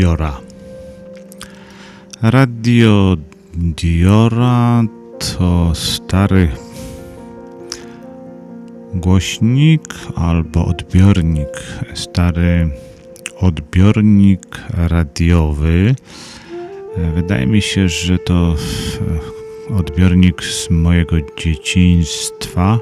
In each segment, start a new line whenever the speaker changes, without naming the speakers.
Diora. Radio Diora to stary głośnik albo odbiornik, stary odbiornik radiowy. Wydaje mi się, że to odbiornik z mojego dzieciństwa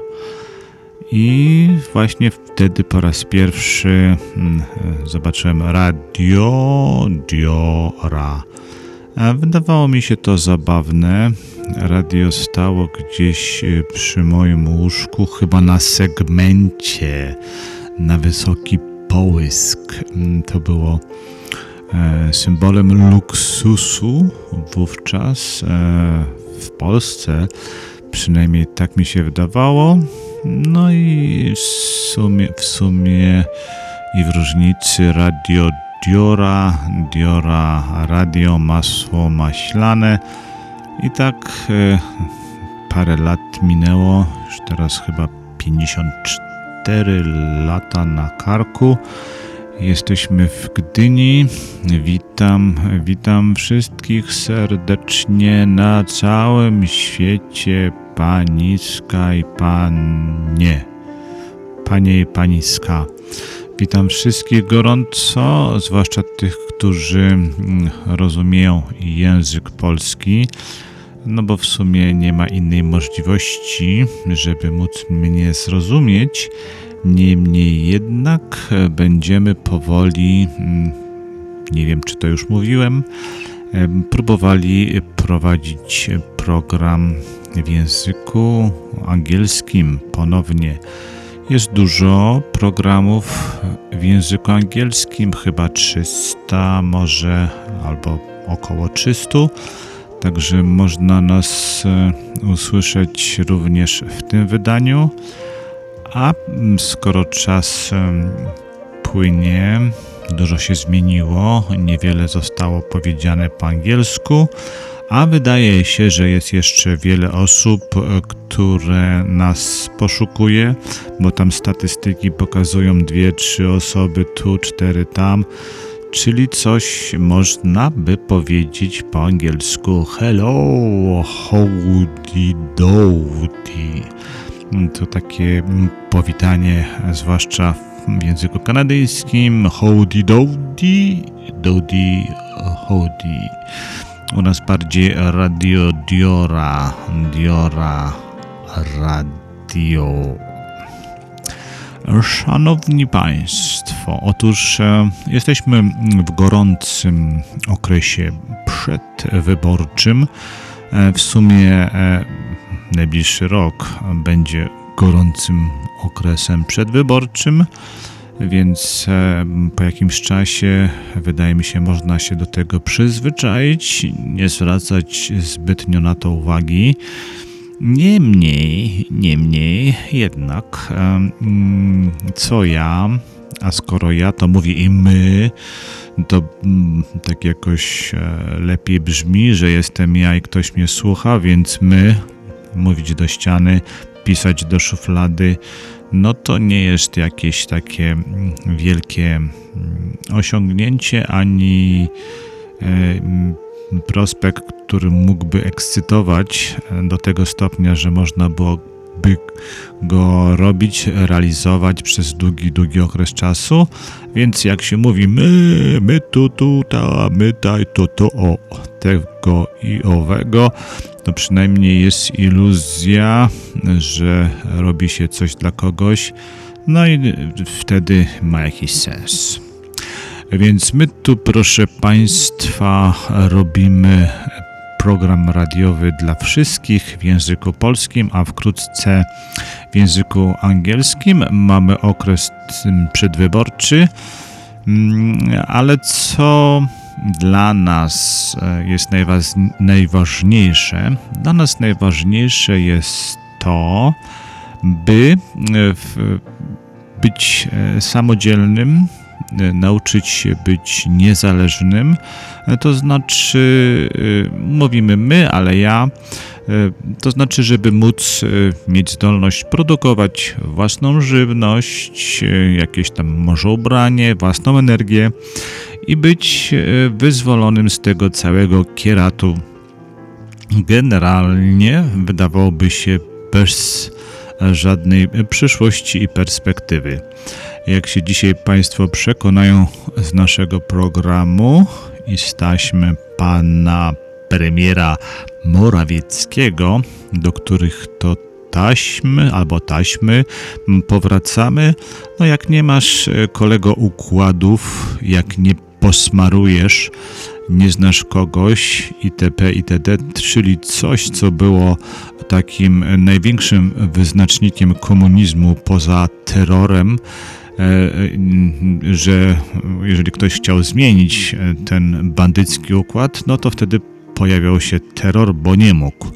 i właśnie wtedy po raz pierwszy mm, zobaczyłem radio Diora. Wydawało mi się to zabawne. Radio stało gdzieś y, przy moim łóżku, chyba na segmencie, na wysoki połysk. Mm, to było e, symbolem luksusu wówczas e, w Polsce. Przynajmniej tak mi się wydawało. No i w sumie, w sumie i w różnicy radio Diora, Diora radio, masło maślane. I tak e, parę lat minęło, już teraz chyba 54 lata na karku. Jesteśmy w Gdyni. Witam, witam wszystkich serdecznie na całym świecie, paniska i panie. Panie i paniska. Witam wszystkich gorąco, zwłaszcza tych, którzy mm, rozumieją język polski, no bo w sumie nie ma innej możliwości, żeby móc mnie zrozumieć. Niemniej jednak będziemy powoli, mm, nie wiem czy to już mówiłem, próbowali prowadzić program w języku angielskim ponownie. Jest dużo programów w języku angielskim, chyba 300 może albo około 300. Także można nas e, usłyszeć również w tym wydaniu. A skoro czas płynie, dużo się zmieniło, niewiele zostało powiedziane po angielsku, a wydaje się, że jest jeszcze wiele osób, e, które nas poszukuje, bo tam statystyki pokazują dwie, trzy osoby tu, cztery tam, czyli coś można by powiedzieć po angielsku hello, howdy doody. To takie powitanie, zwłaszcza w języku kanadyjskim, howdy doody, doody, howdy. U nas bardziej Radio Diora, Diora Radio. Szanowni Państwo, otóż e, jesteśmy w gorącym okresie przedwyborczym. E, w sumie e, najbliższy rok będzie gorącym okresem przedwyborczym więc e, po jakimś czasie wydaje mi się można się do tego przyzwyczaić, nie zwracać zbytnio na to uwagi. Niemniej, niemniej jednak, e, mm, co ja, a skoro ja, to mówię i my, to mm, tak jakoś e, lepiej brzmi, że jestem ja i ktoś mnie słucha, więc my, mówić do ściany, pisać do szuflady, no to nie jest jakieś takie mm, wielkie mm, osiągnięcie ani e, mm, prospekt, który mógłby ekscytować do tego stopnia, że można byłoby go robić, realizować przez długi, długi okres czasu. Więc jak się mówi my, my tu, tu, ta, my taj, to, to, o, tego i owego, to przynajmniej jest iluzja, że robi się coś dla kogoś, no i wtedy ma jakiś sens. Więc my tu, proszę Państwa, robimy program radiowy dla wszystkich w języku polskim, a wkrótce w języku angielskim. Mamy okres przedwyborczy, mm, ale co dla nas e, jest najważniejsze? Dla nas najważniejsze jest to, by e, być e, samodzielnym, nauczyć się być niezależnym. To znaczy, mówimy my, ale ja To znaczy, żeby móc mieć zdolność produkować własną żywność, jakieś tam może ubranie, własną energię i być wyzwolonym z tego całego kieratu. Generalnie wydawałoby się bez żadnej przyszłości i perspektywy. Jak się dzisiaj Państwo przekonają z naszego programu i z pana premiera Morawieckiego, do których to taśmy albo taśmy powracamy, no jak nie masz e, kolego układów, jak nie posmarujesz, nie znasz kogoś itp. itd., czyli coś, co było takim największym wyznacznikiem komunizmu poza terrorem, że jeżeli ktoś chciał zmienić e, ten bandycki układ, no to wtedy pojawiał się terror, bo nie mógł.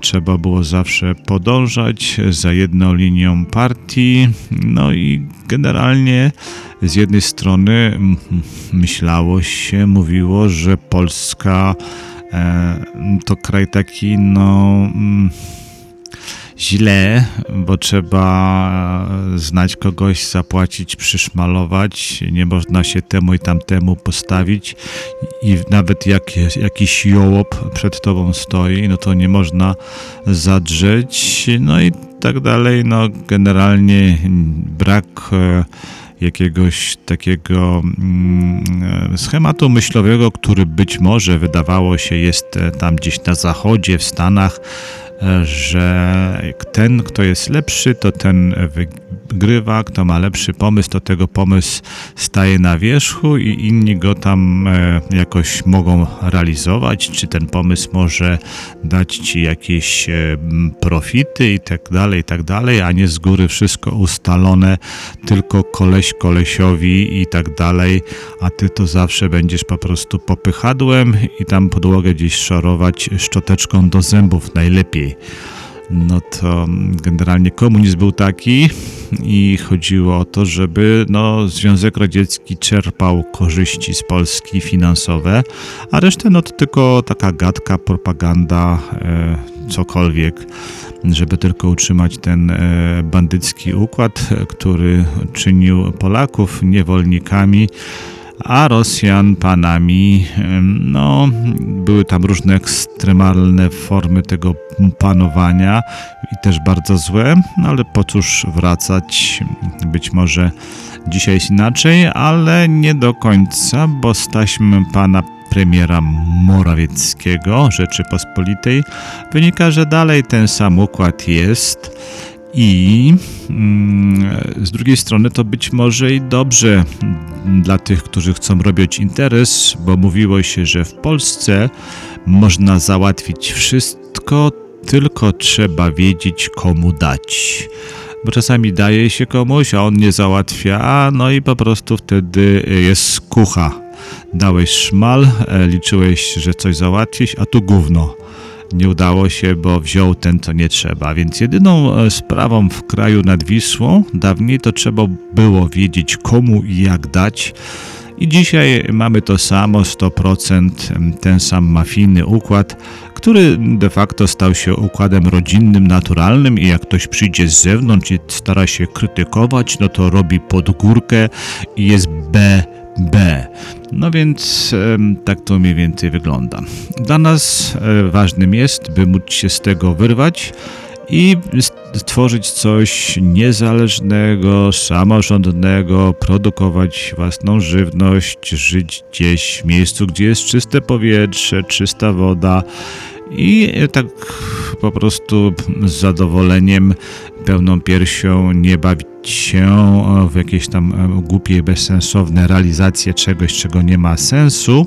Trzeba było zawsze podążać za jedną linią partii, no i generalnie z jednej strony myślało się, mówiło, że Polska E, to kraj taki, no źle, bo trzeba znać kogoś, zapłacić, przyszmalować, nie można się temu i tamtemu postawić. I nawet jak jakiś jołop przed tobą stoi, no to nie można zadrzeć, no i tak dalej, no generalnie brak e, jakiegoś takiego mm, schematu myślowego, który być może wydawało się jest e, tam gdzieś na zachodzie, w Stanach, e, że ten, kto jest lepszy, to ten wygrywa, kto ma lepszy pomysł, to tego pomysł staje na wierzchu i inni go tam e, jakoś mogą realizować, czy ten pomysł może dać ci jakieś e, profity i tak dalej, i tak dalej, a nie z góry wszystko ustalone, tylko koleś kolesiowi i tak dalej, a ty to zawsze będziesz po prostu popychadłem i tam podłogę gdzieś szorować szczoteczką do zębów najlepiej no to generalnie komunizm był taki i chodziło o to, żeby no, Związek Radziecki czerpał korzyści z Polski finansowe, a resztę no to tylko taka gadka, propaganda, e, cokolwiek, żeby tylko utrzymać ten e, bandycki układ, który czynił Polaków niewolnikami a Rosjan panami. No, były tam różne ekstremalne formy tego panowania i też bardzo złe, no ale po cóż wracać, być może dzisiaj jest inaczej, ale nie do końca, bo staśmy pana premiera Morawieckiego Rzeczypospolitej wynika, że dalej ten sam układ jest i mm, z drugiej strony to być może i dobrze dla tych, którzy chcą robić interes, bo mówiło się, że w Polsce można załatwić wszystko, tylko trzeba wiedzieć, komu dać. Bo czasami daje się komuś, a on nie załatwia, no i po prostu wtedy jest kucha. Dałeś szmal, e, liczyłeś, że coś załatwisz, a tu gówno nie udało się, bo wziął ten, co nie trzeba. Więc jedyną e, sprawą w kraju nad Wisłą dawniej to trzeba było wiedzieć komu i jak dać. I dzisiaj mamy to samo, 100%, ten sam mafijny układ, który de facto stał się układem rodzinnym, naturalnym i jak ktoś przyjdzie z zewnątrz i stara się krytykować, no to robi podgórkę i jest B B. No więc tak to mniej więcej wygląda. Dla nas e, ważnym jest, by móc się z tego wyrwać i stworzyć coś niezależnego, samorządnego, produkować własną żywność, żyć gdzieś w miejscu, gdzie jest czyste powietrze, czysta woda i tak po prostu z zadowoleniem, pełną piersią nie bawić się w jakieś tam e, głupie, bezsensowne realizacje czegoś, czego nie ma sensu,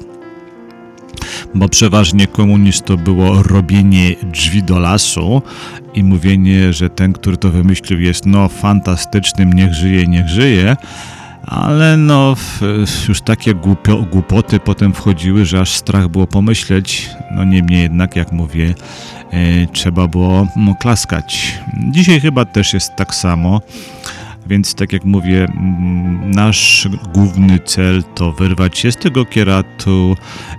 bo przeważnie komunizm to było robienie drzwi do lasu i mówienie, że ten, który to wymyślił jest no fantastycznym, niech żyje, niech żyje, ale no już takie głupio, głupoty potem wchodziły, że aż strach było pomyśleć, no niemniej jednak, jak mówię, e, trzeba było no, klaskać. Dzisiaj chyba też jest tak samo. Więc tak jak mówię, mm, nasz główny cel to wyrwać się z tego kieratu,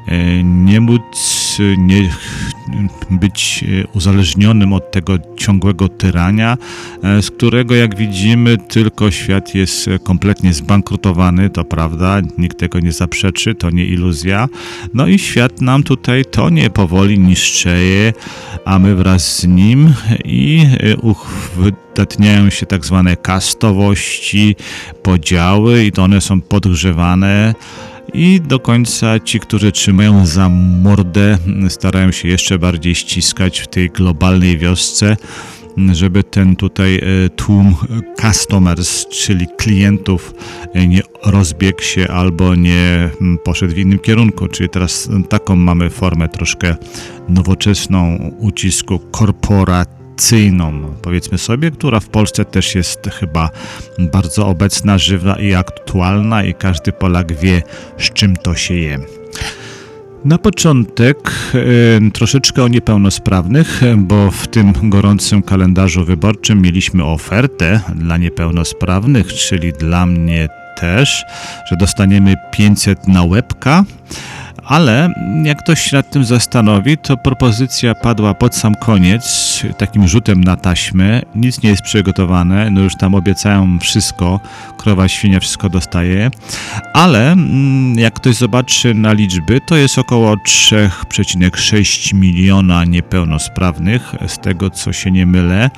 e, nie móc móc nie być uzależnionym od tego ciągłego tyrania, z którego jak widzimy tylko świat jest kompletnie zbankrutowany, to prawda, nikt tego nie zaprzeczy, to nie iluzja. No i świat nam tutaj to nie powoli niszczeje, a my wraz z nim i wydatniają się tak zwane kastowości, podziały i to one są podgrzewane i do końca ci, którzy trzymają za mordę, starają się jeszcze bardziej ściskać w tej globalnej wiosce, żeby ten tutaj e, tłum customers, czyli klientów, e, nie rozbiegł się albo nie poszedł w innym kierunku. Czyli teraz taką mamy formę troszkę nowoczesną ucisku korporacyjnego powiedzmy sobie, która w Polsce też jest chyba bardzo obecna, żywa i aktualna i każdy Polak wie, z czym to się je. Na początek y, troszeczkę o niepełnosprawnych, bo w tym gorącym kalendarzu wyborczym mieliśmy ofertę dla niepełnosprawnych, czyli dla mnie też, że dostaniemy 500 na łebka ale jak ktoś się nad tym zastanowi, to propozycja padła pod sam koniec, takim rzutem na taśmę. Nic nie jest przygotowane, no już tam obiecają wszystko, krowa, świnia wszystko dostaje, ale mm, jak ktoś zobaczy na liczby, to jest około 3,6 miliona niepełnosprawnych, z tego co się nie mylę,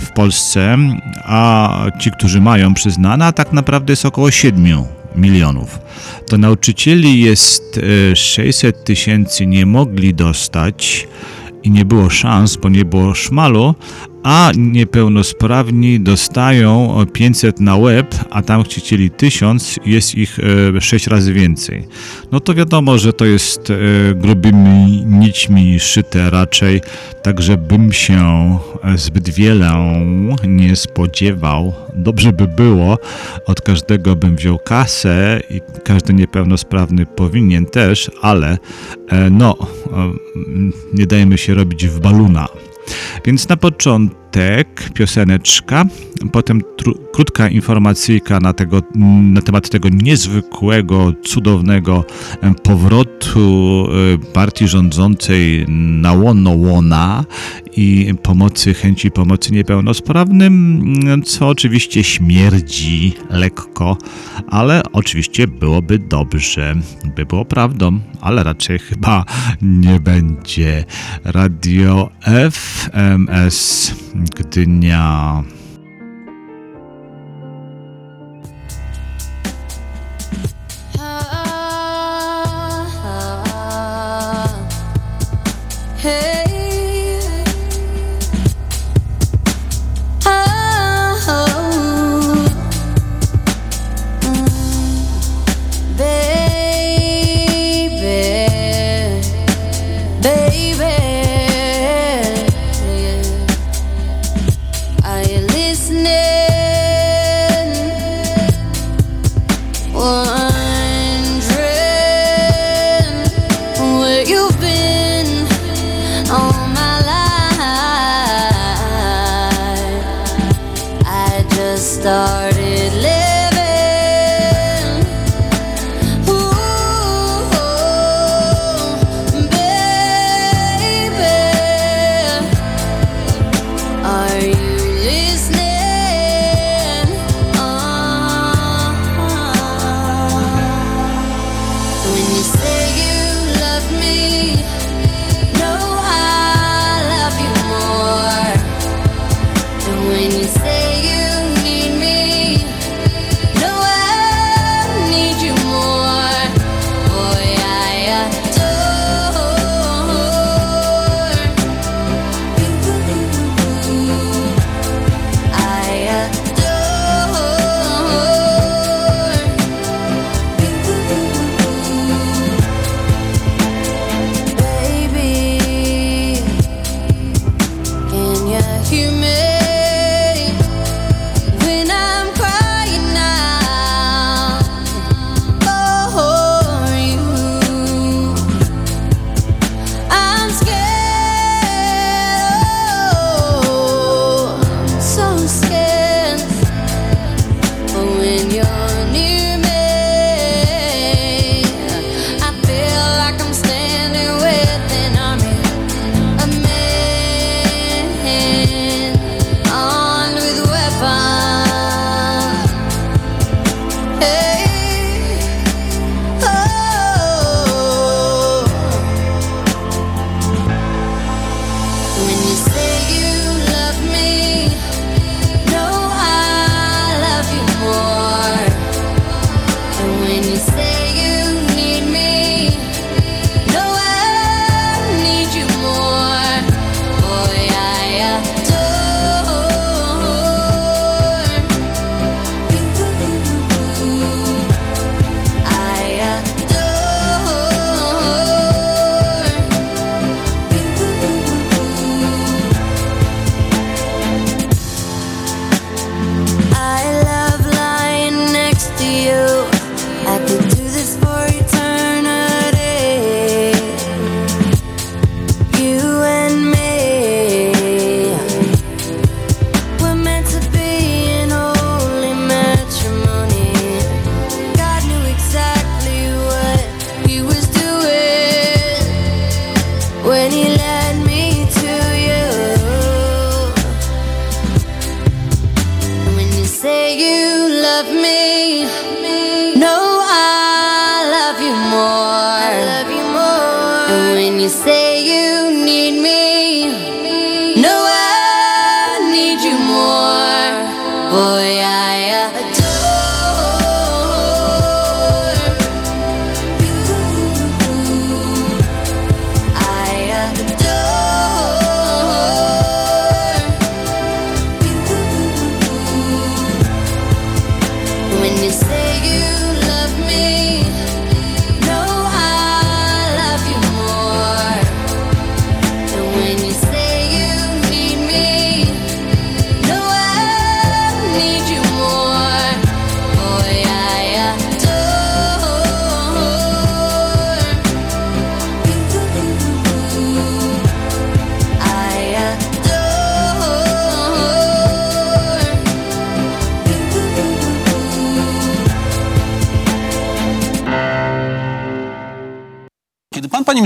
w Polsce, a ci, którzy mają przyznane, a tak naprawdę jest około 7 milionów. To nauczycieli jest 600 e, tysięcy nie mogli dostać i nie było szans, bo nie było szmalu, a niepełnosprawni dostają 500 na web, a tam chcieli 1000, jest ich 6 e, razy więcej. No to wiadomo, że to jest e, grubymi nićmi szyte raczej, także bym się zbyt wiele nie spodziewał. Dobrze by było, od każdego bym wziął kasę i każdy niepełnosprawny powinien też, ale e, no, nie dajemy się robić w baluna. Więc na początek pioseneczka, potem krótka informacyjka na, tego, na temat tego niezwykłego, cudownego powrotu e, partii rządzącej na łono łona i pomocy, chęci pomocy niepełnosprawnym, co oczywiście śmierdzi lekko, ale oczywiście byłoby dobrze, by było prawdą, ale raczej chyba nie będzie. Radio FMS Gdynia.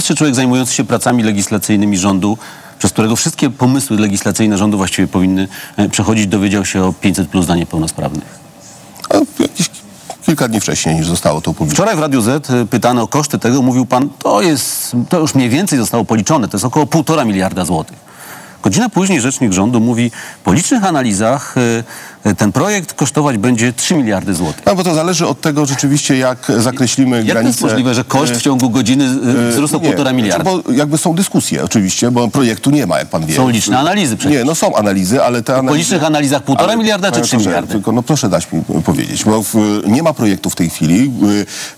Ministrze, człowiek zajmujący się pracami legislacyjnymi rządu, przez którego wszystkie pomysły legislacyjne rządu właściwie powinny e, przechodzić, dowiedział się o 500 plus dla niepełnosprawnych.
A kilka dni wcześniej niż zostało to opublikowane.
Wczoraj w Radiu Z e, pytany o koszty tego, mówił pan, to jest, to już mniej więcej zostało policzone, to jest około półtora miliarda złotych. Godzinę później rzecznik rządu mówi, po licznych analizach e, ten projekt kosztować będzie 3 miliardy złotych.
No bo to zależy od tego rzeczywiście, jak zakreślimy
Jak
granice.
jest możliwe, że koszt w ciągu godziny e, wzrósł o
Nie,
półtora miliarda?
Znaczy, bo jakby są dyskusje oczywiście, bo projektu nie ma, jak pan wie.
Są liczne analizy przecież.
Nie, no są analizy, ale te analizy...
licznych analizach półtora miliarda czy
panie
trzy
proszę,
miliardy?
Tylko, no proszę dać mi powiedzieć, bo w, nie ma projektu w tej chwili.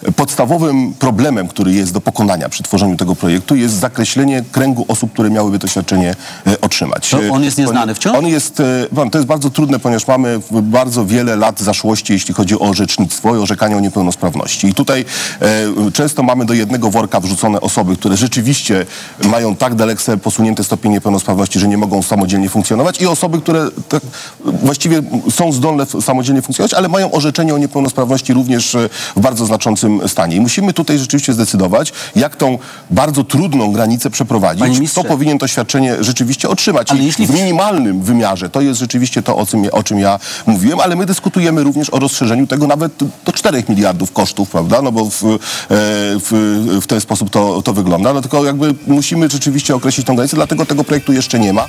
Y, Podstawowym problemem, który jest do pokonania przy tworzeniu tego projektu jest zakreślenie kręgu osób, które miałyby to świadczenie e, otrzymać.
To
E,
on jest nieznany wciąż?
On jest, e, to jest bardzo trudne, ponieważ mamy w- bardzo wiele lat zaszłości, jeśli chodzi o orzecznictwo i orzekanie o niepełnosprawności. I tutaj e, często mamy do jednego worka wrzucone osoby, które rzeczywiście mają tak dalece posunięte stopień niepełnosprawności, że nie mogą samodzielnie funkcjonować i osoby, które tak właściwie są zdolne samodzielnie funkcjonować, ale mają orzeczenie o niepełnosprawności również e, w bardzo znaczącym stanie. I musimy tutaj rzeczywiście zdecydować, jak tą bardzo trudną granicę przeprowadzić, kto powinien to świadczenie rzeczywiście otrzymać.
Ale jeśli
w minimalnym wymiarze to jest rzeczywiście to, o czym, o czym ja mówiłem, ale my dyskutujemy również o rozszerzeniu tego nawet do 4 miliardów kosztów, prawda? No bo w, e, w, w ten sposób to, to wygląda. No tylko jakby musimy rzeczywiście określić tą granicę, dlatego tego projektu jeszcze nie ma.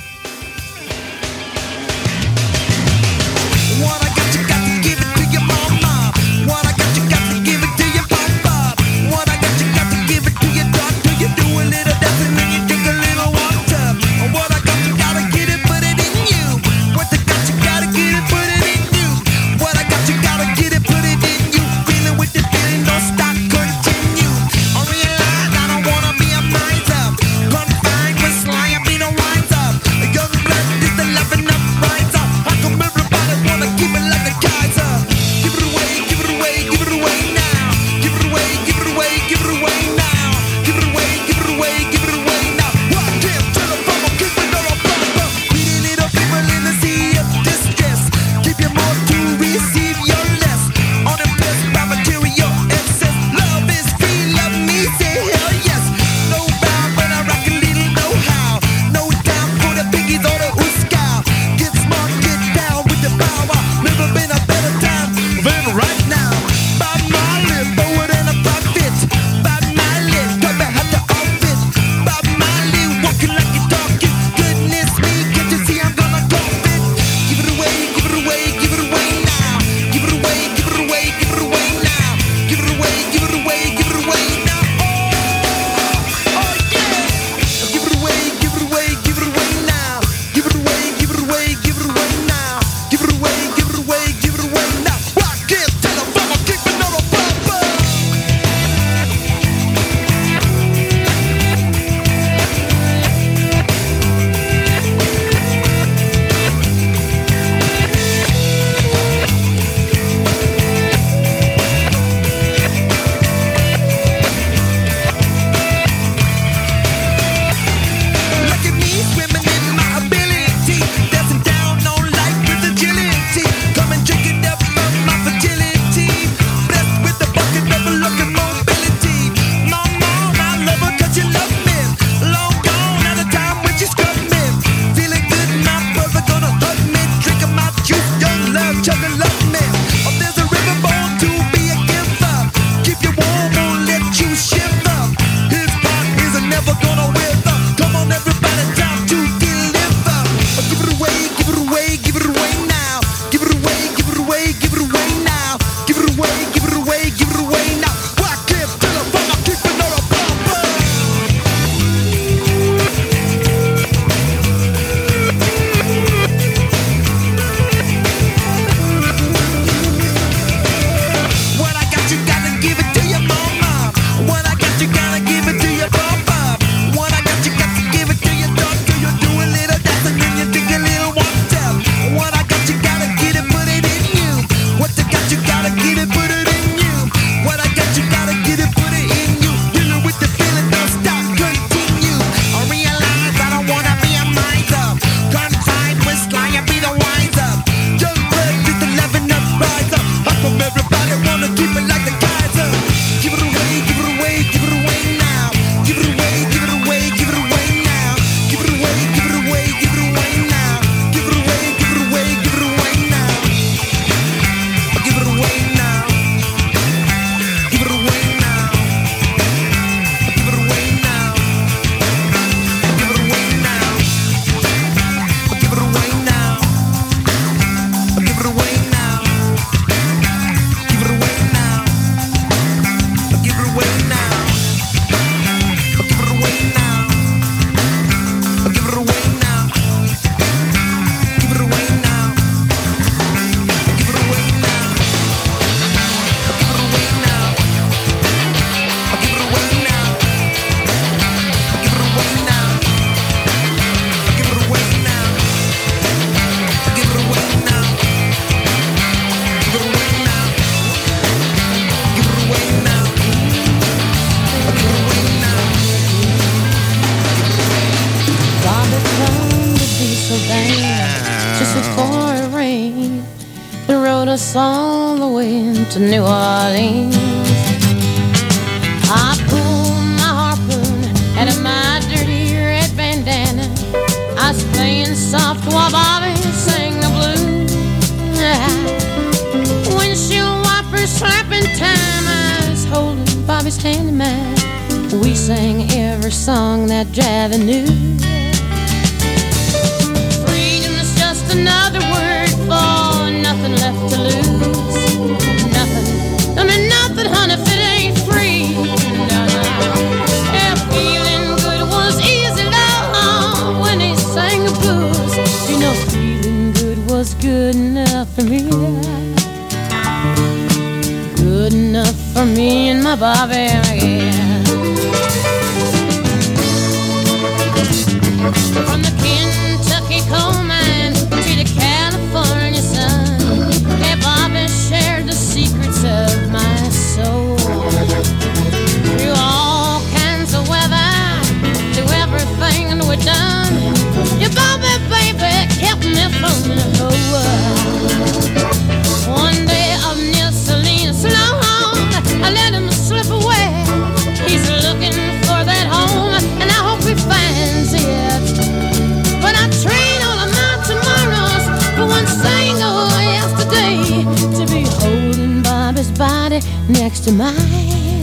Saying soft while Bobby sang the blues. Windshield wipers slapping time. I was holding Bobby's hand in mine. We sang every song that Javi knew. Freedom is just another word for nothing left to lose. Nothing. I mean, nothing. for me and my Bobby McGee. next to mine.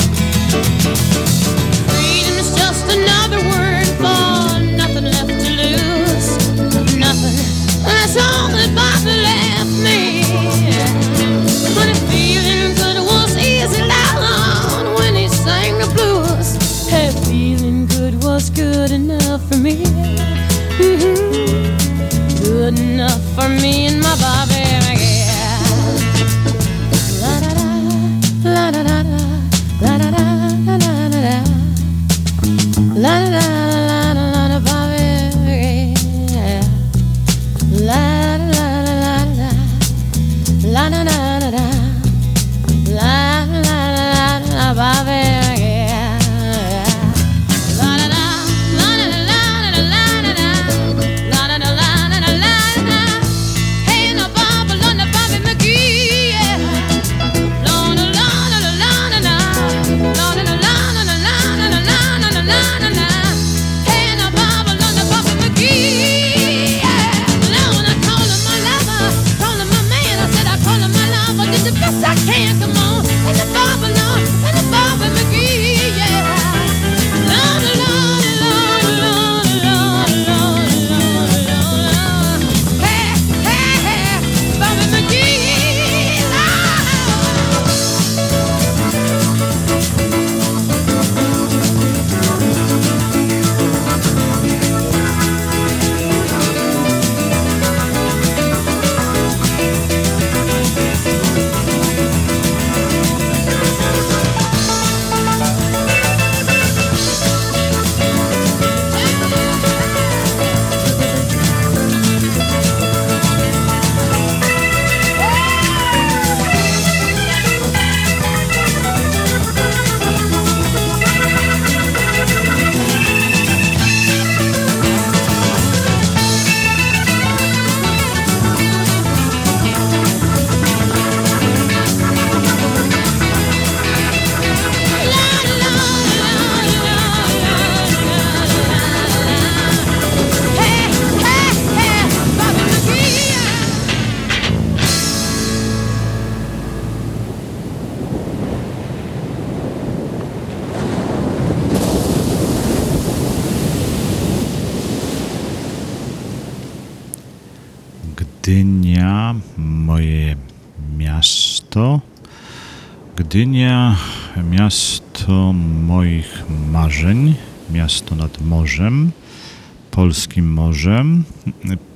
Polskim Morzem.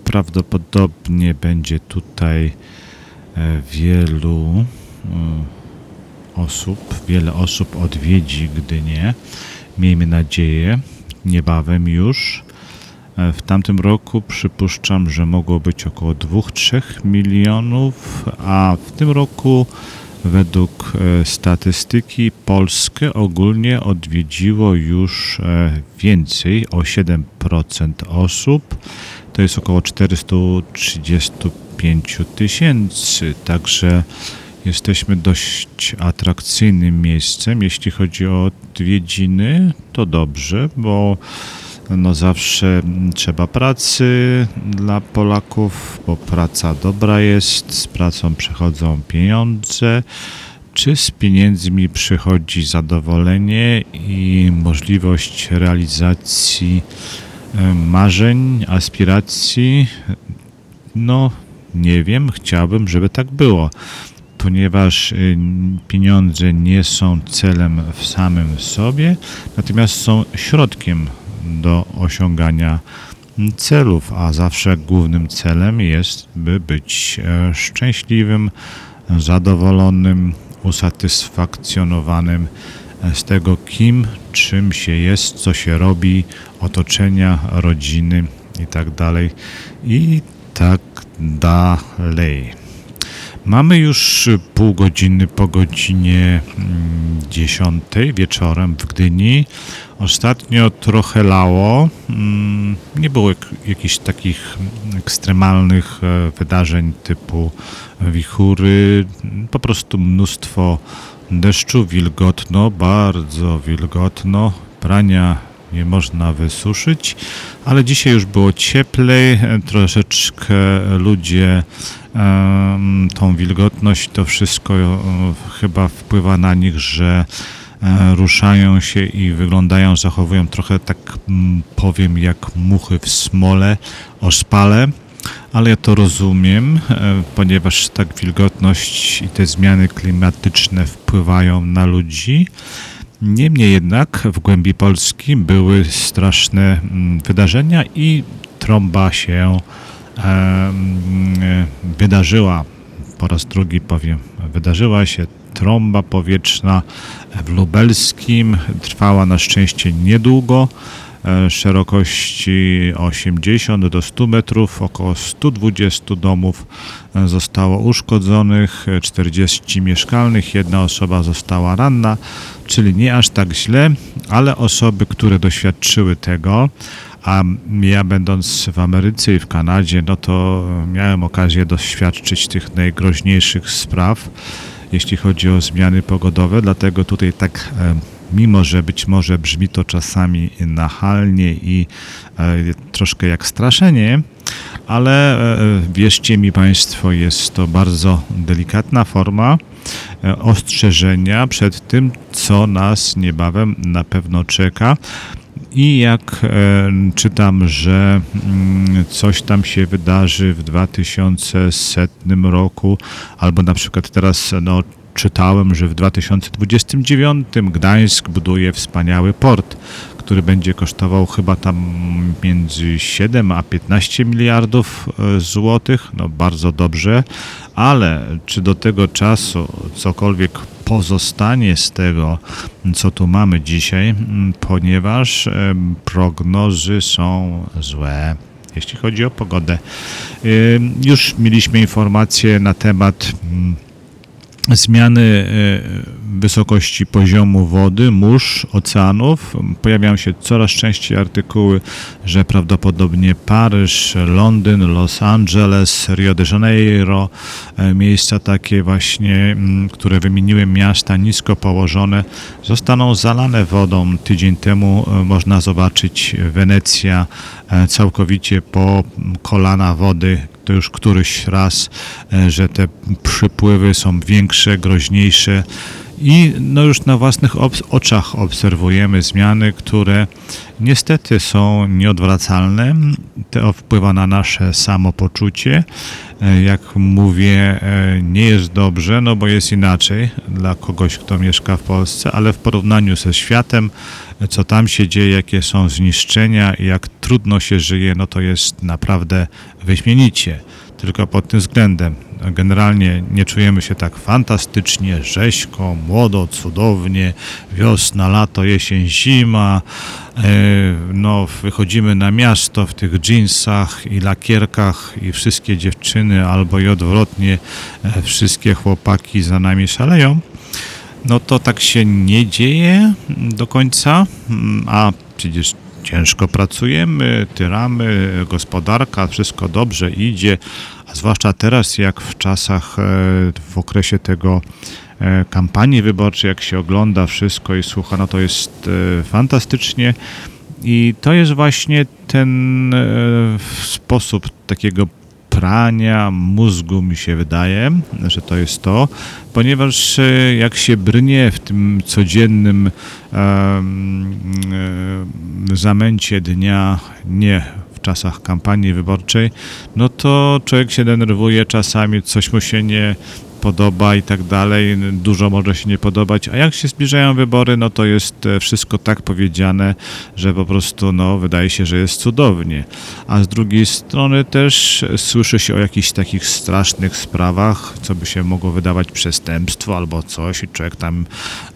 Prawdopodobnie będzie tutaj e, wielu e, osób, wiele osób odwiedzi Gdynię. Miejmy nadzieję, niebawem już. E, w tamtym roku przypuszczam, że mogło być około 2-3 milionów, a w tym roku według e, statystyki Polskę ogólnie odwiedziło już e, więcej, o 7% osób. To jest około 435 tysięcy, także jesteśmy dość atrakcyjnym miejscem. Jeśli chodzi o odwiedziny, to dobrze, bo no zawsze trzeba pracy dla Polaków, bo praca dobra jest, z pracą przychodzą pieniądze. Czy z pieniędzmi przychodzi zadowolenie i możliwość realizacji e, marzeń, aspiracji? No, nie wiem, chciałbym, żeby tak było, ponieważ y, pieniądze nie są celem w samym sobie, natomiast są środkiem do osiągania celów, a zawsze głównym celem jest, by być e, szczęśliwym, zadowolonym, usatysfakcjonowanym e, z tego, kim, czym się jest, co się robi, otoczenia, rodziny i tak dalej. I tak dalej. Mamy już pół godziny po godzinie mm, 10 wieczorem w Gdyni. Ostatnio trochę lało. Mm, Nie było jak, jakichś takich ekstremalnych e, wydarzeń typu wichury. Po prostu mnóstwo deszczu, wilgotno, bardzo wilgotno. Prania nie można wysuszyć, ale dzisiaj już było cieplej, e, troszeczkę ludzie tą wilgotność, to wszystko e, chyba wpływa na nich, że e, ruszają się i wyglądają, zachowują trochę tak powiem jak muchy w smole, ospale. Ale ja to rozumiem, ponieważ tak wilgotność i te zmiany klimatyczne wpływają na ludzi. Niemniej jednak w głębi Polski były straszne mm, wydarzenia i trąba się e, wydarzyła. Po raz drugi powiem, wydarzyła się trąba powietrzna w Lubelskim. Trwała na szczęście niedługo. E, Szerokości 80 do 100 metrów, około 120 domów e, zostało uszkodzonych, e, 40 mieszkalnych, jedna osoba została ranna, czyli nie aż tak źle, ale osoby, które doświadczyły tego, a ja będąc w Ameryce i w Kanadzie, no to miałem okazję doświadczyć tych najgroźniejszych spraw, jeśli chodzi o zmiany pogodowe, dlatego tutaj tak, e, mimo że być może brzmi to czasami nachalnie i e, troszkę jak straszenie, ale e, wierzcie mi Państwo, jest to bardzo delikatna forma e, ostrzeżenia przed tym, co nas niebawem na pewno czeka. I jak e, czytam, że mm, coś tam się wydarzy w 2100 roku, albo na przykład teraz no, czytałem, że w 2029 Gdańsk buduje wspaniały port, który będzie kosztował chyba tam między 7 a 15 miliardów e, złotych. No bardzo dobrze, ale czy do tego czasu cokolwiek pozostanie z tego, co tu mamy dzisiaj, m, ponieważ em, prognozy są złe. Jeśli chodzi o pogodę, Ym, już mieliśmy informacje na temat mm, zmiany e, wysokości poziomu wody, mórz, oceanów. Pojawiają się coraz częściej artykuły, że prawdopodobnie Paryż, Londyn, Los Angeles, Rio de Janeiro, e, miejsca takie właśnie, mm, które wymieniłem, miasta nisko położone, zostaną zalane wodą. Tydzień temu e, można zobaczyć Wenecja e, całkowicie po kolana wody to już któryś raz, że te przypływy są większe, groźniejsze i no już na własnych obs- oczach obserwujemy zmiany, które niestety są nieodwracalne. To wpływa na nasze samopoczucie. E, Jak mówię, e, nie jest dobrze, no bo jest inaczej dla kogoś, kto mieszka w Polsce, ale w porównaniu ze światem, co tam się dzieje, jakie są zniszczenia i jak trudno się żyje, no to jest naprawdę wyśmienicie. Tylko pod tym względem generalnie nie czujemy się tak fantastycznie, rzeźko, młodo, cudownie, wiosna, lato, jesień, zima. E, No, wychodzimy na miasto w tych jeansach i lakierkach i wszystkie dziewczyny, albo i odwrotnie, e, wszystkie chłopaki za nami szaleją. No to tak się nie dzieje do końca, a przecież ciężko pracujemy, tyramy, gospodarka, wszystko dobrze idzie, zwłaszcza teraz, jak w czasach, e, w okresie tego e, kampanii wyborczej, jak się ogląda wszystko i słucha, no to jest e, fantastycznie. I to jest właśnie ten sposób takiego prania mózgu, mi się wydaje, że to jest to, ponieważ jak się brnie w tym codziennym zamęcie dnia, nie czasach kampanii wyborczej, no to człowiek się denerwuje czasami, coś mu się nie podoba i tak dalej, dużo może się nie podobać, a jak się zbliżają wybory, no to jest e, wszystko tak powiedziane, że po prostu no, wydaje się, że jest cudownie. A z drugiej strony też słyszy się o jakichś takich strasznych sprawach, co by się mogło wydawać przestępstwo albo coś i człowiek tam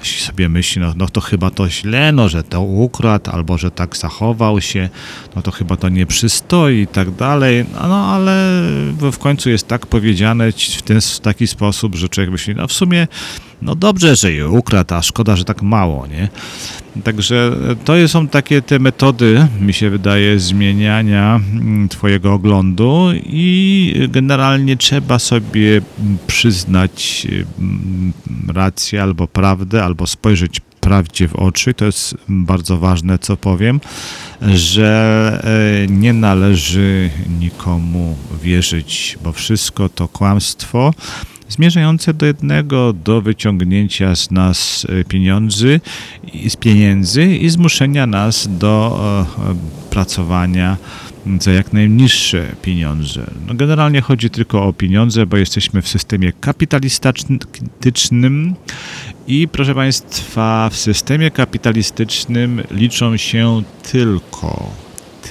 sobie myśli, no, no to chyba to źle, no, że to ukradł albo że tak zachował się, no to chyba to nie przystoi i tak dalej, no, ale w końcu jest tak powiedziane w, ten, w taki sposób, że człowiek myśli, no w sumie no dobrze, że je ukradł, a szkoda, że tak mało, nie? Także to są takie te metody, mi się wydaje, zmieniania mm, twojego oglądu i generalnie trzeba sobie przyznać mm, rację albo prawdę, albo spojrzeć prawdzie w oczy, to jest bardzo ważne, co powiem, że e, nie należy nikomu wierzyć, bo wszystko to kłamstwo zmierzające do jednego, do wyciągnięcia z nas e, pieniędzy, z pieniędzy i zmuszenia nas do e, e, pracowania za jak najniższe pieniądze. No generalnie chodzi tylko o pieniądze, bo jesteśmy w systemie kapitalistycznym i proszę Państwa, w systemie kapitalistycznym liczą się tylko,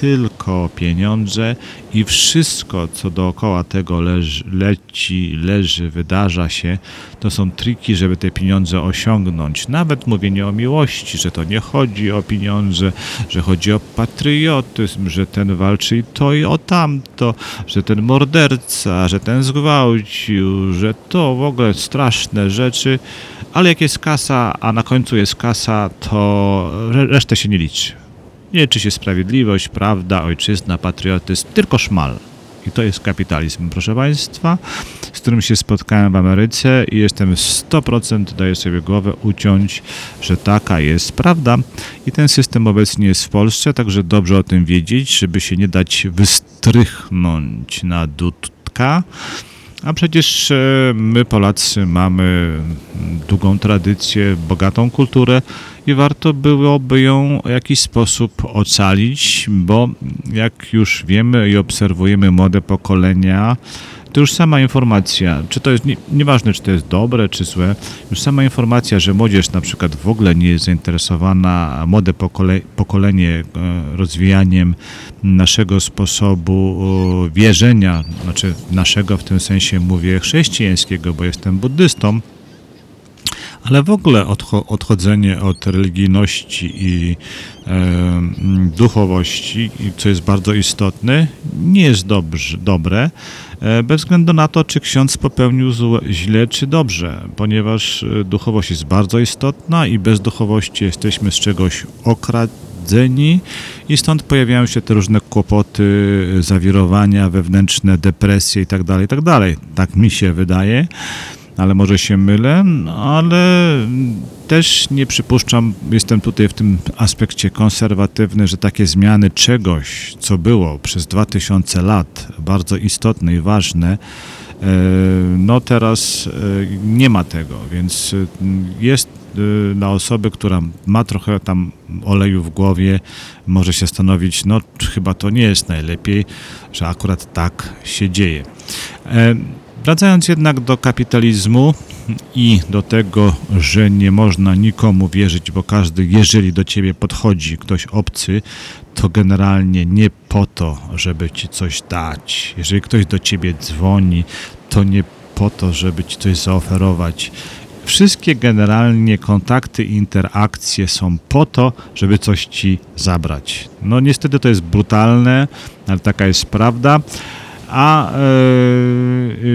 tylko pieniądze i wszystko, co dookoła tego leży, leci, leży, wydarza się, to są triki, żeby te pieniądze osiągnąć. Nawet mówienie o miłości, że to nie chodzi o pieniądze, że chodzi o patriotyzm, że ten walczy i to i o tamto, że ten morderca, że ten zgwałcił, że to w ogóle straszne rzeczy, ale jak jest kasa, a na końcu jest kasa, to re- resztę się nie liczy. Nie liczy się sprawiedliwość, prawda, ojczyzna, patriotyzm, tylko szmal. I to jest kapitalizm, proszę Państwa, z którym się spotkałem w Ameryce i jestem 100% daję sobie głowę uciąć, że taka jest prawda. I ten system obecnie jest w Polsce, także dobrze o tym wiedzieć, żeby się nie dać wystrychnąć na dudka. A przecież e, my Polacy mamy długą tradycję, bogatą kulturę i warto byłoby ją w jakiś sposób ocalić, bo jak już wiemy i obserwujemy młode pokolenia, to już sama informacja, czy to jest, nie, nieważne czy to jest dobre, czy złe, już sama informacja, że młodzież na przykład w ogóle nie jest zainteresowana, młode pokole, pokolenie e, rozwijaniem naszego sposobu e, wierzenia, znaczy naszego w tym sensie mówię chrześcijańskiego, bo jestem buddystą, ale w ogóle odcho- odchodzenie od religijności i duchowości, co jest bardzo istotne, nie jest dobrze, dobre, e, bez względu na to, czy ksiądz popełnił złe, źle, czy dobrze, ponieważ e, duchowość jest bardzo istotna i bez duchowości jesteśmy z czegoś okradzeni i stąd pojawiają się te różne kłopoty, zawirowania wewnętrzne, depresje itd., itd. Tak mi się wydaje ale może się mylę, no, ale też nie przypuszczam, jestem tutaj w tym aspekcie konserwatywny, że takie zmiany czegoś, co było przez 2000 lat bardzo istotne i ważne, e, no teraz e, nie ma tego, więc e, jest na osobę, która ma trochę tam oleju w głowie, może się stanowić, no chyba to nie jest najlepiej, że akurat tak się dzieje. Wracając jednak do kapitalizmu i do tego, że nie można nikomu wierzyć, bo każdy, jeżeli do ciebie podchodzi ktoś obcy, to generalnie nie po to, żeby ci coś dać. Jeżeli ktoś do ciebie dzwoni, to nie po to, żeby ci coś zaoferować. Wszystkie generalnie kontakty i interakcje są po to, żeby coś ci zabrać. No niestety to jest brutalne, ale taka jest prawda. A e,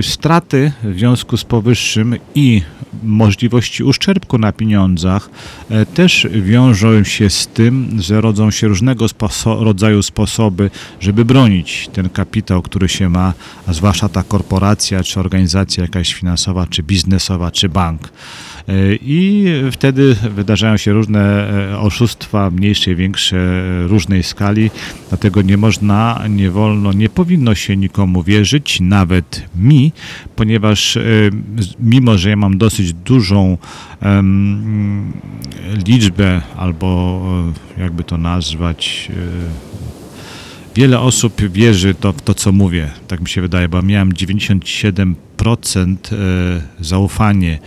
straty w związku z powyższym i możliwości uszczerbku na pieniądzach e, też wiążą się z tym, że rodzą się różnego sposo- rodzaju sposoby, żeby bronić ten kapitał, który się ma, a zwłaszcza ta korporacja, czy organizacja jakaś finansowa, czy biznesowa, czy bank. E, I wtedy wydarzają się różne e, oszustwa, mniejsze, większe, e, różnej skali. Dlatego nie można, nie wolno, nie powinno się nikomu wierzyć, nawet mi, ponieważ mimo, że ja mam dosyć dużą liczbę, albo jakby to nazwać, wiele osób wierzy to, w to, co mówię, tak mi się wydaje, bo miałem 97% e, zaufanie.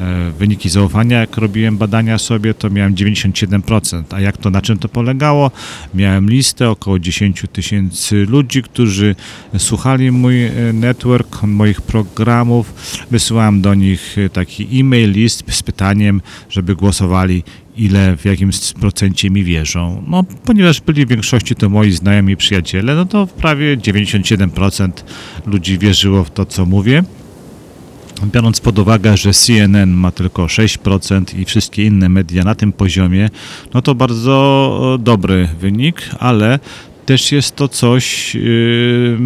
E, Wyniki zaufania, jak robiłem badania sobie, to miałem 97%. A jak to, na czym to polegało? Miałem listę około 10 tysięcy ludzi, którzy słuchali mój e, network, moich programów. Wysyłałem do nich taki e-mail, list z pytaniem, żeby głosowali ile, w jakim procencie mi wierzą. No, ponieważ byli w większości to moi znajomi przyjaciele, no to prawie 97% ludzi wierzyło w to, co mówię. Biorąc pod uwagę, że CNN ma tylko 6% i wszystkie inne media na tym poziomie, no to bardzo e, dobry wynik, ale też jest to coś, yy,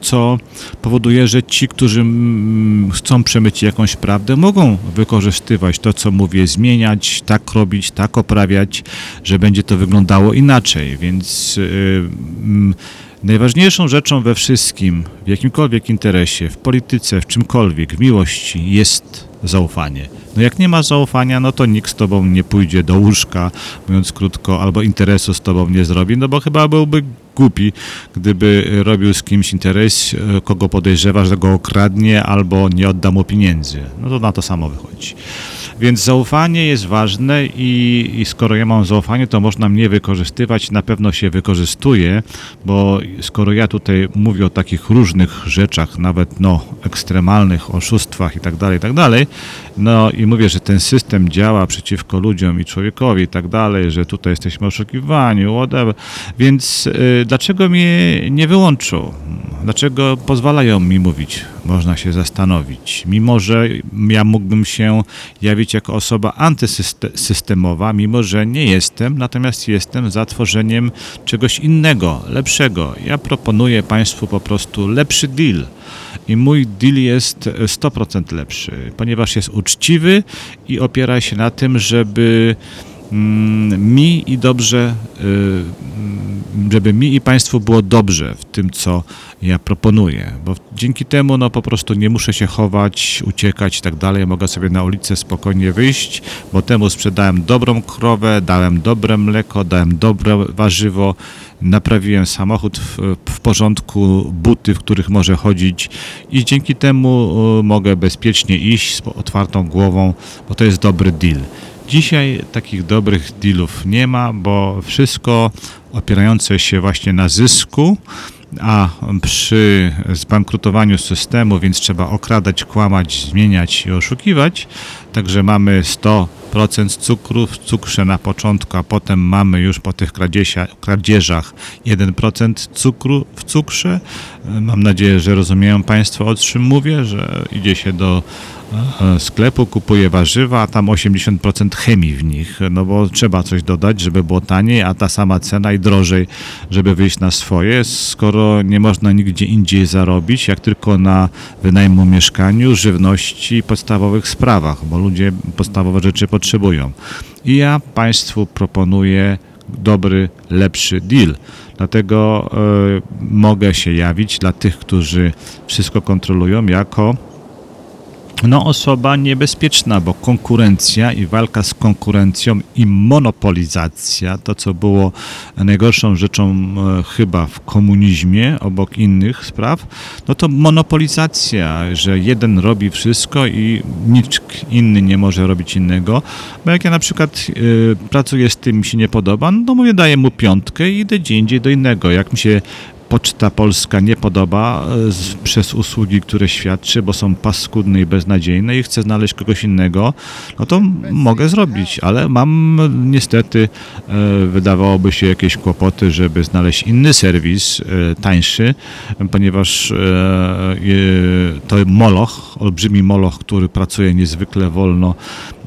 co powoduje, że ci, którzy mm, chcą przemycić jakąś prawdę, mogą wykorzystywać to, co mówię, zmieniać, tak robić, tak oprawiać, że będzie to wyglądało inaczej. Więc yy, mm, Najważniejszą rzeczą we wszystkim, w jakimkolwiek interesie, w polityce, w czymkolwiek, w miłości jest zaufanie. No jak nie ma zaufania, no to nikt z tobą nie pójdzie do łóżka, mówiąc krótko, albo interesu z tobą nie zrobi, no bo chyba byłby głupi, gdyby robił z kimś interes, e, kogo podejrzewa, że go okradnie albo nie odda mu pieniędzy. No to na to samo wychodzi. Więc zaufanie jest ważne i, i skoro ja mam zaufanie, to można mnie wykorzystywać, na pewno się wykorzystuje, bo skoro ja tutaj mówię o takich różnych rzeczach, nawet no ekstremalnych oszustwach i tak dalej, i tak dalej, no i mówię, że ten system działa przeciwko ludziom i człowiekowi i tak dalej, że tutaj jesteśmy oszukiwani, whatever, więc y, dlaczego mnie nie wyłączą? Dlaczego pozwalają mi mówić? Można się zastanowić. Mimo, że ja mógłbym się jawić jako osoba antysystemowa, mimo, że nie jestem, natomiast jestem za tworzeniem czegoś innego, lepszego. Ja proponuję Państwu po prostu lepszy deal. I mój deal jest 100% lepszy, ponieważ jest uczciwy i opiera się na tym, żeby mi i dobrze, y, mm, żeby mi i Państwu było dobrze w tym, co ja proponuję, bo dzięki temu no po prostu nie muszę się chować, uciekać i tak dalej, mogę sobie na ulicę spokojnie wyjść, bo temu sprzedałem dobrą krowę, dałem dobre mleko, dałem dobre warzywo, naprawiłem samochód w, w porządku, buty, w których może chodzić i dzięki temu y, mogę bezpiecznie iść z otwartą głową, bo to jest dobry deal. Dzisiaj takich dobrych dealów nie ma, bo wszystko opierające się właśnie na zysku, a przy zbankrutowaniu systemu, więc trzeba okradać, kłamać, zmieniać i oszukiwać. Także mamy 100% cukru w cukrze na początku, a potem mamy już po tych kradzieżach 1% cukru w cukrze. Mam nadzieję, że rozumieją Państwo o czym mówię, że idzie się do e, sklepu, kupuje warzywa, a tam 80% chemii w nich, no bo trzeba coś dodać, żeby było taniej, a ta sama cena i drożej, żeby wyjść na swoje, skoro nie można nigdzie indziej zarobić, jak tylko na wynajmu mieszkaniu, żywności podstawowych sprawach, bo ludzie podstawowe rzeczy potrzebują. I ja Państwu proponuję dobry, lepszy deal. Dlatego e, mogę się jawić dla tych, którzy wszystko kontrolują, jako no, osoba niebezpieczna, bo konkurencja i walka z konkurencją i monopolizacja, to co było najgorszą rzeczą e, chyba w komunizmie, obok innych spraw, no to monopolizacja, że jeden robi wszystko i nikt inny nie może robić innego, bo jak ja na przykład e, pracuję z tym, mi się nie podoba, no to mówię, daję mu piątkę i idę gdzie indziej do innego. Jak mi się Poczta Polska nie podoba e, z, przez usługi, które świadczy, bo są paskudne i beznadziejne i chcę znaleźć kogoś innego, no to mogę zrobić, ale mam niestety, e, wydawałoby się jakieś kłopoty, żeby znaleźć inny serwis, e, tańszy, ponieważ e, to moloch, olbrzymi moloch, który pracuje niezwykle wolno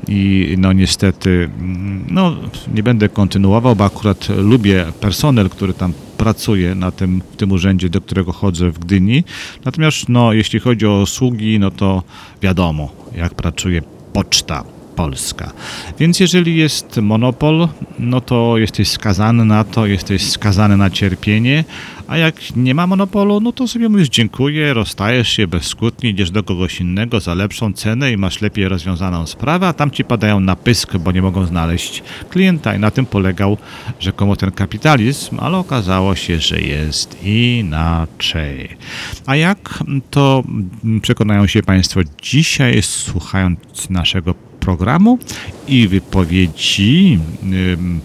i no niestety, mm, no nie będę kontynuował, bo akurat lubię personel, który tam pracuje na tym, w tym urzędzie, do którego chodzę w Gdyni. Natomiast no, jeśli chodzi o usługi, no to wiadomo, jak pracuje poczta polska. Więc jeżeli jest monopol, no to jesteś skazany na to, jesteś skazany na cierpienie, a jak nie ma monopolu, no to sobie mówisz dziękuję, rozstajesz się bezskutnie, idziesz do kogoś innego za lepszą cenę i masz lepiej rozwiązaną sprawę, a tam ci padają na pysk, bo nie mogą znaleźć klienta i na tym polegał rzekomo ten kapitalizm, ale okazało się, że jest inaczej. A jak to mm, przekonają się Państwo dzisiaj, słuchając naszego programu i wypowiedzi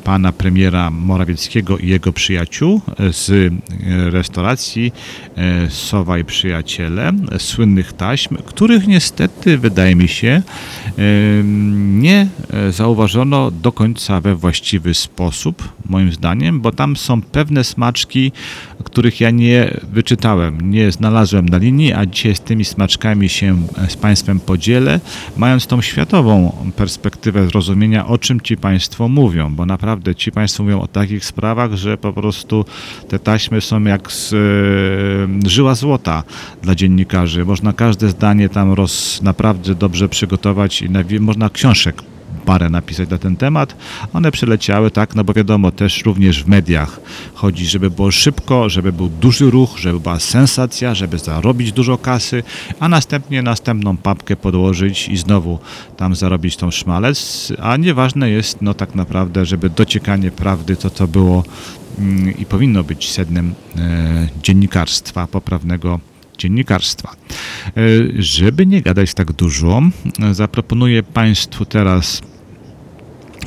pana premiera Morawieckiego i jego przyjaciół z y, restauracji y, Sowa i Przyjaciele, słynnych taśm, których niestety, wydaje mi się, nie y, zauważono do końca we właściwy sposób, moim zdaniem, bo tam są pewne smaczki, których ja nie wyczytałem, nie znalazłem na linii, a dzisiaj z tymi smaczkami się e, z Państwem podzielę, mając tą światową perspektywę zrozumienia, o czym ci Państwo mówią, bo naprawdę ci Państwo mówią o takich sprawach, że po prostu te taśmy są jak z, e, żyła złota dla dziennikarzy. Można każde zdanie tam roz, naprawdę dobrze przygotować i na, można książek parę napisać na ten temat. One przyleciały, tak, no bo wiadomo, też również w mediach chodzi, żeby było szybko, żeby był duży ruch, żeby była sensacja, żeby zarobić dużo kasy, a następnie następną papkę podłożyć i znowu tam zarobić tą szmalec, a nieważne jest, no tak naprawdę, żeby dociekanie prawdy, to co było mm, i powinno być sednem e, dziennikarstwa poprawnego dziennikarstwa. E, Żeby nie gadać tak dużo, e, zaproponuję Państwu teraz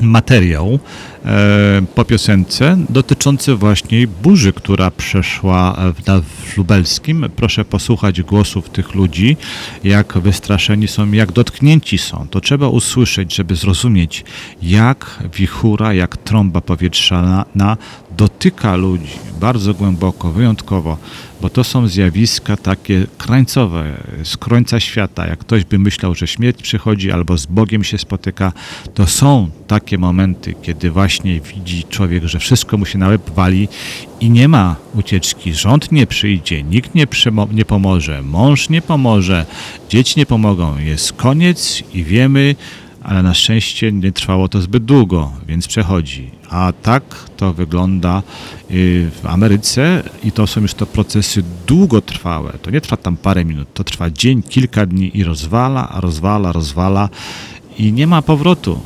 materiał e, po piosence dotyczący właśnie burzy, która przeszła w, Lubelskim. Proszę posłuchać głosów tych ludzi, jak wystraszeni są, jak dotknięci są. To trzeba usłyszeć, żeby zrozumieć, jak wichura, jak trąba powietrzna na, dotyka ludzi bardzo głęboko, wyjątkowo, bo to są zjawiska takie krańcowe, z świata. Jak ktoś by myślał, że śmierć przychodzi albo z Bogiem się spotyka, to są takie momenty, kiedy właśnie widzi człowiek, że wszystko mu się na łeb wali i nie ma ucieczki. Rząd nie przyjdzie, nikt nie, nie pomoże, mąż nie pomoże, dzieci nie pomogą. Jest koniec i wiemy, ale na szczęście nie trwało to zbyt długo, więc przechodzi. A tak to wygląda y, w Ameryce i to są już to procesy długotrwałe. To nie trwa tam parę minut, to trwa dzień, kilka dni i rozwala, rozwala, rozwala i nie ma powrotu.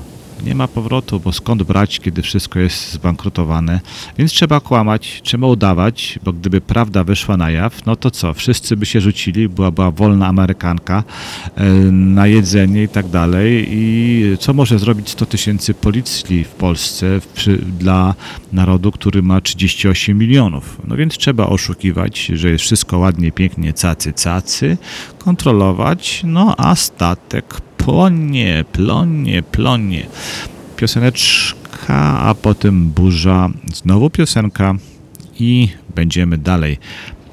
Nie ma powrotu, bo skąd brać, kiedy wszystko jest zbankrutowane. Więc trzeba kłamać, trzeba udawać, bo gdyby prawda wyszła na jaw, no to co? Wszyscy by się rzucili, była, była wolna Amerykanka e, na jedzenie i tak dalej. I co może zrobić 100 tysięcy policji w Polsce przy, dla narodu, który ma 38 milionów? No więc trzeba oszukiwać, że jest wszystko ładnie, pięknie, cacy, cacy, kontrolować, no a statek płonie, plonie, plonie. Pioseneczka, a potem burza, znowu piosenka i będziemy dalej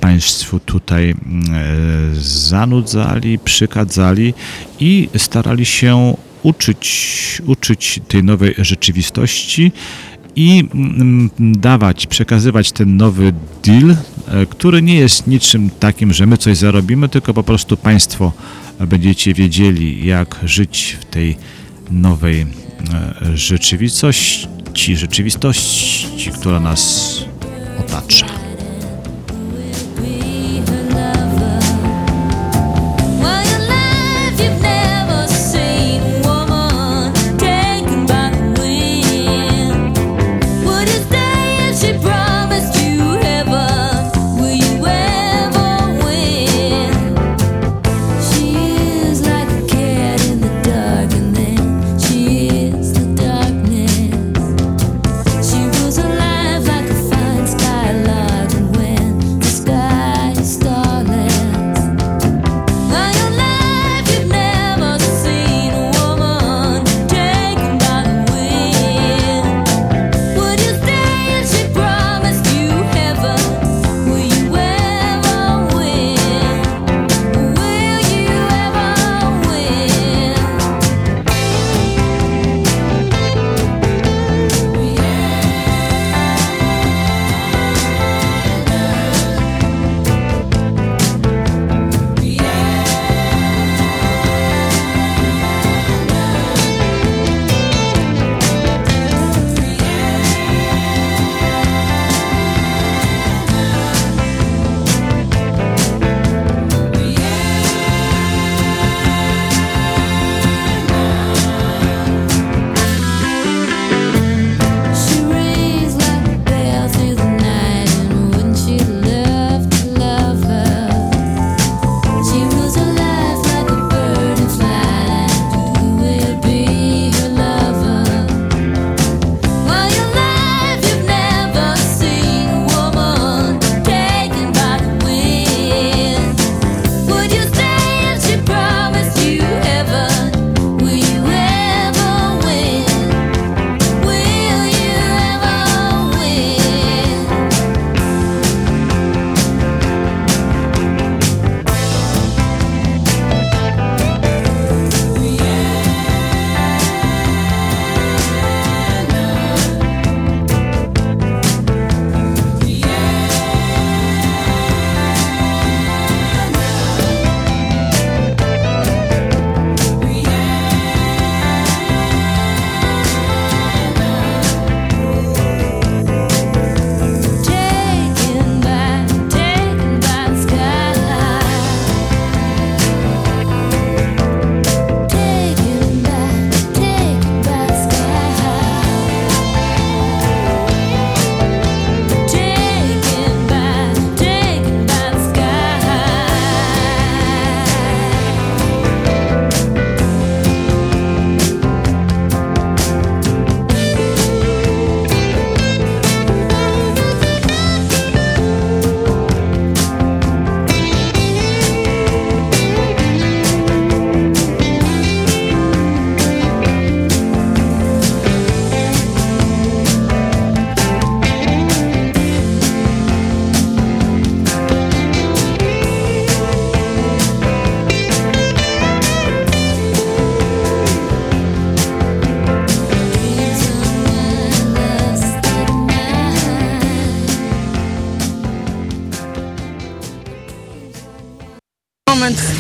Państwu tutaj mm, e, zanudzali, przykadzali i starali się uczyć, uczyć tej nowej rzeczywistości i mm, dawać, przekazywać ten nowy deal, e, który nie jest niczym takim, że my coś zarobimy, tylko po prostu Państwo będziecie wiedzieli, jak żyć w tej nowej e, rzeczywistości, rzeczywistości, która nas otacza.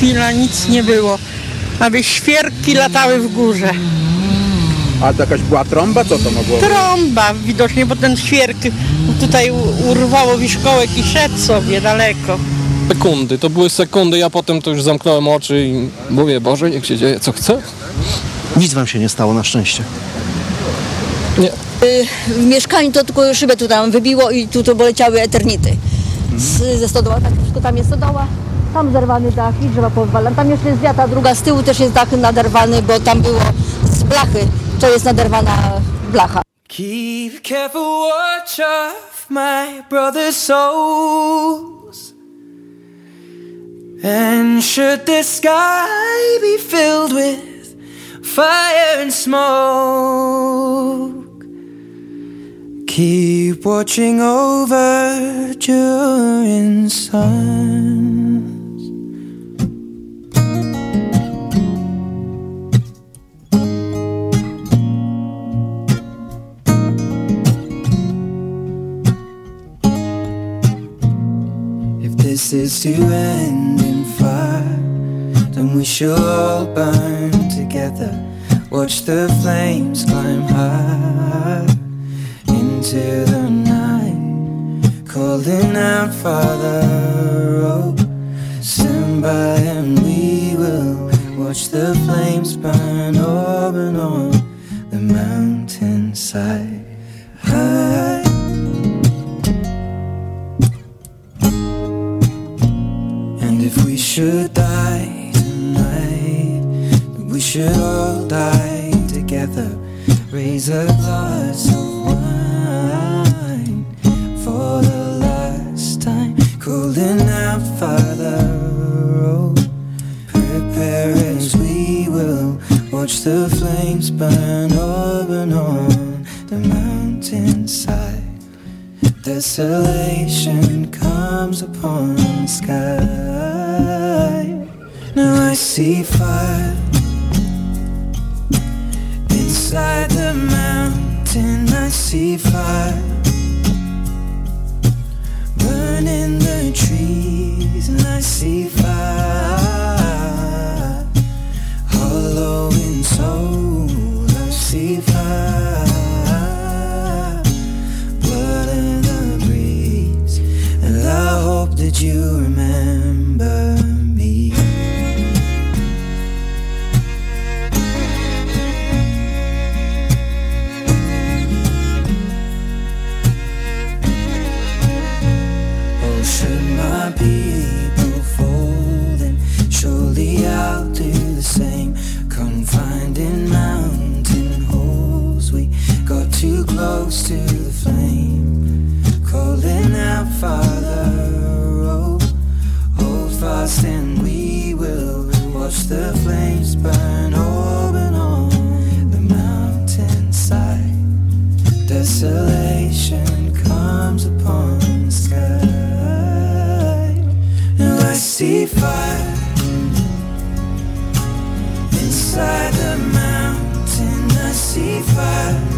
Chwila, nic nie było. Aby świerki latały w górze.
A to jakaś była trąba? Co to mogło być?
Trąba widocznie, bo ten świerk tutaj urwało wiszkołek i szedł sobie daleko.
sekundy, to były sekundy, ja potem to już zamknąłem oczy i mówię, Boże, niech się dzieje co chce.
Nic wam się nie stało na szczęście.
Nie,
w mieszkaniu to tylko szybę tu tam wybiło i tu to poleciały eternity. Z, ze stodoła, tak wszystko tam jest stodoła. Tam zerwany dach i drzewa powywalane. Tam jeszcze jest wiata, druga z tyłu też jest dach naderwany, bo tam było z blachy. To jest naderwana blacha.
Keep careful watch of my brother's souls. And should the sky be filled with fire and smoke, keep watching over during suns. sure. Watch the flames burn open on the mountainside. Desolation comes upon the sky. Now I see fire inside the mountain. I see fire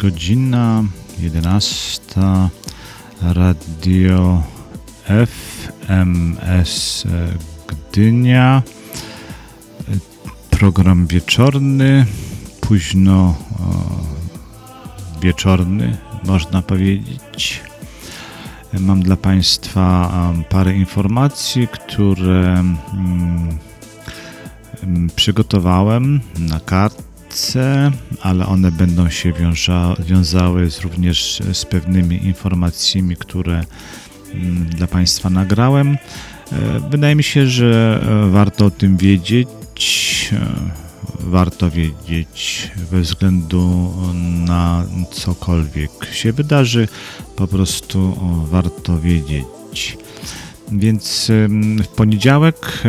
Godzina 11. Radio FMS Gdynia. Program wieczorny, późno e, wieczorny, można powiedzieć. Mam dla Państwa em, parę informacji, które mm, mm, przygotowałem na ale one będą się wiąża, wiązały z, również z pewnymi informacjami, które mm, dla Państwa nagrałem. E, Wydaje mi się, że e, warto o tym wiedzieć. e, Warto wiedzieć bez względu na cokolwiek się wydarzy, po prostu warto wiedzieć. Więc w poniedziałek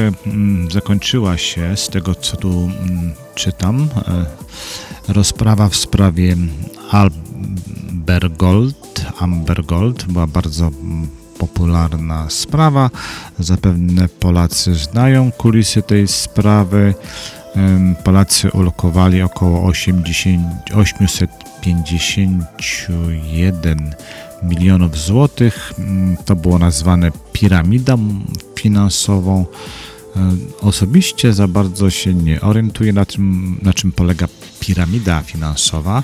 zakończyła się, z tego co tu mm, czytam, e, rozprawa w sprawie Ambergold. Ambergold była bardzo popularna sprawa. Zapewne Polacy znają kulisy tej sprawy. Polacy ulokowali około 80, 851 milionów złotych. Mm, To było nazwane piramidą finansową. E, Osobiście za bardzo się nie orientuję na czym, na czym polega piramida finansowa.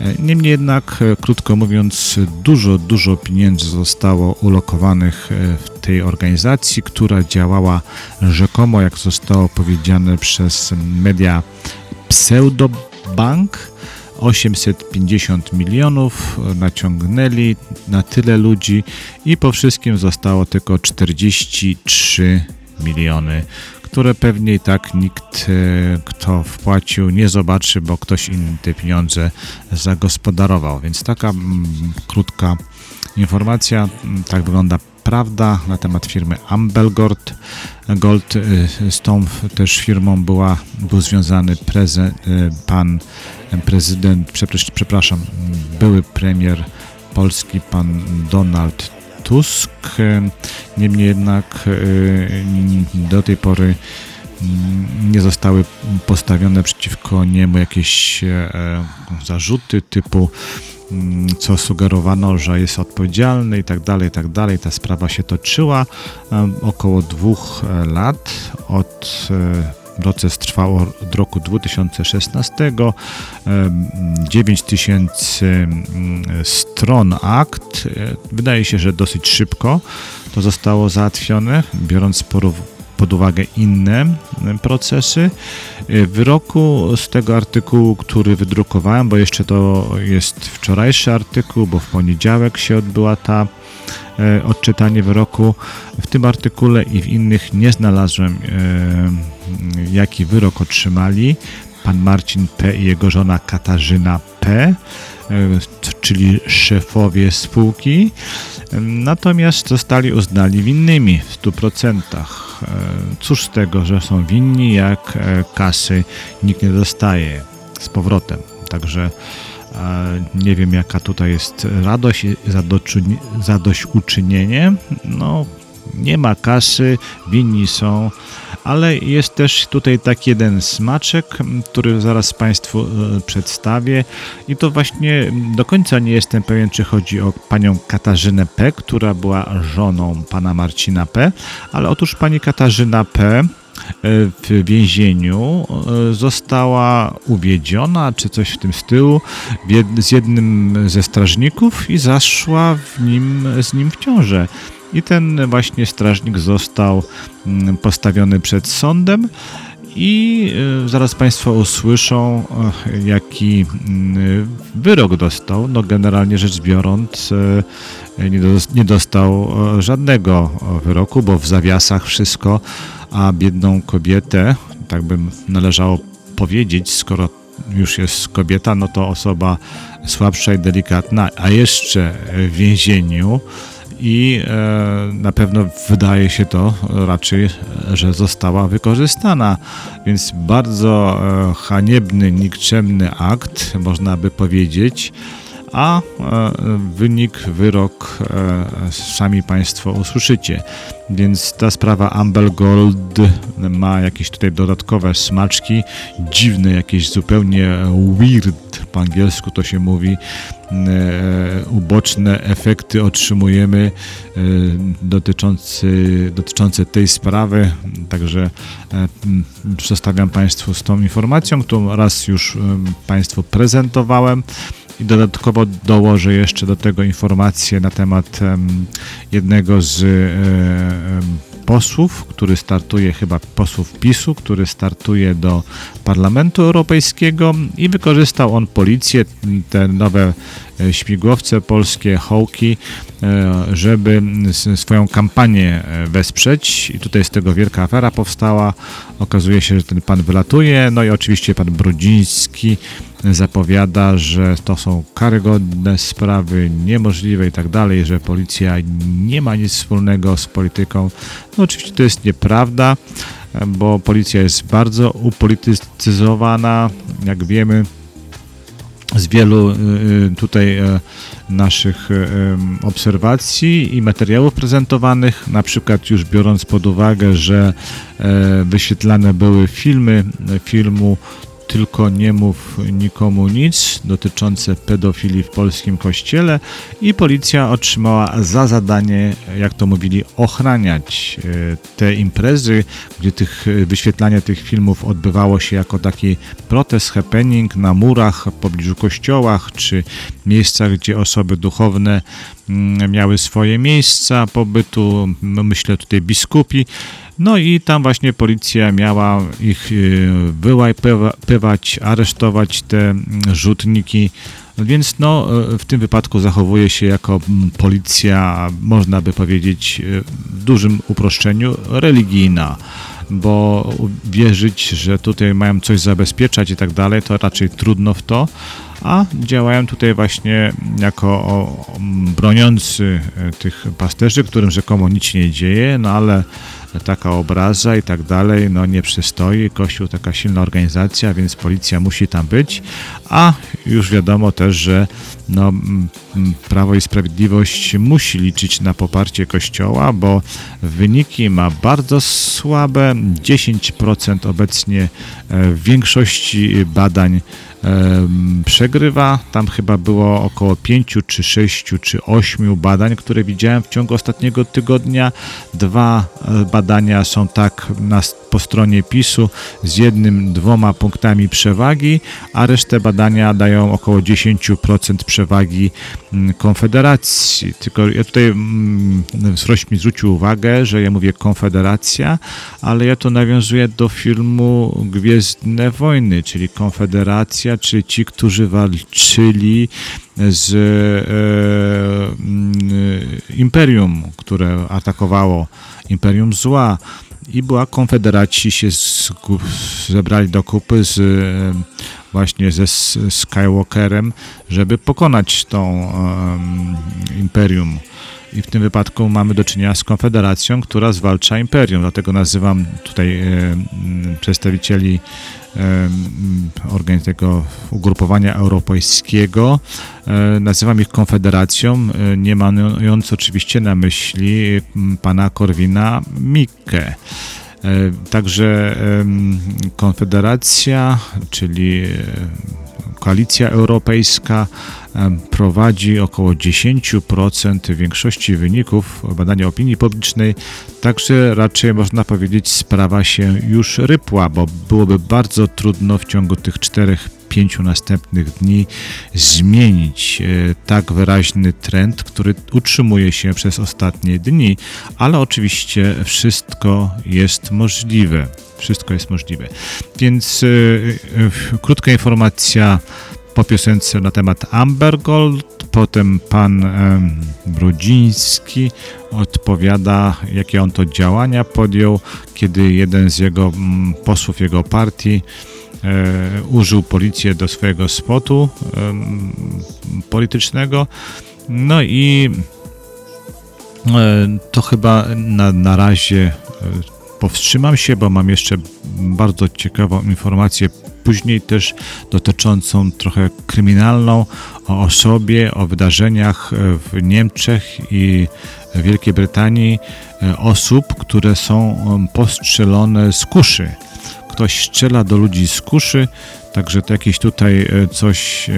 E, Niemniej jednak, e, krótko mówiąc, dużo, dużo pieniędzy zostało ulokowanych w tej organizacji, która działała rzekomo, jak zostało powiedziane przez media, pseudobank. 850 milionów naciągnęli na tyle ludzi i po wszystkim zostało tylko 43 miliony, które pewnie i tak nikt, e, kto wpłacił, nie zobaczy, bo ktoś inny te pieniądze zagospodarował. Więc taka mm, krótka informacja, tak wygląda prawda na temat firmy Ambelgord. Gold y, z tą też firmą była, był związany preze, y, pan prezydent, przepraszam, były premier Polski, pan Donald Tusk. Niemniej jednak y, do tej pory mm, nie zostały postawione przeciwko niemu jakieś e, zarzuty typu mm, co sugerowano, że jest odpowiedzialny i tak dalej, i tak dalej. Ta sprawa się toczyła em, około dwóch e, lat od e, Proces trwał od roku 2016. em, 9 tysięcy mm, stron akt. E, Wydaje się, że dosyć szybko to zostało załatwione, biorąc pod uwagę inne e, procesy. E, W wyroku z tego artykułu, który wydrukowałem, bo jeszcze to jest wczorajszy artykuł, bo w poniedziałek się odbyła ta odczytanie wyroku. W tym artykule i w innych nie znalazłem, e, jaki wyrok otrzymali pan Marcin P. i jego żona Katarzyna P., e, czyli szefowie spółki. Natomiast zostali uznani winnymi w 100%. E, Cóż z tego, że są winni, jak e, kasy nikt nie dostaje z powrotem. Także e, nie wiem, jaka tutaj jest radość zadośćuczynienie. No, nie ma kasy, winni są, ale jest też tutaj taki jeden smaczek, który zaraz Państwu e, przedstawię i to właśnie do końca nie jestem pewien, czy chodzi o panią Katarzynę P., która była żoną pana Marcina P., ale otóż pani Katarzyna P., w więzieniu e, została uwiedziona, czy coś w tym stylu, z jednym ze strażników i zaszła w nim, z nim w ciążę. I ten właśnie strażnik został mm, postawiony przed sądem. I e, zaraz Państwo usłyszą, e, jaki mm, wyrok dostał. No, generalnie rzecz biorąc, e, nie, dos- nie dostał żadnego wyroku, bo w zawiasach wszystko, a biedną kobietę, tak bym należało powiedzieć, skoro już jest kobieta, no to osoba słabsza i delikatna, a jeszcze w więzieniu i e, na pewno wydaje się to raczej, że została wykorzystana. Więc bardzo e, haniebny, nikczemny akt, można by powiedzieć. A e, wynik, wyrok e, sami Państwo usłyszycie. Więc ta sprawa Amber Gold ma jakieś tutaj dodatkowe smaczki, dziwne, jakieś zupełnie weird, po angielsku to się mówi, e, uboczne efekty otrzymujemy dotyczące, dotyczące tej sprawy. Także m, przedstawiam Państwu z tą informacją, którą raz już Państwu prezentowałem. I dodatkowo dołożę jeszcze do tego informację na temat em, jednego z em, posłów, który startuje, chyba posłów PiSu, który startuje do Parlamentu Europejskiego i wykorzystał on policję, te nowe śmigłowce polskie, hołki, e, żeby swoją kampanię e, wesprzeć i tutaj z tego wielka afera powstała. Okazuje się, że ten pan wylatuje, no i oczywiście pan Brudziński zapowiada, że to są karygodne sprawy, niemożliwe i tak dalej, że policja nie ma nic wspólnego z polityką. No oczywiście to jest nieprawda, bo policja jest bardzo upolitycyzowana, jak wiemy z wielu y, y, tutaj e, naszych e, obserwacji i materiałów prezentowanych, na przykład już biorąc pod uwagę, że e, wyświetlane były filmy filmu tylko nie mów nikomu nic dotyczące pedofilii w polskim kościele i policja otrzymała za zadanie, jak to mówili, ochraniać e, te imprezy, gdzie tych, e, wyświetlanie tych filmów odbywało się jako taki protest, happening na murach w pobliżu kościołach czy miejscach, gdzie osoby duchowne mm, miały swoje miejsca pobytu, myślę tutaj biskupi. No i tam właśnie policja miała ich y, wyłapywać, aresztować te mm, rzutniki. Więc no, y, w tym wypadku zachowuje się jako mm, policja, można by powiedzieć y, w dużym uproszczeniu, religijna. Bo wierzyć, że tutaj mają coś zabezpieczać i tak dalej, to raczej trudno w to, a działają tutaj właśnie jako o, m, broniący e, tych pasterzy, którym rzekomo nic nie dzieje, no ale taka obraza i tak dalej, no nie przystoi. Kościół taka silna organizacja, więc policja musi tam być, a już wiadomo też, że no, Prawo i Sprawiedliwość musi liczyć na poparcie Kościoła, bo wyniki ma bardzo słabe, 10% obecnie e, w większości badań przegrywa. Tam chyba było około 5 czy 6 czy 8 badań, które widziałem w ciągu ostatniego tygodnia. Dwa e, badania są tak na, po stronie PiSu z jednym, dwoma punktami przewagi, a resztę badania dają około 10% przewagi mm, Konfederacji. Tylko ja tutaj mm, Sroś mi zwrócił uwagę, że ja mówię Konfederacja, ale ja to nawiązuję do filmu Gwiezdne Wojny, czyli Konfederacja, czyli ci, którzy walczyli z e, mm, Imperium, które atakowało Imperium Zła i była konfederaci się zgu- zebrali do kupy z e, właśnie ze Skywalkerem, żeby pokonać tą em, Imperium. I w tym wypadku mamy do czynienia z konfederacją, która zwalcza imperium. Dlatego nazywam tutaj e, m, przedstawicieli e, m, organi- tego ugrupowania europejskiego, e, nazywam ich konfederacją, e, nie mając oczywiście na myśli pana Korwina Mikke. E, Także Konfederacja, czyli e, Koalicja Europejska prowadzi około 10% większości wyników badania opinii publicznej, także raczej można powiedzieć sprawa się już rypła, bo byłoby bardzo trudno w ciągu tych czterech pięciu następnych dni zmienić e, tak wyraźny trend, który utrzymuje się przez ostatnie dni, ale oczywiście wszystko jest możliwe. Wszystko jest możliwe. Więc e, krótka informacja po piosence na temat Amber Gold, potem pan Brudziński odpowiada, jakie on to działania podjął, kiedy jeden z jego mm, posłów jego partii użył policję do swojego spotu politycznego. No i e, to chyba na, na razie e, powstrzymam się, bo mam jeszcze bardzo ciekawą informację później też dotyczącą trochę kryminalną o osobie, o wydarzeniach e, w Niemczech i Wielkiej Brytanii e, osób, które są postrzelone z kuszy. Ktoś strzela do ludzi z kuszy, także to jakieś tutaj e, coś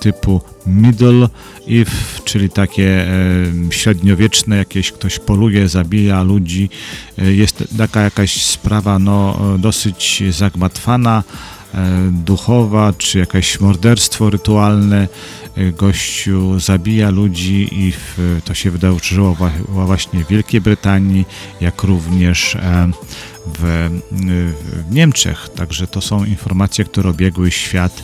typu middle if, czyli takie em, średniowieczne jakieś ktoś poluje, zabija ludzi. E, Jest taka jakaś sprawa no, e, dosyć zagmatwana, e, duchowa, czy jakieś morderstwo rytualne. E, Gościu zabija ludzi i to się wydarzyło właśnie w Wielkiej Brytanii, jak również e, w, w Niemczech. Także to są informacje, które obiegły świat e,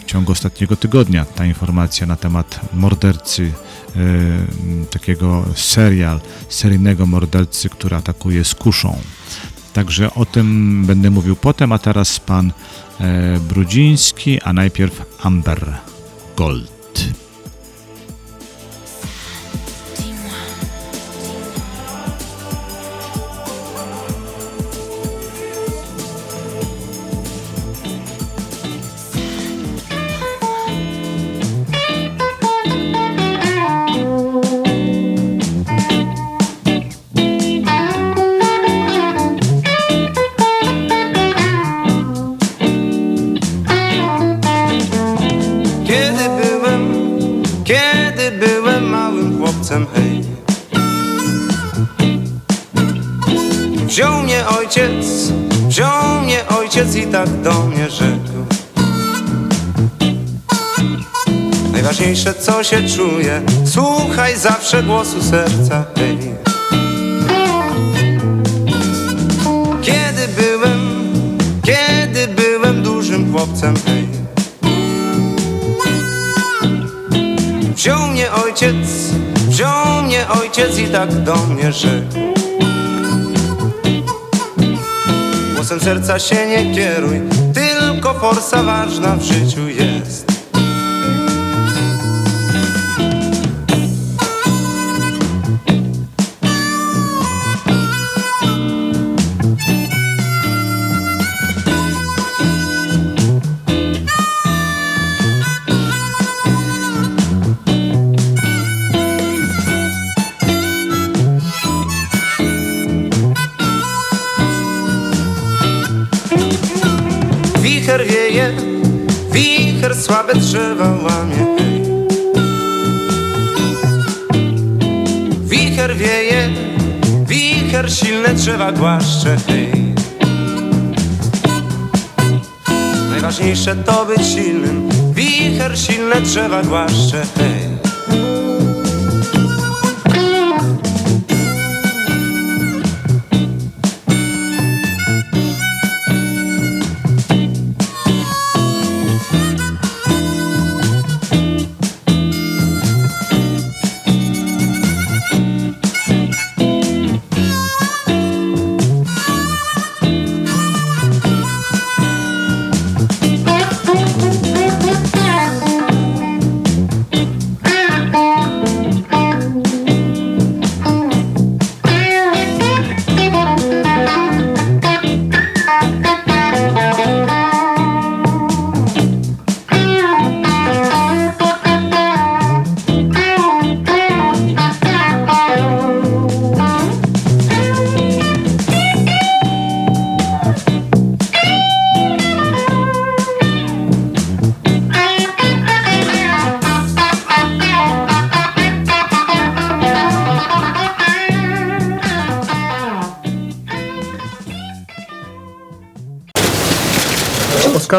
w ciągu ostatniego tygodnia. Ta informacja na temat mordercy, e, takiego serial, seryjnego mordercy, który atakuje z kuszą. Także o tym będę mówił potem, a teraz pan e, Brudziński, a najpierw Amber Gold.
Tak do mnie rzekł. Najważniejsze co się czuje, słuchaj zawsze głosu serca, hej Kiedy byłem, kiedy byłem dużym chłopcem, hej Wziął mnie ojciec, wziął mnie ojciec i tak do mnie rzekł Głosem serca się nie kieruj, tylko forsa ważna w życiu jest wicher słabe drzewa łamie hej. Wicher wieje, wicher silne drzewa głaszcze hej. Najważniejsze to być silnym, wicher silne drzewa głaszcze hej.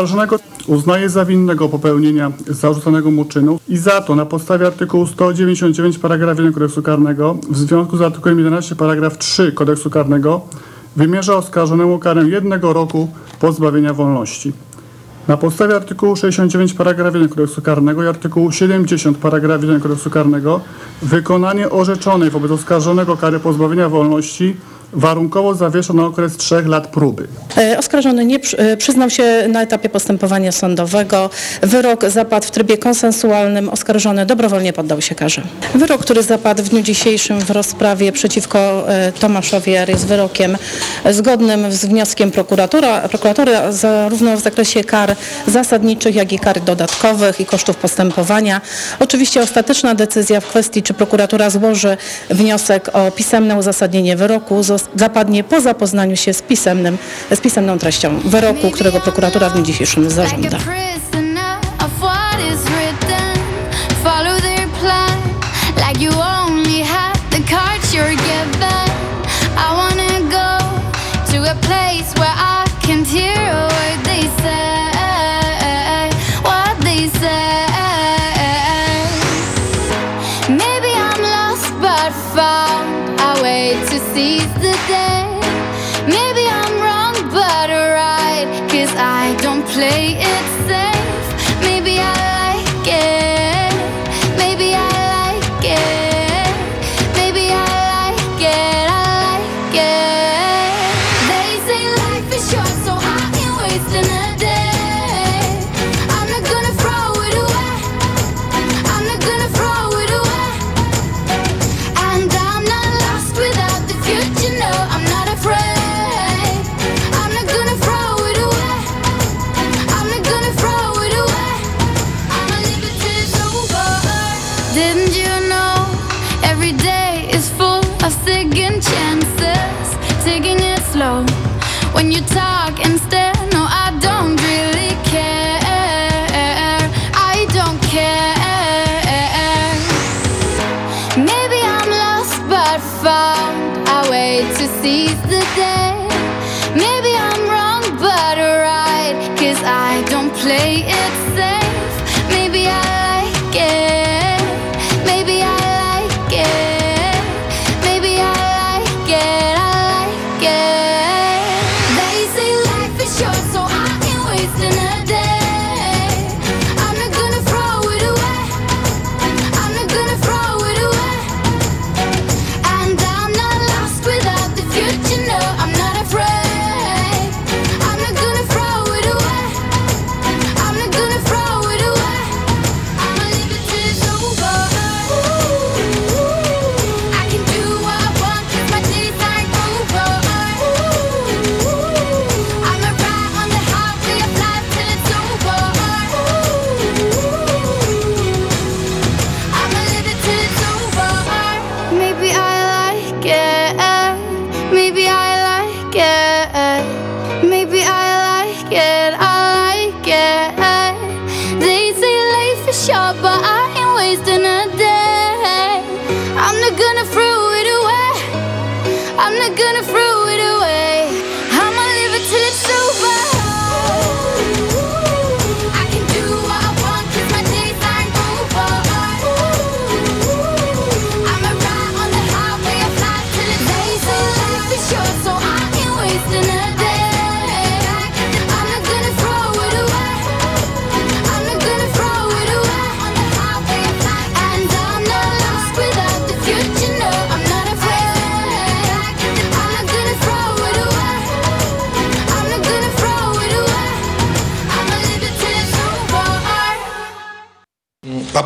Oskarżonego uznaje za winnego popełnienia zarzuconego mu czynu i za to na podstawie artykułu 199 paragraf 1 kodeksu karnego w związku z artykułem 11 paragraf 3 kodeksu karnego wymierza oskarżonemu karę jednego roku pozbawienia wolności. Na podstawie artykułu 69 paragraf 1 kodeksu karnego i artykułu 70 paragraf 1 kodeksu karnego wykonanie orzeczonej wobec oskarżonego kary pozbawienia wolności warunkowo zawiesza na okres trzech lat próby.
E, oskarżony nie e, przyznał się na etapie postępowania sądowego. Wyrok zapadł w trybie konsensualnym. Oskarżony dobrowolnie poddał się karze. Wyrok, który zapadł w dniu dzisiejszym w rozprawie przeciwko e, Tomaszowi R. jest wyrokiem zgodnym z wnioskiem prokuratora, prokuratora zarówno w zakresie kar zasadniczych, jak i kar dodatkowych i kosztów postępowania. Oczywiście ostateczna decyzja w kwestii, czy prokuratura złoży wniosek o pisemne uzasadnienie wyroku zapadnie po zapoznaniu się z, pisemnym, z pisemną treścią wyroku, którego prokuratura w dniu dzisiejszym zażąda.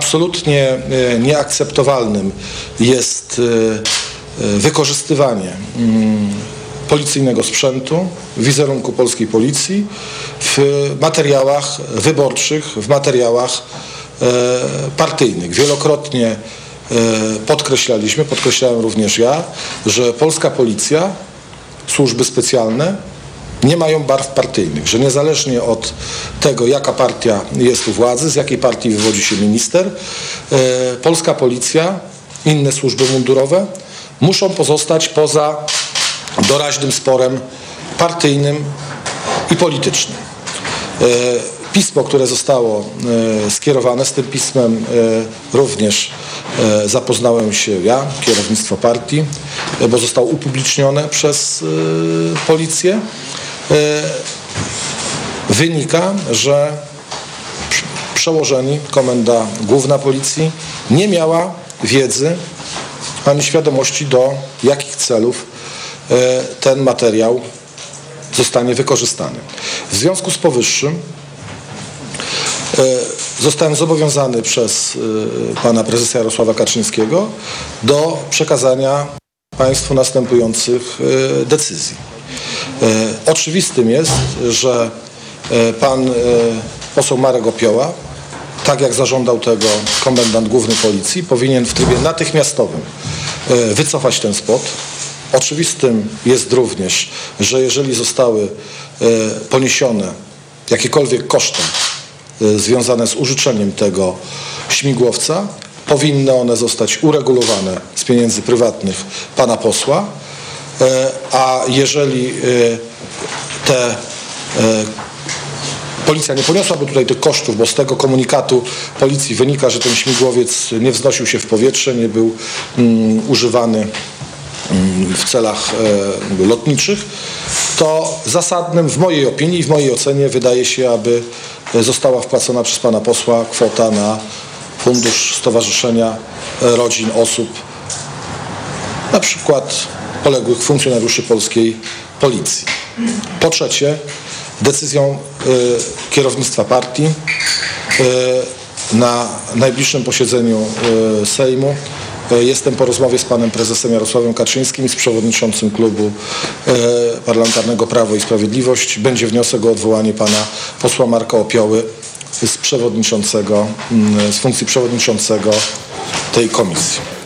absolutnie e, nieakceptowalnym jest e, e, wykorzystywanie mm, policyjnego sprzętu, wizerunku polskiej policji w materiałach wyborczych, w materiałach partyjnych. Wielokrotnie podkreślaliśmy, podkreślałem również ja, że polska policja, służby specjalne nie mają barw partyjnych, że niezależnie od tego, jaka partia jest u władzy, z jakiej partii wywodzi się minister, e, polska policja, inne służby mundurowe muszą pozostać poza doraźnym sporem partyjnym i politycznym. E, pismo, które zostało e, skierowane, z tym pismem również zapoznałem się ja, kierownictwo partii, bo zostało upublicznione przez policję. E, wynika, że przełożeni, komenda główna policji, nie miała wiedzy ani świadomości do jakich celów e, ten materiał zostanie wykorzystany. W związku z powyższym e, zostałem zobowiązany przez pana prezesa Jarosława Kaczyńskiego do przekazania państwu następujących decyzji. E, Oczywistym jest, że e, pan e, poseł Marek Opioła, tak jak zażądał tego komendant główny policji, powinien w trybie natychmiastowym wycofać ten spot. Oczywistym jest również, że jeżeli zostały poniesione jakiekolwiek koszty związane z użyczeniem tego śmigłowca, powinny one zostać uregulowane z pieniędzy prywatnych pana posła, a jeżeli e, te e, policja nie poniosłaby tutaj tych kosztów, bo z tego komunikatu policji wynika, że ten śmigłowiec nie wznosił się w powietrze, nie był mm, używany mm, w celach e, lotniczych, to zasadnym w mojej opinii i w mojej ocenie wydaje się, aby e, została wpłacona przez pana posła kwota na fundusz Stowarzyszenia e, Rodzin Osób na przykład poległych funkcjonariuszy polskiej policji. Po trzecie, decyzją y, kierownictwa partii y, na najbliższym posiedzeniu y, Sejmu y, jestem po rozmowie z panem prezesem Jarosławem Kaczyńskim i z przewodniczącym klubu y, parlamentarnego Prawo i Sprawiedliwość. Będzie wniosek o odwołanie pana posła Marka Opioły z przewodniczącego, mm, z funkcji przewodniczącego tej komisji.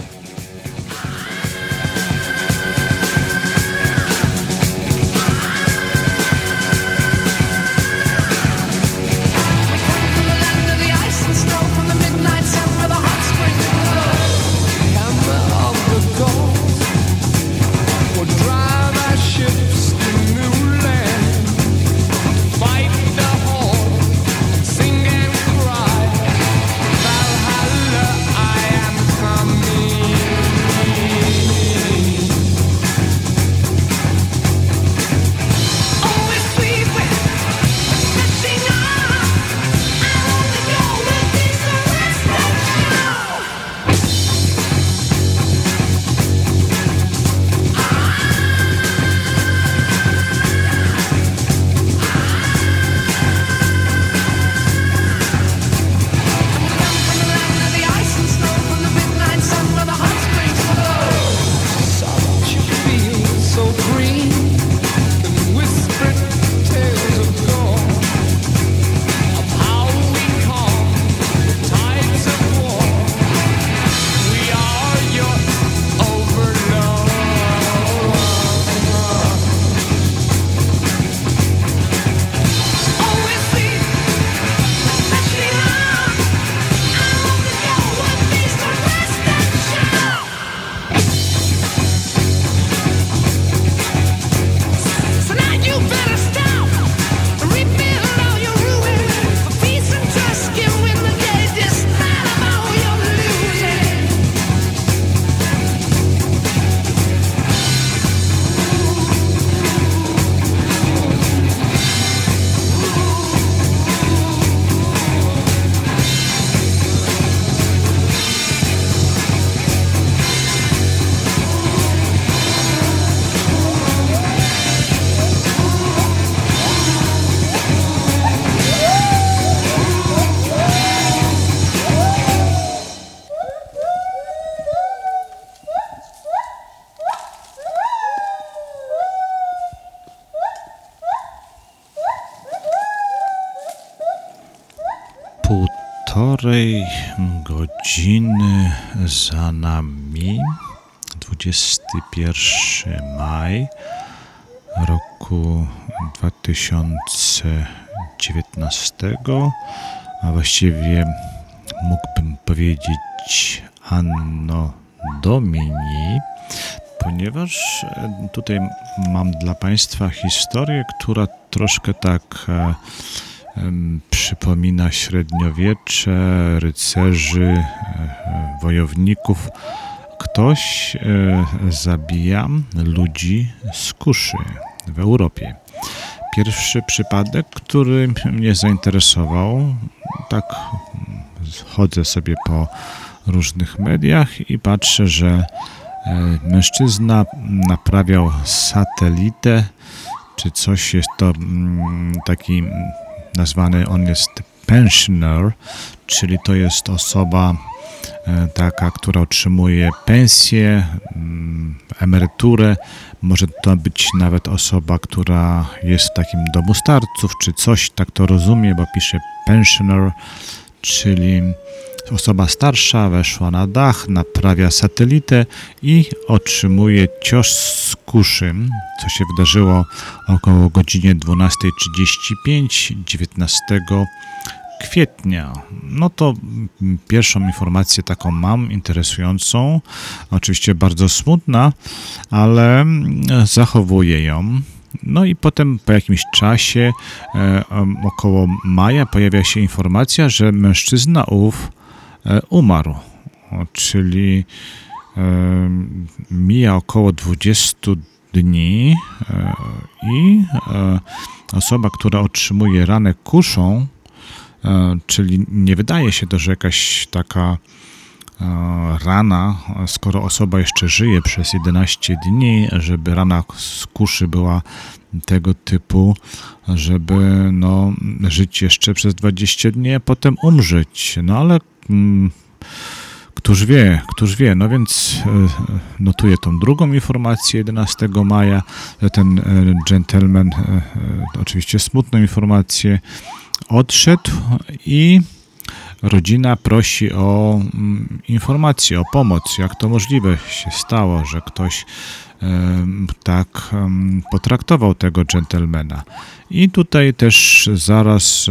Za nami. 21 maj roku 2019, a właściwie mógłbym powiedzieć Anno Domini, ponieważ e, tutaj mam dla Państwa historię, która troszkę tak e, przypomina średniowiecze, rycerzy, e, wojowników. Ktoś e, zabija ludzi z kuszy w Europie. Pierwszy przypadek, który mnie zainteresował, tak chodzę sobie po różnych mediach i patrzę, że e, mężczyzna naprawiał satelitę, czy coś jest to mm, taki nazwany, on jest pensioner, czyli to jest osoba e, taka, która otrzymuje pensję, mm, emeryturę. Może to być nawet osoba, która jest w takim domu starców, czy coś, tak to rozumie, bo pisze pensioner, czyli osoba starsza weszła na dach, naprawia satelitę i otrzymuje cios z kuszy, co się wydarzyło około godzinie 12.35 19 kwietnia. No to pierwszą informację taką mam, interesującą, oczywiście bardzo smutna, ale zachowuję ją. No i potem po jakimś czasie, e, około maja, pojawia się informacja, że mężczyzna ów umarł. O, czyli e, mija około 20 dni e, i e, osoba, która otrzymuje ranę kuszą, e, czyli nie wydaje się to, że jakaś taka e, rana, skoro osoba jeszcze żyje przez 11 dni, żeby rana z kuszy była tego typu, żeby no, żyć jeszcze przez 20 dni, a potem umrzeć. No ale Któż wie, któż wie. No więc e, notuję tą drugą informację 11 maja, ten e, gentleman, e, oczywiście smutną informację, odszedł i rodzina prosi o mm, informację, o pomoc. Jak to możliwe się stało, że ktoś tak em, potraktował tego gentlemana. I tutaj też zaraz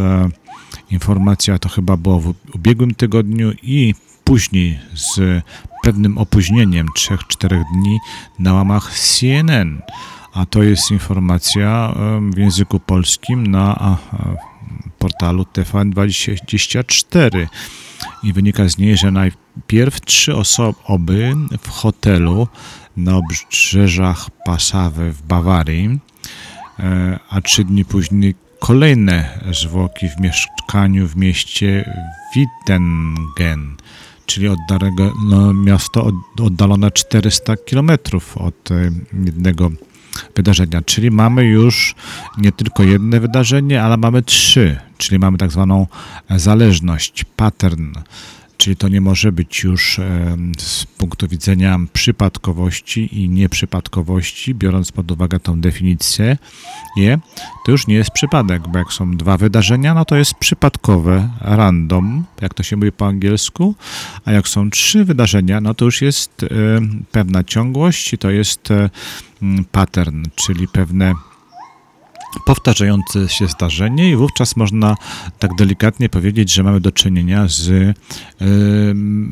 informacja, to chyba było w ubiegłym tygodniu i później z pewnym opóźnieniem 3-4 dni na łamach CNN. A to jest informacja w języku polskim na portalu TVN24 i wynika z niej, że najpierw trzy osoby w hotelu na obrzeżach Passawy w Bawarii, e, a trzy dni później kolejne zwłoki w mieszkaniu w mieście Wittingen, czyli no, miasto od- oddalone 400 km od e, jednego wydarzenia. Czyli mamy już nie tylko jedno wydarzenie, ale mamy trzy, czyli mamy tak zwaną zależność, pattern. Czyli to nie może być już e, z punktu widzenia przypadkowości i nieprzypadkowości, biorąc pod uwagę tą definicję, je, to już nie jest przypadek, bo jak są dwa wydarzenia, no to jest przypadkowe, random, jak to się mówi po angielsku, a jak są trzy wydarzenia, no to już jest e, pewna ciągłość i to jest e, pattern, czyli pewne powtarzające się zdarzenie i wówczas można tak delikatnie powiedzieć, że mamy do czynienia z e,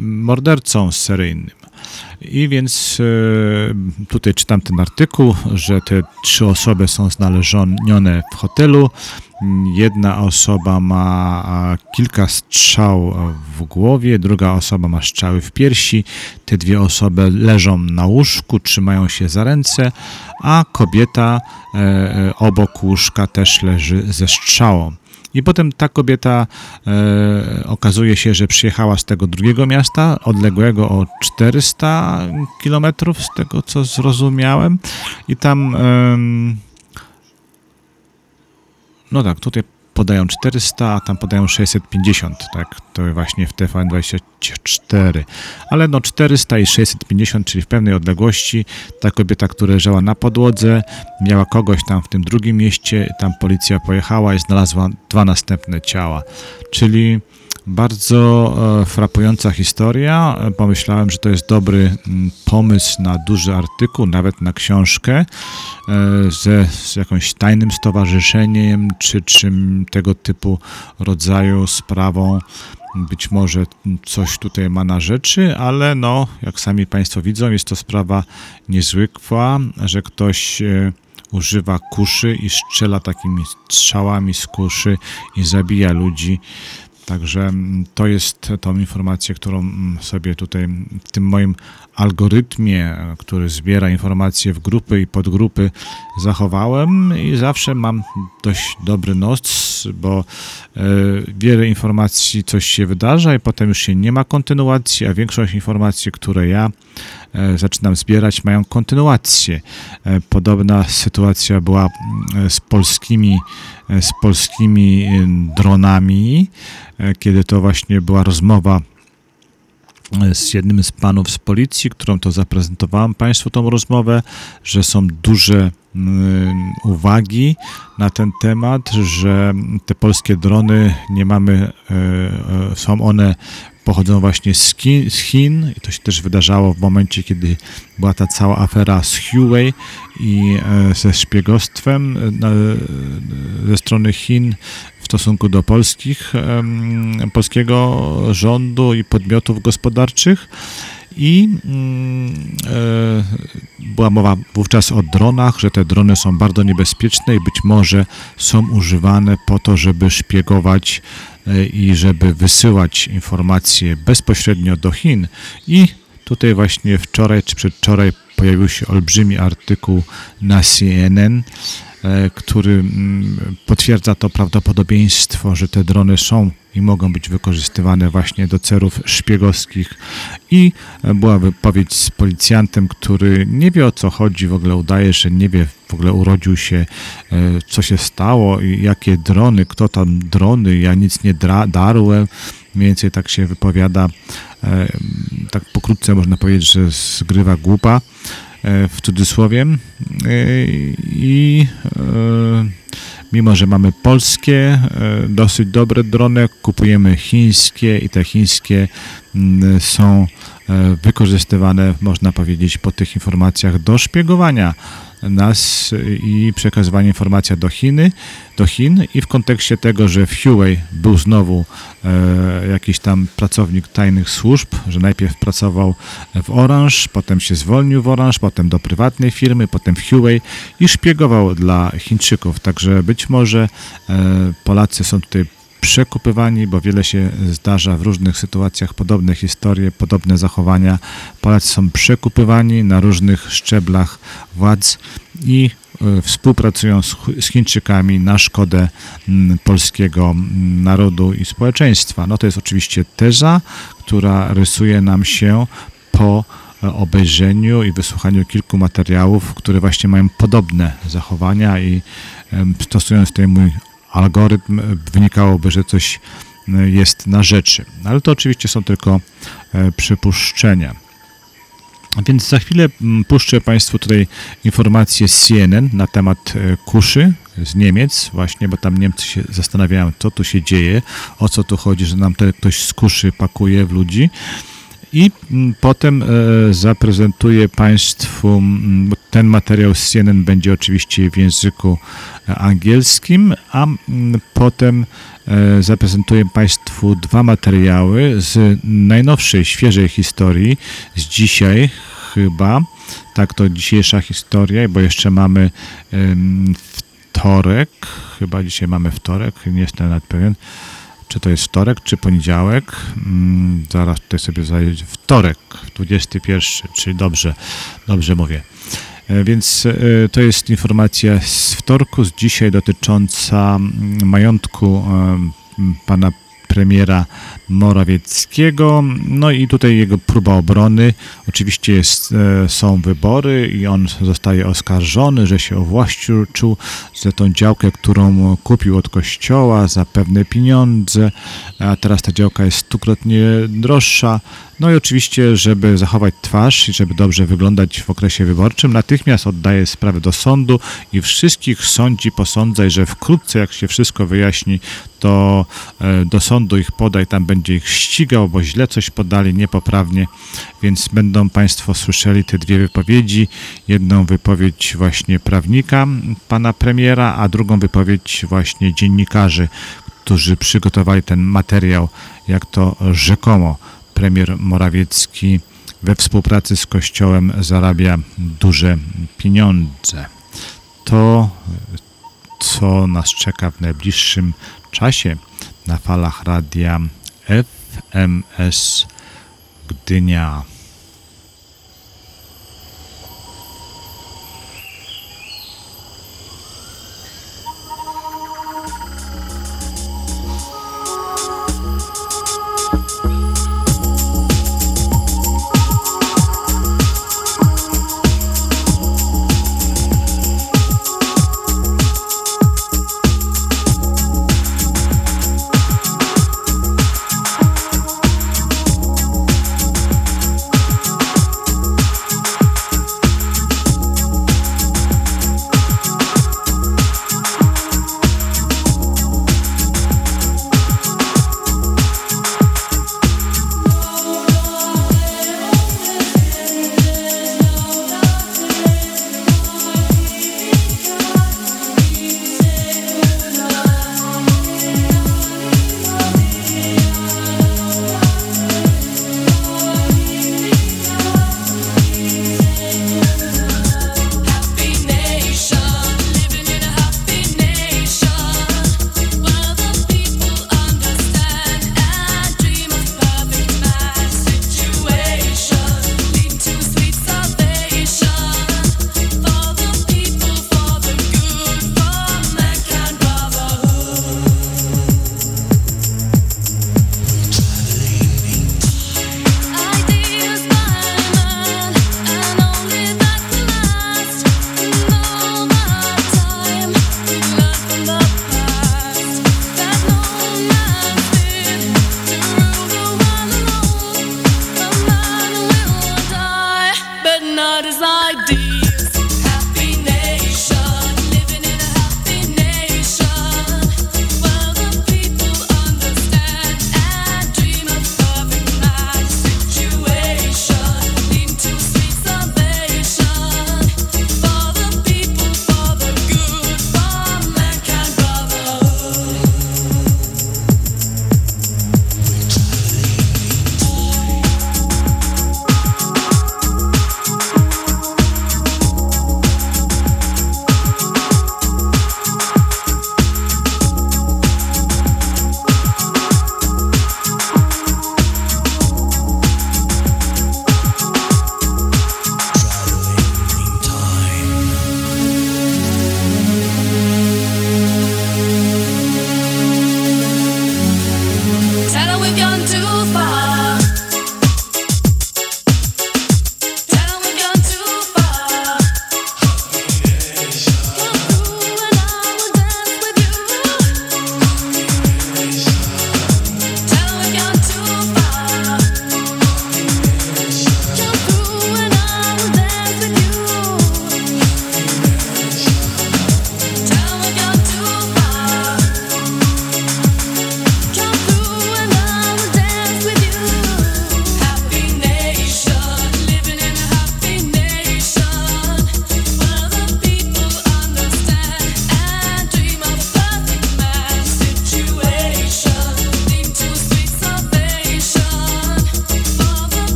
mordercą seryjnym. I więc e, tutaj czytam ten artykuł, że te trzy osoby są znalezione w hotelu. Jedna osoba ma kilka strzał w głowie, druga osoba ma strzały w piersi. Te dwie osoby leżą na łóżku, trzymają się za ręce, a kobieta e, e, obok łóżka też leży ze strzałą. I potem ta kobieta e, okazuje się, że przyjechała z tego drugiego miasta, odległego o 400 kilometrów, z tego co zrozumiałem. I tam, em, no tak, tutaj podają 400, a tam podają 650, tak, to właśnie w TVN24. Ale no 400 i 650, czyli w pewnej odległości, ta kobieta, która leżała na podłodze, miała kogoś tam w tym drugim mieście, tam policja pojechała i znalazła dwa następne ciała. Czyli bardzo e, frapująca historia. E, Pomyślałem, że to jest dobry pomysł na duży artykuł, nawet na książkę e, ze, z jakimś tajnym stowarzyszeniem, czy czym tego typu rodzaju sprawą. Być może coś tutaj ma na rzeczy, ale no, jak sami Państwo widzą, jest to sprawa niezwykła, że ktoś używa kuszy i strzela takimi strzałami z kuszy i zabija ludzi. Także to jest tą informację, którą mm, sobie tutaj w tym moim algorytmie, który zbiera informacje w grupy i podgrupy, zachowałem i zawsze mam dość dobry nos, bo e, wiele informacji coś się wydarza i potem już się nie ma kontynuacji, a większość informacji, które ja e, zaczynam zbierać, mają kontynuację. E, Podobna sytuacja była z polskimi, z polskimi dronami, kiedy to właśnie była rozmowa z jednym z panów z policji, którą to zaprezentowałem Państwu tą rozmowę, że są duże mm, uwagi na ten temat, że te polskie drony nie mamy, e, e, są one pochodzą właśnie z Chin, z Chin i to się też wydarzało w momencie, kiedy była ta cała afera z Huawei i e, ze szpiegostwem ze strony Chin w stosunku do polskich, polskiego rządu i podmiotów gospodarczych. I mm, e, była mowa wówczas o dronach, że te drony są bardzo niebezpieczne i być może są używane po to, żeby szpiegować e, i żeby wysyłać informacje bezpośrednio do Chin. I tutaj właśnie wczoraj czy przedwczoraj pojawił się olbrzymi artykuł na CNN, który mm, potwierdza to prawdopodobieństwo, że te drony są i mogą być wykorzystywane właśnie do celów szpiegowskich. I e, była wypowiedź z policjantem, który nie wie o co chodzi, w ogóle udaje, że nie wie, w ogóle urodził się, e, co się stało jakie drony, kto tam drony, ja nic nie darłem. Mniej więcej tak się wypowiada, e, tak pokrótce można powiedzieć, że zgrywa głupa e, w cudzysłowie. E, I e, mimo, że mamy polskie, e, dosyć dobre drony, kupujemy chińskie i te chińskie mm, są e, wykorzystywane, można powiedzieć, po tych informacjach do szpiegowania nas i przekazywania informacji do Chiny, do Chin i w kontekście tego, że w Huawei był znowu e, jakiś tam pracownik tajnych służb, że najpierw pracował w Orange, potem się zwolnił w Orange, potem do prywatnej firmy, potem w Huawei i szpiegował dla Chińczyków. Także być może e, Polacy są tutaj przekupywani, bo wiele się zdarza w różnych sytuacjach, podobne historie, podobne zachowania. Polacy są przekupywani na różnych szczeblach władz i e, współpracują z, Ch- z Chińczykami na szkodę polskiego narodu i społeczeństwa. No to jest oczywiście teza, która rysuje nam się po e, obejrzeniu i wysłuchaniu kilku materiałów, które właśnie mają podobne zachowania i stosując tutaj mój algorytm, e, wynikałoby, że coś e, jest na rzeczy. Ale to oczywiście są tylko e, przypuszczenia. Więc za chwilę mm, puszczę Państwu tutaj informacje z CNN na temat kuszy z Niemiec, właśnie, bo tam Niemcy się zastanawiają, co tu się dzieje, o co tu chodzi, że nam ktoś z kuszy pakuje w ludzi. I mm, potem e, zaprezentuję Państwu, mm, ten materiał z CNN będzie oczywiście w języku e, angielskim, a mm, potem e, zaprezentuję Państwu dwa materiały z najnowszej, świeżej historii, z dzisiaj chyba. Tak, to dzisiejsza historia, bo jeszcze mamy wtorek, chyba dzisiaj mamy wtorek, nie jestem nawet pewien czy to jest wtorek, czy poniedziałek. Mm, zaraz tutaj sobie zajrzę. Wtorek, 21, czyli dobrze, dobrze mówię. E, Więc e, to jest informacja z wtorku, z dzisiaj dotycząca mm, majątku e, pana premiera Morawieckiego. No i tutaj jego próba obrony. Oczywiście jest, są wybory i on zostaje oskarżony, że się owłaszczył za tą działkę, którą kupił od kościoła za pewne pieniądze, a teraz ta działka jest stukrotnie droższa. No i oczywiście, żeby zachować twarz i żeby dobrze wyglądać w okresie wyborczym, natychmiast oddaje sprawę do sądu i wszystkich sądzi, posądza i że wkrótce, jak się wszystko wyjaśni, to e, do sądu ich poda i tam będzie ich ścigał, bo źle coś podali, niepoprawnie, więc będą Państwo słyszeli te dwie wypowiedzi. Jedną wypowiedź właśnie prawnika, pana premiera, a drugą wypowiedź właśnie dziennikarzy, którzy przygotowali ten materiał, jak to rzekomo premier Morawiecki we współpracy z Kościołem zarabia duże pieniądze. To, co nas czeka w najbliższym czasie na falach radia FMS Gdynia.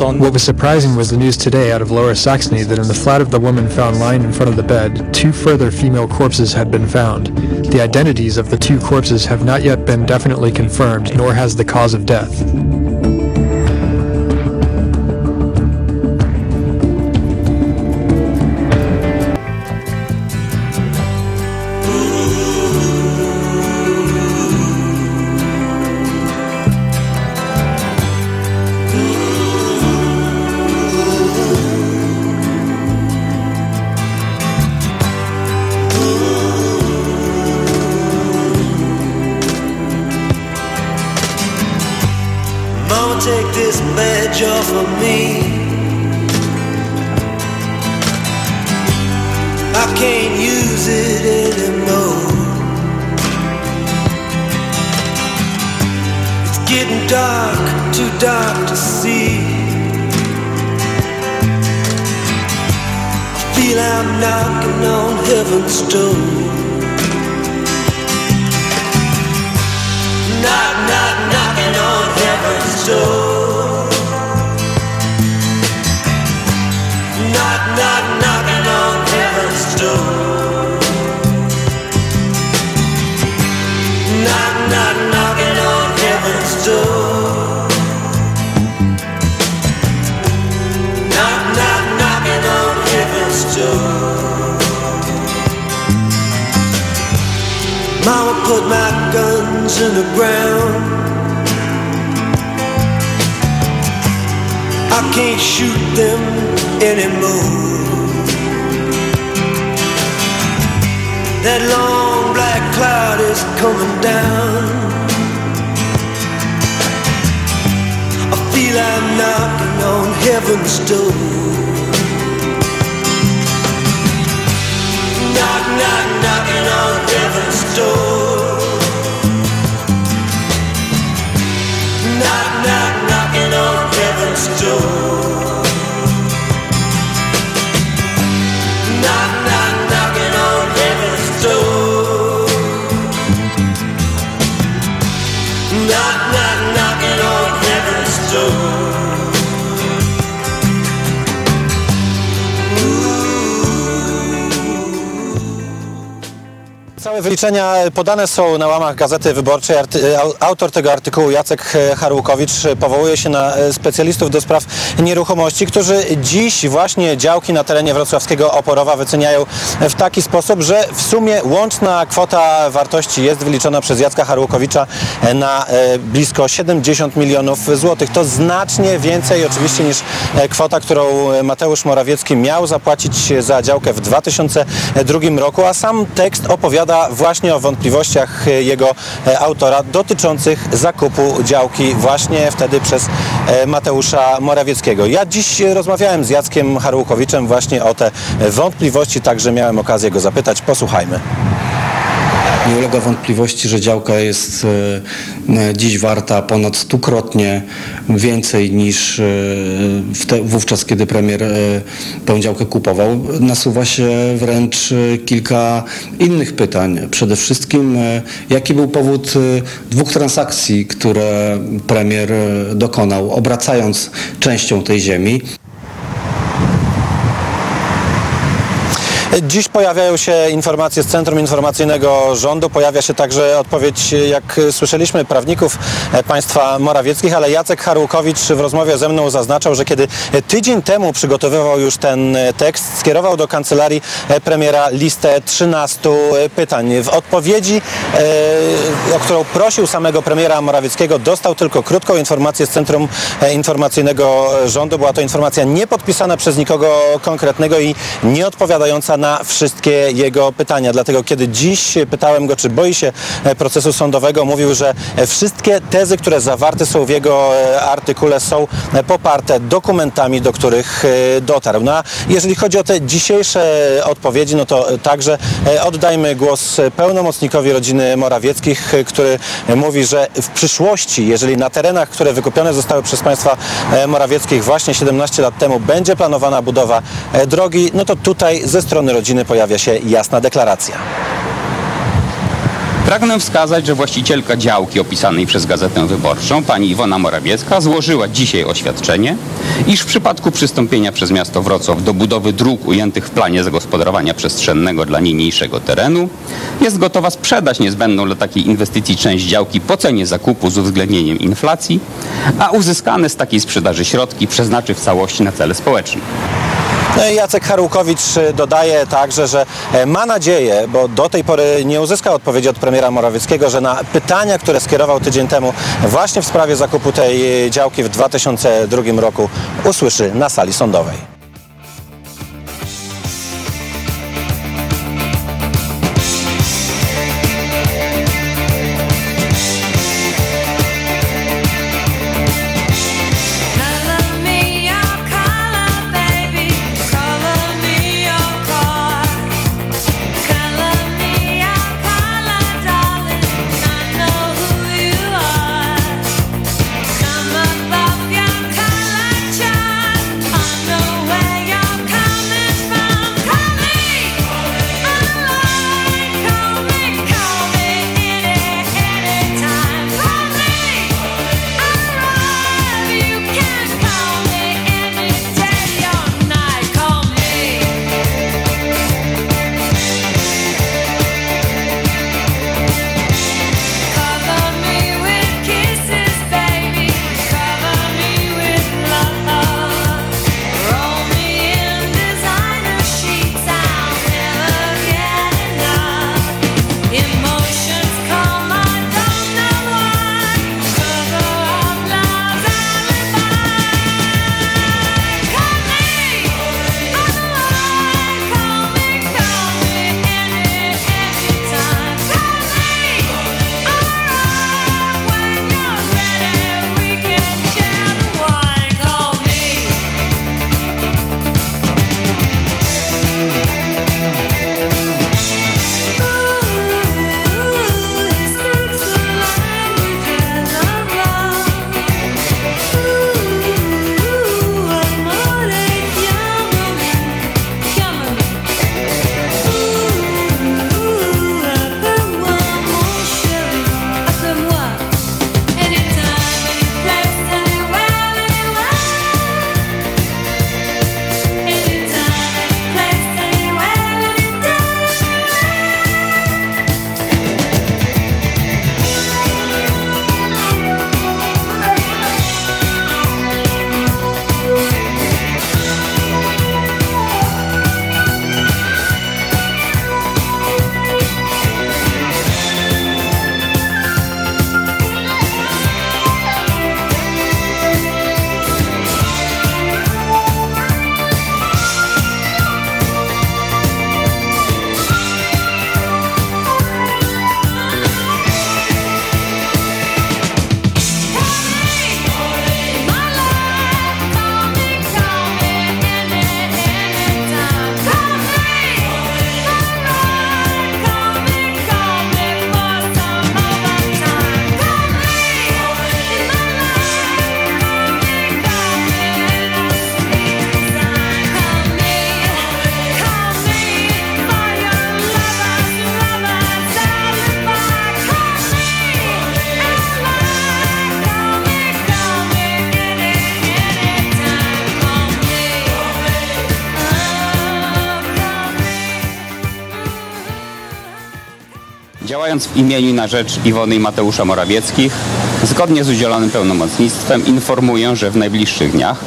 War dann,
What was surprising was the news today out of Lower Saxony that in the flat of the woman found lying in front of the bed, two further female corpses had been found. The identities of the two corpses have not yet been definitely confirmed, nor has the cause of death.
Podane są na łamach Gazety Wyborczej. Au- autor tego artykułu, Jacek e, Harłukowicz, e, powołuje się na e, specjalistów do spraw nieruchomości, którzy dziś właśnie działki na terenie wrocławskiego Oporowa wyceniają w taki sposób, że w sumie łączna kwota wartości jest wyliczona przez Jacka Harłukowicza na e, blisko 70 milionów złotych. To znacznie więcej oczywiście niż e, kwota, którą Mateusz Morawiecki miał zapłacić za działkę w 2002 roku, a sam tekst opowiada właśnie o wątpliwościach jego e, autora dotyczących zakupu działki właśnie wtedy przez Mateusza Morawieckiego. Ja dziś e, rozmawiałem z Jackiem Harłukowiczem właśnie o te e, wątpliwości, także miałem okazję go zapytać. Posłuchajmy.
Nie ulega wątpliwości, że działka jest e, dziś warta ponad stukrotnie więcej niż e, wówczas, kiedy premier e, tę działkę kupował. Nasuwa się wręcz kilka innych pytań. Przede wszystkim, jaki był powód dwóch transakcji, które premier dokonał, obracając częścią tej ziemi.
Dziś pojawiają się informacje z Centrum Informacyjnego Rządu, pojawia się także odpowiedź, jak słyszeliśmy, prawników e, państwa Morawieckich, ale Jacek Harłukowicz w rozmowie ze mną zaznaczał, że kiedy tydzień temu przygotowywał już ten e, tekst, skierował do kancelarii e, premiera listę 13 pytań. W odpowiedzi, o którą prosił samego premiera Morawieckiego, dostał tylko krótką informację z Centrum Informacyjnego Rządu. Była to informacja niepodpisana przez nikogo konkretnego i nie na wszystkie jego pytania. Dlatego kiedy dziś pytałem go, czy boi się e, procesu sądowego, mówił, że e, wszystkie tezy, które zawarte są w jego e, artykule są poparte dokumentami, do których dotarł. No a jeżeli chodzi o te dzisiejsze odpowiedzi, no to także oddajmy głos pełnomocnikowi rodziny Morawieckich, który mówi, że w przyszłości, jeżeli na terenach, które wykupione zostały przez państwa Morawieckich właśnie 17 lat temu będzie planowana budowa drogi, no to tutaj ze strony rodziny pojawia się jasna deklaracja.
Pragnę wskazać, że właścicielka działki opisanej przez Gazetę Wyborczą, pani Iwona Morawiecka, złożyła dzisiaj oświadczenie, iż w przypadku przystąpienia przez miasto Wrocław do budowy dróg ujętych w planie zagospodarowania przestrzennego dla niniejszego terenu, jest gotowa sprzedać niezbędną dla takiej inwestycji część działki po cenie zakupu z uwzględnieniem inflacji, a uzyskane z takiej sprzedaży środki przeznaczy w całości na cele społeczne.
No Jacek Harłkowicz y, dodaje także, że e, ma nadzieję, bo do tej pory nie uzyskał odpowiedzi od premiera Morawieckiego, że na pytania, które skierował tydzień temu właśnie w sprawie zakupu tej e, działki w 2002 roku usłyszy na sali sądowej.
W imieniu na rzecz Iwony i Mateusza Morawieckich, zgodnie z udzielonym pełnomocnictwem informuję, że w najbliższych dniach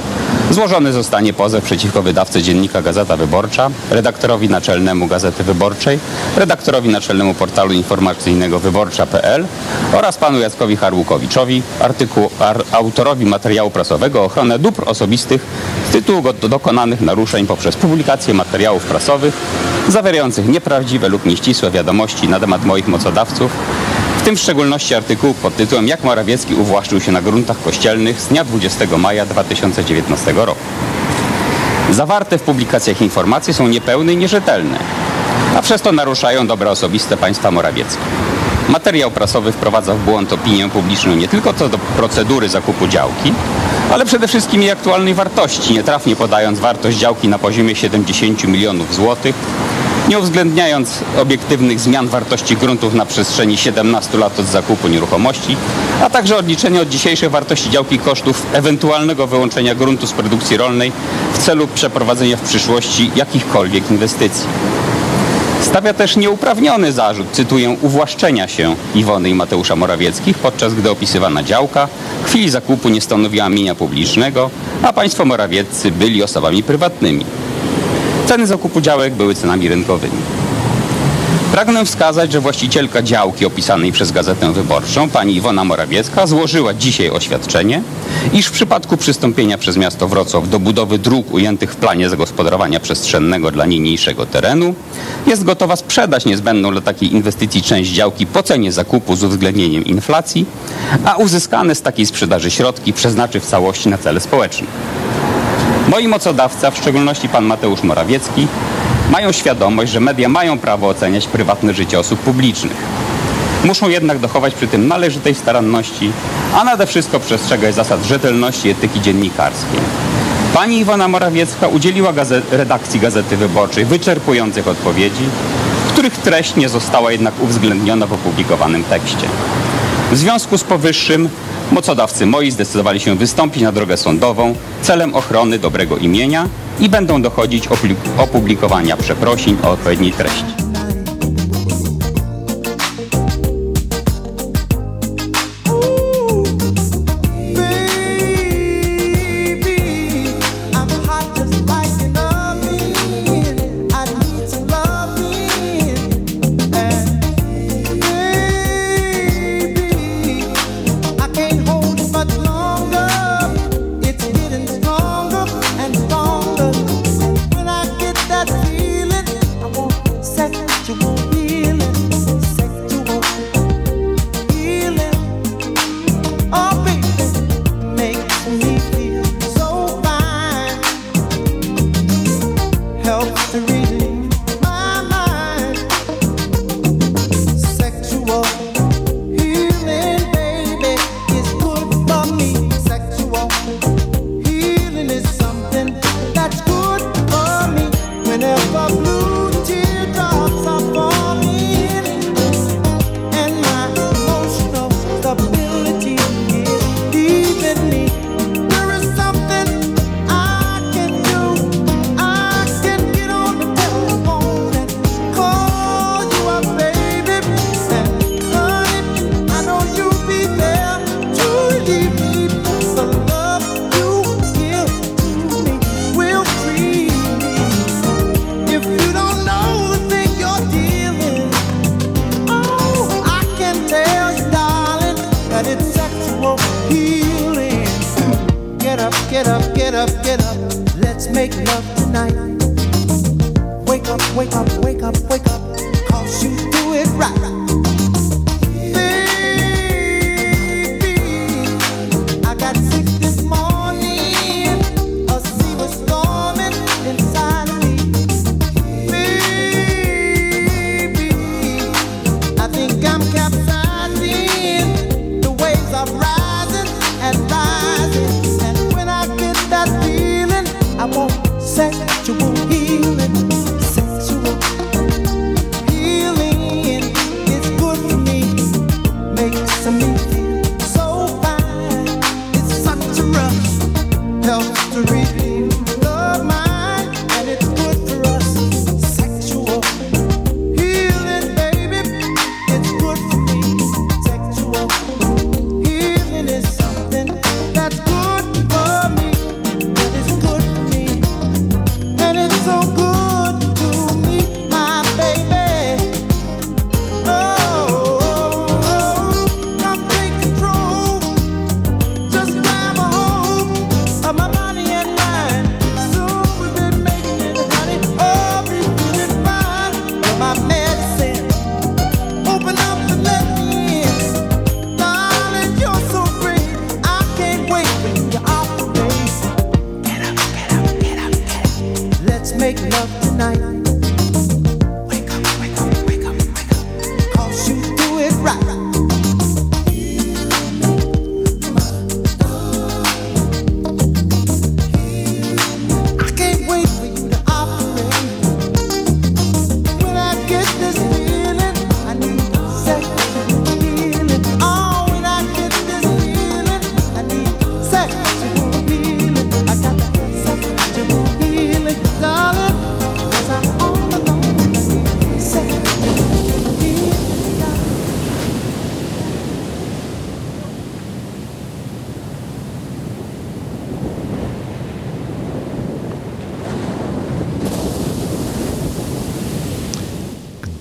złożony zostanie pozew przeciwko wydawcy dziennika Gazeta Wyborcza, redaktorowi naczelnemu Gazety Wyborczej, redaktorowi naczelnemu portalu informacyjnego wyborcza.pl oraz panu Jackowi Harłukowiczowi, artykuł, ar, autorowi materiału prasowego o ochronę dóbr osobistych z tytułu dokonanych naruszeń poprzez publikację materiałów prasowych zawierających nieprawdziwe lub nieścisłe wiadomości na temat moich mocodawców, w tym w szczególności artykuł pod tytułem Jak Morawiecki uwłaszczył się na gruntach kościelnych z dnia 20 maja 2019 roku. Zawarte w publikacjach informacje są niepełne i nierzetelne, a przez to naruszają dobra osobiste państwa Morawieckie. Materiał prasowy wprowadza w błąd opinię publiczną nie tylko co do procedury zakupu działki, ale przede wszystkim jej aktualnej wartości, nietrafnie podając wartość działki na poziomie 70 milionów złotych, nie uwzględniając obiektywnych zmian wartości gruntów na przestrzeni 17 lat od zakupu nieruchomości, a także odliczenia od dzisiejszej wartości działki kosztów ewentualnego wyłączenia gruntu z produkcji rolnej w celu przeprowadzenia w przyszłości jakichkolwiek inwestycji. Stawia też nieuprawniony zarzut, cytuję, uwłaszczenia się Iwony i Mateusza Morawieckich, podczas gdy opisywana działka w chwili zakupu nie stanowiła mienia publicznego, a państwo Morawieccy byli osobami prywatnymi. Ceny zakupu działek były cenami rynkowymi. Pragnę wskazać, że właścicielka działki opisanej przez Gazetę Wyborczą, pani Iwona Morawiecka, złożyła dzisiaj oświadczenie, iż w przypadku przystąpienia przez miasto Wrocław do budowy dróg ujętych w planie zagospodarowania przestrzennego dla niniejszego terenu, jest gotowa sprzedać niezbędną dla takiej inwestycji część działki po cenie zakupu z uwzględnieniem inflacji, a uzyskane z takiej sprzedaży środki przeznaczy w całości na cele społeczne. Moi mocodawca, w szczególności pan Mateusz Morawiecki, mają świadomość, że media mają prawo oceniać prywatne życie osób publicznych. Muszą jednak dochować przy tym należytej staranności, a nade wszystko przestrzegać zasad rzetelności i etyki dziennikarskiej. Pani Iwona Morawiecka udzieliła redakcji Gazety Wyborczej wyczerpujących odpowiedzi, których treść nie została jednak uwzględniona w opublikowanym tekście. W związku z powyższym mocodawcy moi zdecydowali się wystąpić na drogę sądową celem ochrony dobrego imienia i będą dochodzić opublikowania przeprosin o odpowiedniej treści.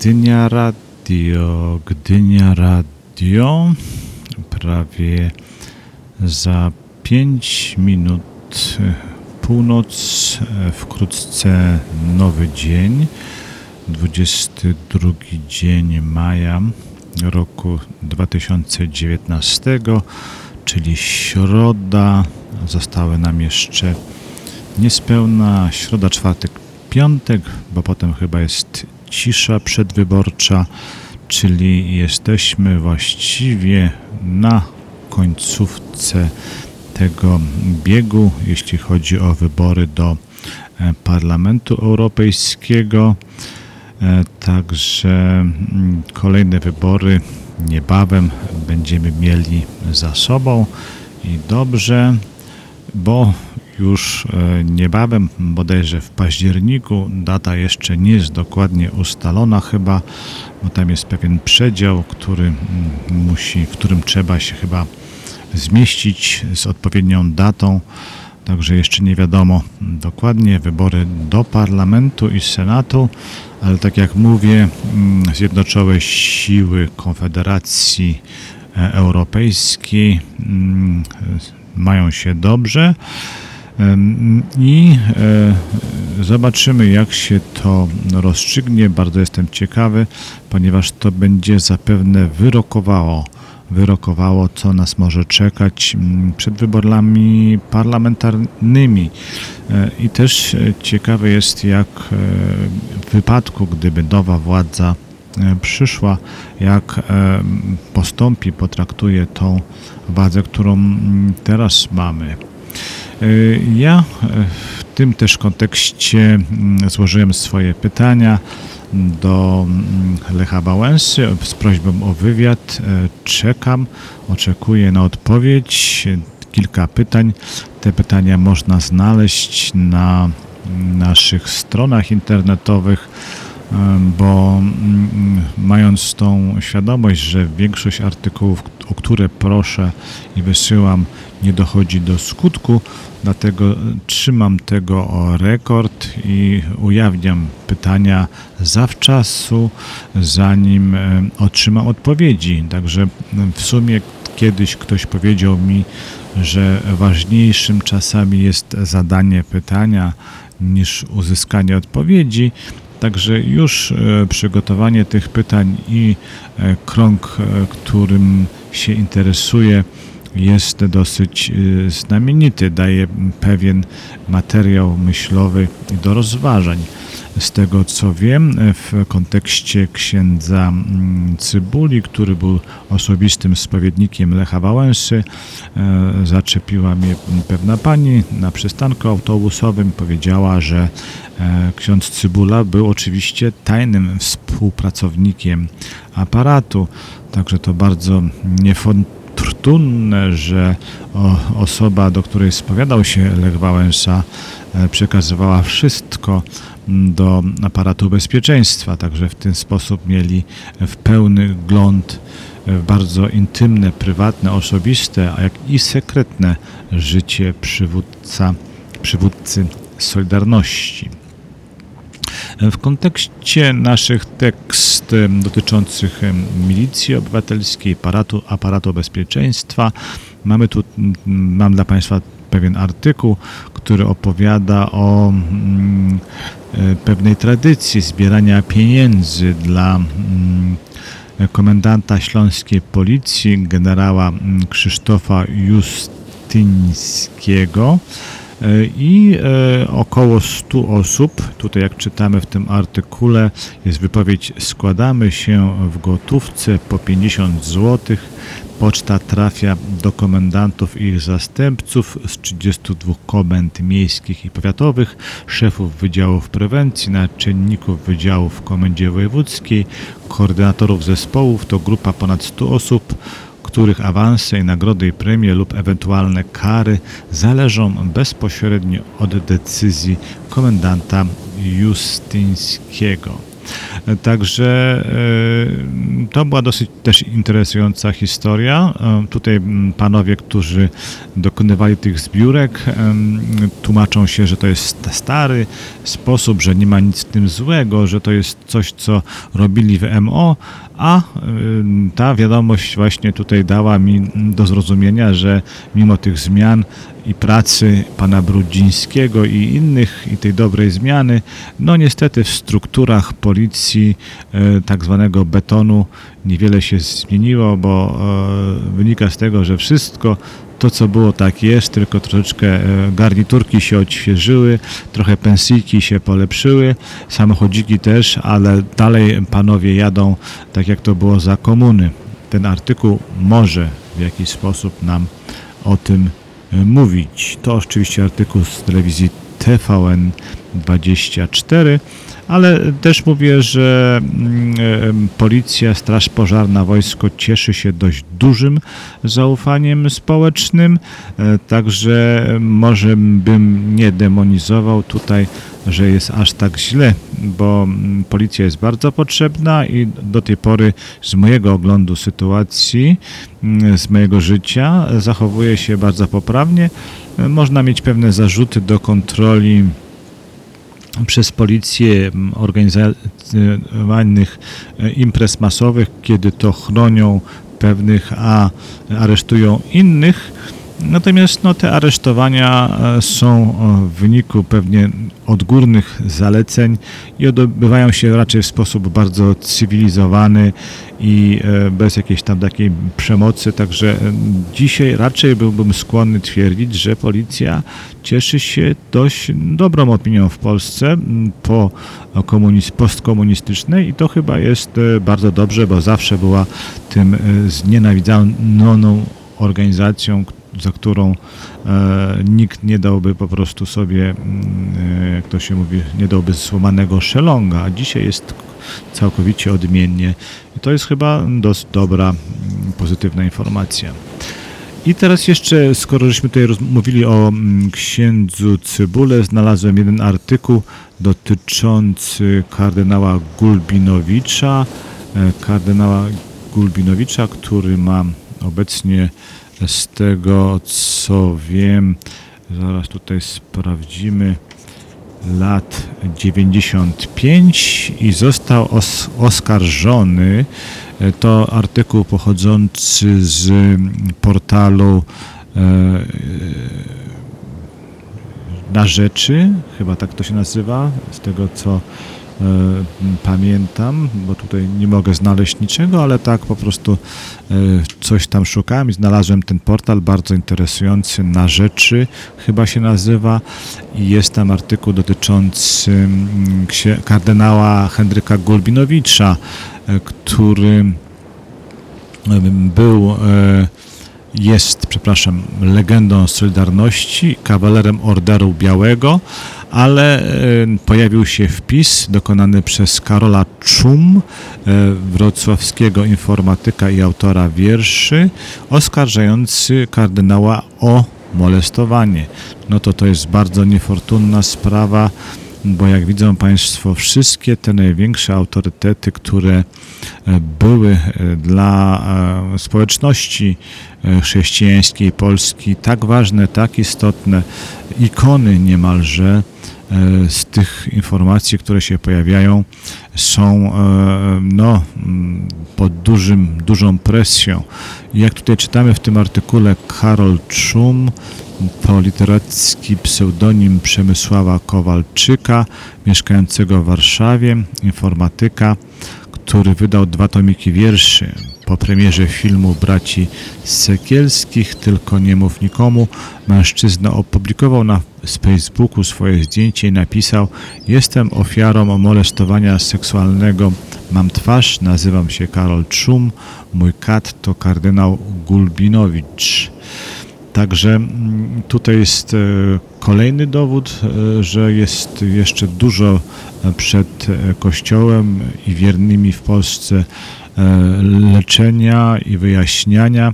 Gdynia Radio, Gdynia Radio. Prawie za 5 minut e, północ, e, wkrótce nowy dzień, 22 dzień maja roku 2019, czyli środa. Zostały nam jeszcze niespełna środa, czwartek, piątek, bo potem chyba jest cisza przedwyborcza, czyli jesteśmy właściwie na końcówce tego biegu, jeśli chodzi o wybory do e, Parlamentu Europejskiego. E, Także mm, kolejne wybory niebawem będziemy mieli za sobą i dobrze, bo już e, niebawem, bodajże w październiku, data jeszcze nie jest dokładnie ustalona chyba, bo tam jest pewien przedział, który mm, musi, w którym trzeba się chyba zmieścić z odpowiednią datą. Także jeszcze nie wiadomo dokładnie. Wybory do parlamentu i senatu, ale tak jak mówię, mm, Zjednoczone Siły Konfederacji e, Europejskiej mm, mają się dobrze i e, zobaczymy jak się to rozstrzygnie. Bardzo jestem ciekawy, ponieważ to będzie zapewne wyrokowało wyrokowało, co nas może czekać mm, przed wyborami parlamentarnymi. E, I też e, ciekawe jest, jak w wypadku, gdyby nowa władza przyszła, jak postąpi, potraktuje tą władzę, którą mm, teraz mamy. Ja e, w tym też kontekście mm, złożyłem swoje pytania do mm, Lecha Wałęsy z prośbą o wywiad. E, Czekam, oczekuję na odpowiedź. Kilka pytań. Te pytania można znaleźć na naszych stronach internetowych, bo mm, mając tą świadomość, że większość artykułów, o które proszę i wysyłam, nie dochodzi do skutku, dlatego trzymam tego o rekord i ujawniam pytania zawczasu, zanim e, otrzymam odpowiedzi. Także w sumie kiedyś ktoś powiedział mi, że ważniejszym czasami jest zadanie pytania niż uzyskanie odpowiedzi. Także już e, przygotowanie tych pytań i e, krąg, e, którym się interesuje, jest dosyć y, znamienity, daje pewien materiał myślowy do rozważań. Z tego co wiem, w kontekście księdza mm, Cybuli, który był osobistym spowiednikiem Lecha Wałęsy, e, zaczepiła mnie pewna pani na przystanku autobusowym. Powiedziała, że e, ksiądz Cybula był oczywiście tajnym współpracownikiem aparatu, także to bardzo niefortunne, że osoba, do której spowiadał się Lech Wałęsa, e, przekazywała wszystko mm, do aparatu bezpieczeństwa, także w ten sposób mieli w pełny gląd w bardzo intymne, prywatne, osobiste, a jak i sekretne życie przywódca, przywódcy Solidarności. W kontekście naszych tekst dotyczących milicji obywatelskiej, aparatu, aparatu bezpieczeństwa, mamy tu, mam dla Państwa pewien artykuł, który opowiada o mm, e, pewnej tradycji zbierania pieniędzy dla mm, komendanta śląskiej policji, generała mm, Krzysztofa Justyńskiego i e, około 100 osób, tutaj jak czytamy w tym artykule, jest wypowiedź składamy się w gotówce po 50 zł. Poczta trafia do komendantów i ich zastępców z 32 komend miejskich i powiatowych, szefów wydziałów prewencji, naczelników wydziałów w Komendzie Wojewódzkiej, koordynatorów zespołów. To grupa ponad 100 osób, których awanse i nagrody i premie lub ewentualne kary zależą bezpośrednio od decyzji komendanta Justyńskiego. E, Także e, to była dosyć też interesująca historia. E, Tutaj panowie, którzy dokonywali tych zbiórek, em, tłumaczą się, że to jest stary sposób, że nie ma nic w tym złego, że to jest coś, co robili w MO, a y, ta wiadomość właśnie tutaj dała mi do zrozumienia, że mimo tych zmian i pracy pana Brudzińskiego i innych, i tej dobrej zmiany, no niestety w strukturach policji e, tak zwanego betonu niewiele się zmieniło, bo e, wynika z tego, że wszystko to, co było, tak jest, tylko troszeczkę e, garniturki się odświeżyły, trochę pensyjki się polepszyły, samochodziki też, ale dalej panowie jadą tak, jak to było za komuny. Ten artykuł może w jakiś sposób nam o tym e, mówić. To oczywiście artykuł z telewizji TVN24, ale też mówię, że mm, policja, straż pożarna, wojsko cieszy się dość dużym zaufaniem społecznym, e, także może bym nie demonizował tutaj, że jest aż tak źle, bo mm, policja jest bardzo potrzebna i do tej pory z mojego oglądu sytuacji, mm, z mojego życia zachowuje się bardzo poprawnie. E, Można mieć pewne zarzuty do kontroli przez policję m, organizowanych e, imprez masowych, kiedy to chronią pewnych, a aresztują innych. Natomiast no, te aresztowania e, są e, w wyniku pewnie odgórnych zaleceń i odbywają się raczej w sposób bardzo cywilizowany i e, bez jakiejś tam takiej przemocy. Także e, dzisiaj raczej byłbym skłonny twierdzić, że policja cieszy się dość dobrą opinią w Polsce po komuniz- postkomunistycznej i to chyba jest e, bardzo dobrze, bo zawsze była tym znienawidzoną organizacją, za którą nikt nie dałby po prostu sobie, jak to się mówi, nie dałby złamanego szelonga, a dzisiaj jest całkowicie odmiennie. I to jest chyba dość dobra, mm, pozytywna informacja. I teraz jeszcze, skoro żeśmy tutaj mówili o mm, księdzu Cybule, znalazłem jeden artykuł dotyczący kardynała Gulbinowicza, e, kardynała Gulbinowicza, który ma obecnie z tego co wiem, zaraz tutaj sprawdzimy, lat 95 i został os- oskarżony. E, To artykuł pochodzący z portalu e, na rzeczy, chyba tak to się nazywa, z tego co e, pamiętam, bo tutaj nie mogę znaleźć niczego, ale tak po prostu e, coś tam szukałem i znalazłem ten portal bardzo interesujący na rzeczy, chyba się nazywa. I jest tam artykuł dotyczący mm, kardynała Henryka Gulbinowicza, e, który em, był e, jest, przepraszam, legendą Solidarności, kawalerem Orderu Białego, ale e, pojawił się wpis dokonany przez Karola Czum, e, wrocławskiego informatyka i autora wierszy, oskarżający kardynała o molestowanie. No to to jest bardzo niefortunna sprawa, bo jak widzą Państwo, wszystkie te największe autorytety, które e, były e, dla e, społeczności chrześcijańskiej Polski tak ważne, tak istotne, ikony niemalże, z tych informacji, które się pojawiają, są no, mm, pod dużym, dużą presją. Jak tutaj czytamy w tym artykule Karol Czum, to literacki pseudonim Przemysława Kowalczyka, mieszkającego w Warszawie, informatyka, który wydał dwa tomiki wierszy. Po premierze filmu Braci Sekielskich, Tylko nie mów nikomu, mężczyzna opublikował na Facebooku swoje zdjęcie i napisał Jestem ofiarą molestowania seksualnego, mam twarz, nazywam się Karol Czum, mój kat to kardynał Gulbinowicz. Także mm, tutaj jest e, kolejny dowód, e, że jest jeszcze dużo e, przed Kościołem i wiernymi w Polsce leczenia i wyjaśniania.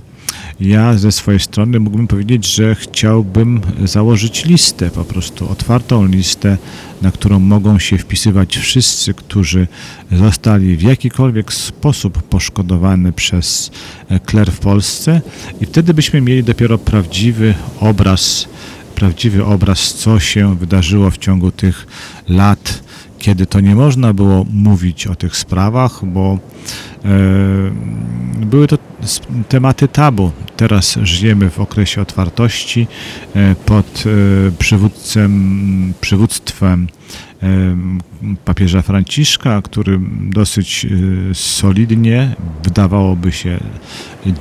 Ja ze swojej strony mógłbym powiedzieć, że chciałbym założyć listę, po prostu otwartą listę, na którą mogą się wpisywać wszyscy, którzy zostali w jakikolwiek sposób poszkodowani przez e, kler w Polsce. I wtedy byśmy mieli dopiero prawdziwy obraz, prawdziwy obraz, co się wydarzyło w ciągu tych lat, kiedy to nie można było mówić o tych sprawach, bo e, były to tematy tabu. Teraz żyjemy w okresie otwartości e, pod e, przywódcem, przywództwem papieża Franciszka, który dosyć solidnie, wydawałoby się,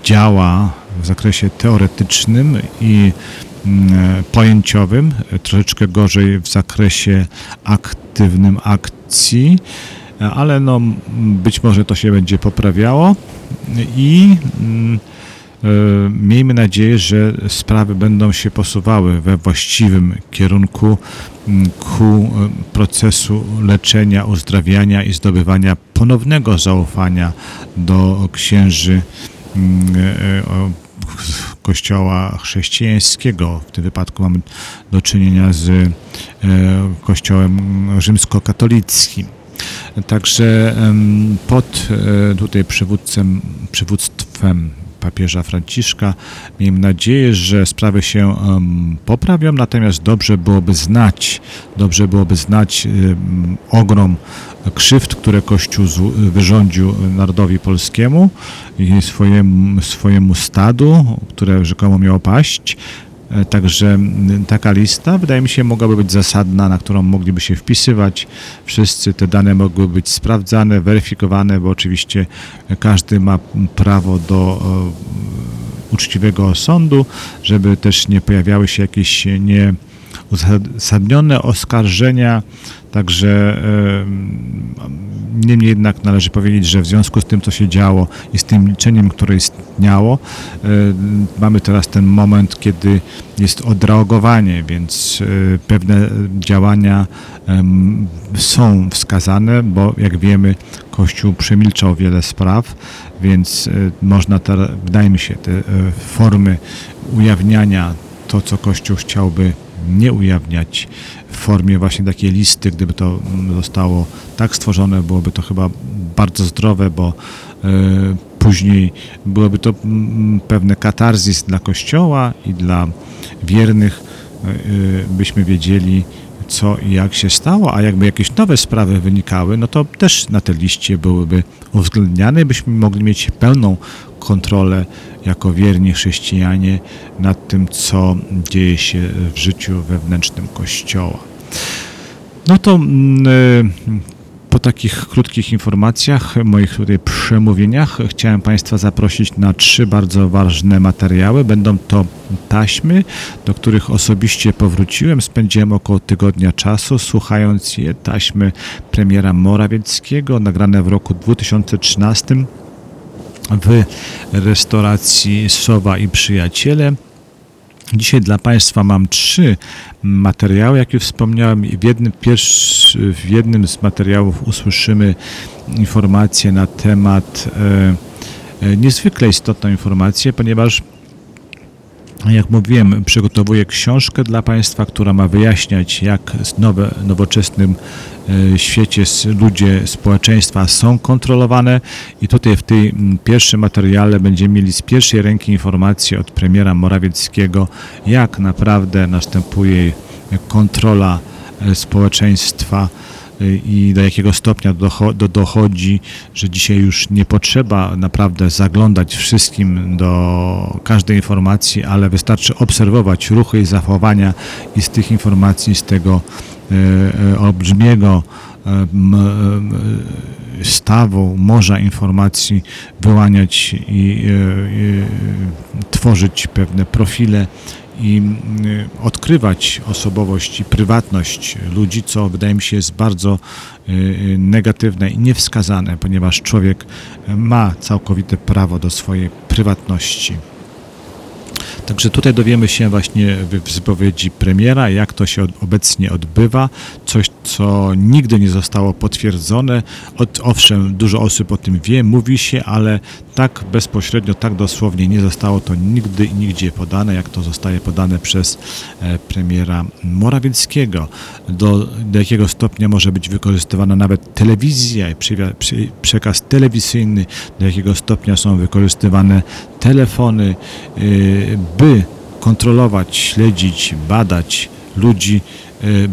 działa w zakresie teoretycznym i pojęciowym, e, troszeczkę gorzej w zakresie aktywnym akcji, ale no, być może to się będzie poprawiało i mm, e, miejmy nadzieję, że sprawy będą się posuwały we właściwym kierunku mm, ku e, procesu leczenia, uzdrawiania i zdobywania ponownego zaufania do księży mm, e, kościoła chrześcijańskiego. W tym wypadku mamy do czynienia z e, kościołem rzymskokatolickim. Także pod e, tutaj przywódcem, przywództwem papieża Franciszka. Miejmy nadzieję, że sprawy się poprawią, natomiast dobrze byłoby znać, dobrze byłoby znać ogrom krzywd, które Kościół wyrządził narodowi polskiemu i swojemu, swojemu stadu, które rzekomo miało paść. E, Także taka lista wydaje mi się mogłaby być zasadna, na którą mogliby się wpisywać. Wszyscy te dane mogłyby być sprawdzane, weryfikowane, bo oczywiście każdy ma prawo do e, uczciwego sądu, żeby też nie pojawiały się jakieś nie uzasadnione oskarżenia, także niemniej jednak należy powiedzieć, że w związku z tym, co się działo i z tym liczeniem, które istniało, mamy teraz ten moment, kiedy jest odreagowanie, więc e, pewne działania są wskazane, bo jak wiemy, Kościół przemilczał wiele spraw, więc e, można, teraz, wydaje mi się, te e, formy ujawniania, to co Kościół chciałby nie ujawniać w formie właśnie takiej listy, gdyby to mm, zostało tak stworzone, byłoby to chyba bardzo zdrowe, bo e, później byłoby to mm, pewne katarzis dla Kościoła i dla wiernych, e, e, byśmy wiedzieli, co i jak się stało, a jakby jakieś nowe sprawy wynikały, no to też na tej liście byłyby uwzględniane, byśmy mogli mieć pełną kontrolę jako wierni chrześcijanie nad tym, co dzieje się w życiu wewnętrznym Kościoła. No to mm, e, po takich krótkich informacjach, moich tutaj przemówieniach, chciałem Państwa zaprosić na trzy bardzo ważne materiały. Będą to taśmy, do których osobiście powróciłem. Spędziłem około tygodnia czasu słuchając je. Taśmy premiera Morawieckiego, nagrane w roku 2013 w restauracji Sowa i Przyjaciele. Dzisiaj dla Państwa mam trzy materiały, jak już wspomniałem. W jednym, w jednym z materiałów usłyszymy informację na temat, e, e, niezwykle istotną informację, ponieważ jak mówiłem, przygotowuję książkę dla Państwa, która ma wyjaśniać, jak w nowe, nowoczesnym świecie ludzie, społeczeństwa są kontrolowane. I tutaj w tej m, pierwszym materiale będziemy mieli z pierwszej ręki informacje od premiera Morawieckiego, jak naprawdę następuje kontrola e, społeczeństwa y, i do jakiego stopnia docho- do, dochodzi, że dzisiaj już nie potrzeba naprawdę zaglądać wszystkim do każdej informacji, ale wystarczy obserwować ruchy i zachowania i z tych informacji, z tego e, e, olbrzymiego e, m, e, stawu, morza informacji wyłaniać i tworzyć pewne profile i y, odkrywać osobowość i prywatność ludzi, co wydaje mi się jest bardzo y, y, negatywne i niewskazane, ponieważ człowiek ma całkowite prawo do swojej prywatności. Także tutaj dowiemy się właśnie w wypowiedzi premiera, jak to się obecnie odbywa. Coś, co nigdy nie zostało potwierdzone. Od, owszem, dużo osób o tym wie, mówi się, ale tak bezpośrednio, tak dosłownie nie zostało to nigdy i nigdzie podane, jak to zostaje podane przez e, premiera Morawieckiego. Do, do jakiego stopnia może być wykorzystywana nawet telewizja i przekaz telewizyjny, do jakiego stopnia są wykorzystywane telefony, y, by kontrolować, śledzić, badać ludzi, y,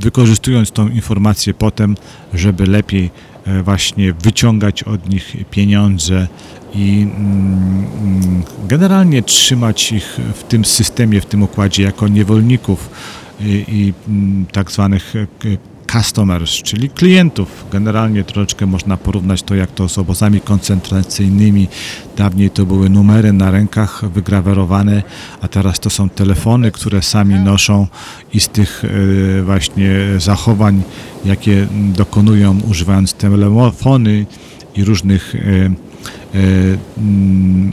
wykorzystując tą informację potem, żeby lepiej e, właśnie wyciągać od nich pieniądze i mm, generalnie trzymać ich w tym systemie, w tym układzie jako niewolników i, i mm, tak zwanych e, customers, czyli klientów. Generalnie troszeczkę można porównać to, jak to z obozami koncentracyjnymi. Dawniej to były numery na rękach wygrawerowane, a teraz to są telefony, które sami noszą i z tych e, właśnie zachowań, jakie dokonują używając telefony i różnych e,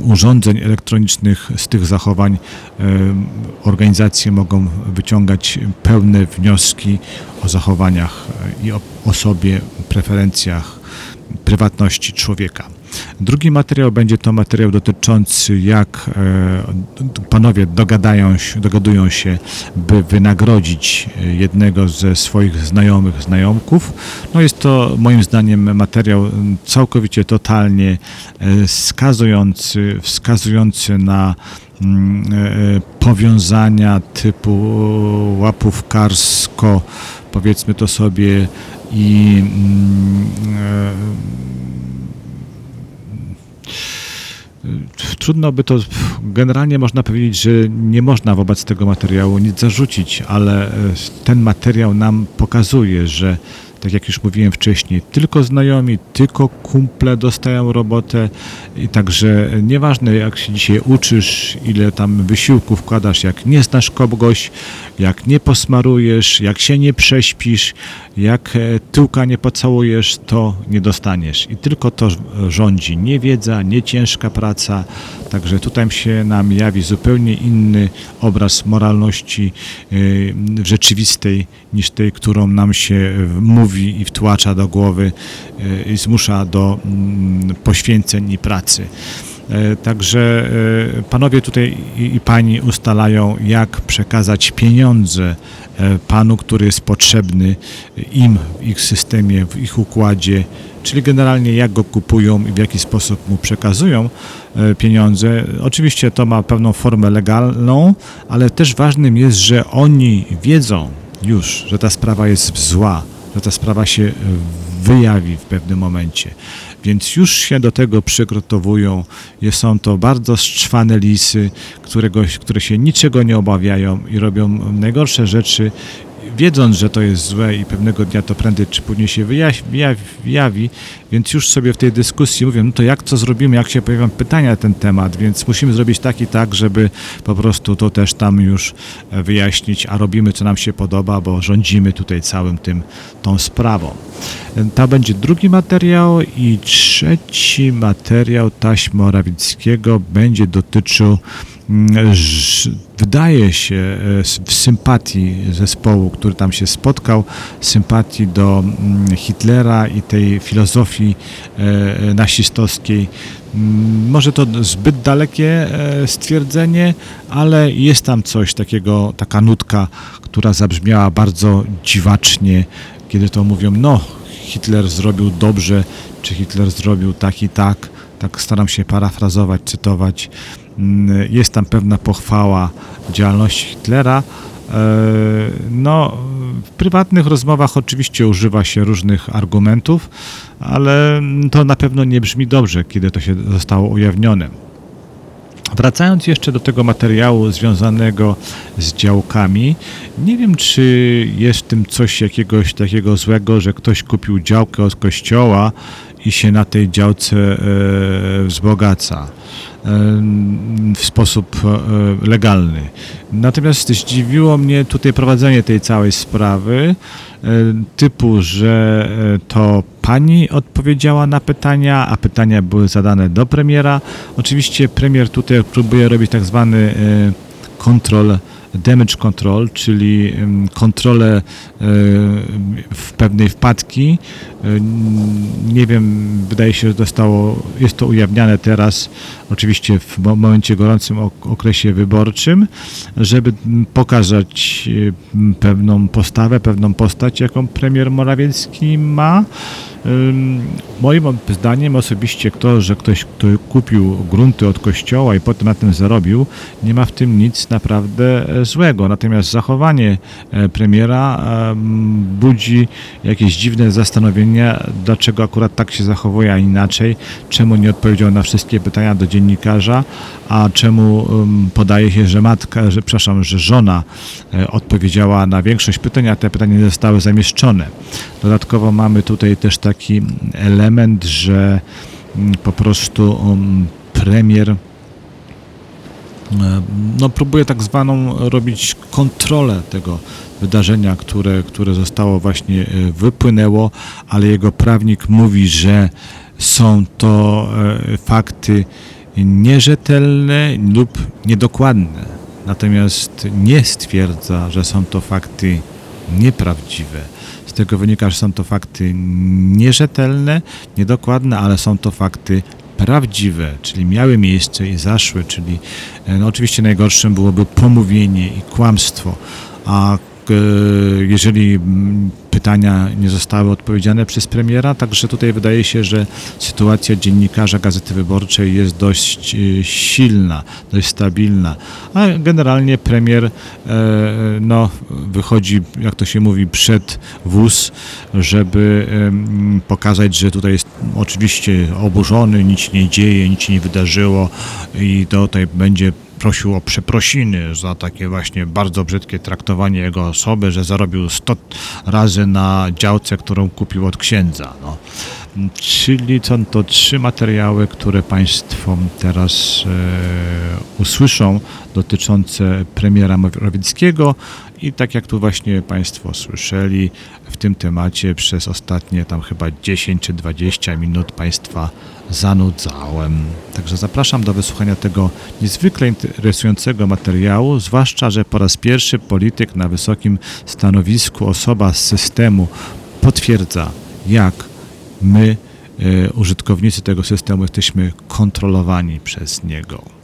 urządzeń elektronicznych z tych zachowań e, organizacje mogą wyciągać pełne wnioski o zachowaniach e, i o, o sobie, preferencjach, prywatności człowieka. Drugi materiał będzie to materiał dotyczący jak e, panowie dogadają się, dogadują się, by wynagrodzić e, jednego ze swoich znajomych, znajomków. No jest to moim zdaniem materiał całkowicie totalnie e, skazujący, wskazujący na mm, powiązania typu łapówkarsko, powiedzmy to sobie i mm, trudno by to, generalnie można powiedzieć, że nie można wobec tego materiału nic zarzucić, ale e, ten materiał nam pokazuje, że tak jak już mówiłem wcześniej, tylko znajomi, tylko kumple dostają robotę i także nieważne jak się dzisiaj uczysz, ile tam wysiłku wkładasz, jak nie znasz kogoś, jak nie posmarujesz, jak się nie prześpisz, jak e, tyłka nie pocałujesz, to nie dostaniesz. I tylko to rządzi, nie wiedza, nie ciężka praca, także tutaj się nam jawi zupełnie inny obraz moralności y, rzeczywistej niż tej, którą nam się y, mówi i wtłacza do głowy y, i zmusza do mm, poświęceń i pracy. E, Także e, panowie tutaj i, pani ustalają, jak przekazać pieniądze e, panu, który jest potrzebny im w ich systemie, w ich układzie, czyli generalnie jak go kupują i w jaki sposób mu przekazują e, pieniądze. Oczywiście to ma pewną formę legalną, ale też ważnym jest, że oni wiedzą już, że ta sprawa jest zła, że ta sprawa się e, wyjawi w pewnym momencie. Więc już się do tego przygotowują. Są to bardzo szczwane lisy, którego, które się niczego nie obawiają i robią najgorsze rzeczy, wiedząc, że to jest złe i pewnego dnia to prędzej czy później się wyjawi, więc już sobie w tej dyskusji mówią, no to jak to zrobimy, jak się pojawią pytania na ten temat, więc musimy zrobić tak i tak, żeby po prostu to też tam już e, wyjaśnić, a robimy co nam się podoba, bo rządzimy tutaj całym tym, tą sprawą. E, To będzie drugi materiał i trzeci materiał taśm Morawieckiego będzie dotyczył wydaje się e, w sympatii zespołu, który tam się spotkał, sympatii do mm, Hitlera i tej filozofii e, e, nasistowskiej. Mm, Może to zbyt dalekie stwierdzenie, ale jest tam coś takiego, taka nutka, która zabrzmiała bardzo dziwacznie, kiedy to mówią, no Hitler zrobił dobrze, czy Hitler zrobił tak i tak. Tak staram się parafrazować, cytować. Mm, Jest tam pewna pochwała działalności Hitlera. E, No, w prywatnych rozmowach oczywiście używa się różnych argumentów, ale to na pewno nie brzmi dobrze, kiedy to się zostało ujawnione. Wracając jeszcze do tego materiału związanego z działkami, nie wiem, czy jest w tym coś jakiegoś takiego złego, że ktoś kupił działkę od kościoła i się na tej działce e, wzbogaca w sposób e, legalny. Natomiast zdziwiło mnie tutaj prowadzenie tej całej sprawy, e, typu, że e, to pani odpowiedziała na pytania, a pytania były zadane do premiera. Oczywiście premier tutaj próbuje robić tak zwany kontrol damage control, czyli kontrolę e, w pewnej wpadki. E, Nie wiem, wydaje się, że zostało, jest to ujawniane teraz, oczywiście w mo- momencie gorącym ok- okresie wyborczym, żeby pokazać pewną postawę, pewną postać, jaką premier Morawiecki ma. Moim zdaniem osobiście kto, że ktoś, kto kupił grunty od kościoła i potem na tym zarobił, nie ma w tym nic naprawdę złego. Natomiast zachowanie e, premiera em, budzi jakieś dziwne zastanowienia, dlaczego akurat tak się zachowuje, a inaczej, czemu nie odpowiedział na wszystkie pytania do dziennikarza, a czemu em, podaje się, że matka, że, przepraszam, że żona e, odpowiedziała na większość pytań, a te pytania nie zostały zamieszczone. Dodatkowo mamy tutaj też taki element, że mm, po prostu premier e, no, próbuje tak zwaną robić kontrolę tego wydarzenia, które, które zostało właśnie e, wypłynęło, ale jego prawnik mówi, że są to e, fakty nierzetelne lub niedokładne. Natomiast nie stwierdza, że są to fakty nieprawdziwe. Z tego wynika, że są to fakty nierzetelne, niedokładne, ale są to fakty prawdziwe, czyli miały miejsce i zaszły, czyli e, no oczywiście najgorszym byłoby pomówienie i kłamstwo, a e, jeżeli mm, pytania nie zostały odpowiedziane przez premiera, także tutaj wydaje się, że sytuacja dziennikarza Gazety Wyborczej jest dość e, silna, dość stabilna, a generalnie premier e, no, wychodzi, jak to się mówi, przed wóz, żeby pokazać, że tutaj jest oczywiście oburzony, nic nie dzieje, nic nie wydarzyło i tutaj będzie prosił o przeprosiny za takie właśnie bardzo brzydkie traktowanie jego osoby, że zarobił 100 razy na działce, którą kupił od księdza. No. Czyli są to trzy materiały, które Państwo teraz e, usłyszą dotyczące premiera Morawieckiego i tak jak tu właśnie Państwo słyszeli, w tym temacie przez ostatnie tam chyba 10 czy 20 minut Państwa zanudzałem. Także zapraszam do wysłuchania tego niezwykle interesującego materiału, zwłaszcza, że po raz pierwszy polityk na wysokim stanowisku, osoba z systemu potwierdza, jak my, e, użytkownicy tego systemu, jesteśmy kontrolowani przez niego.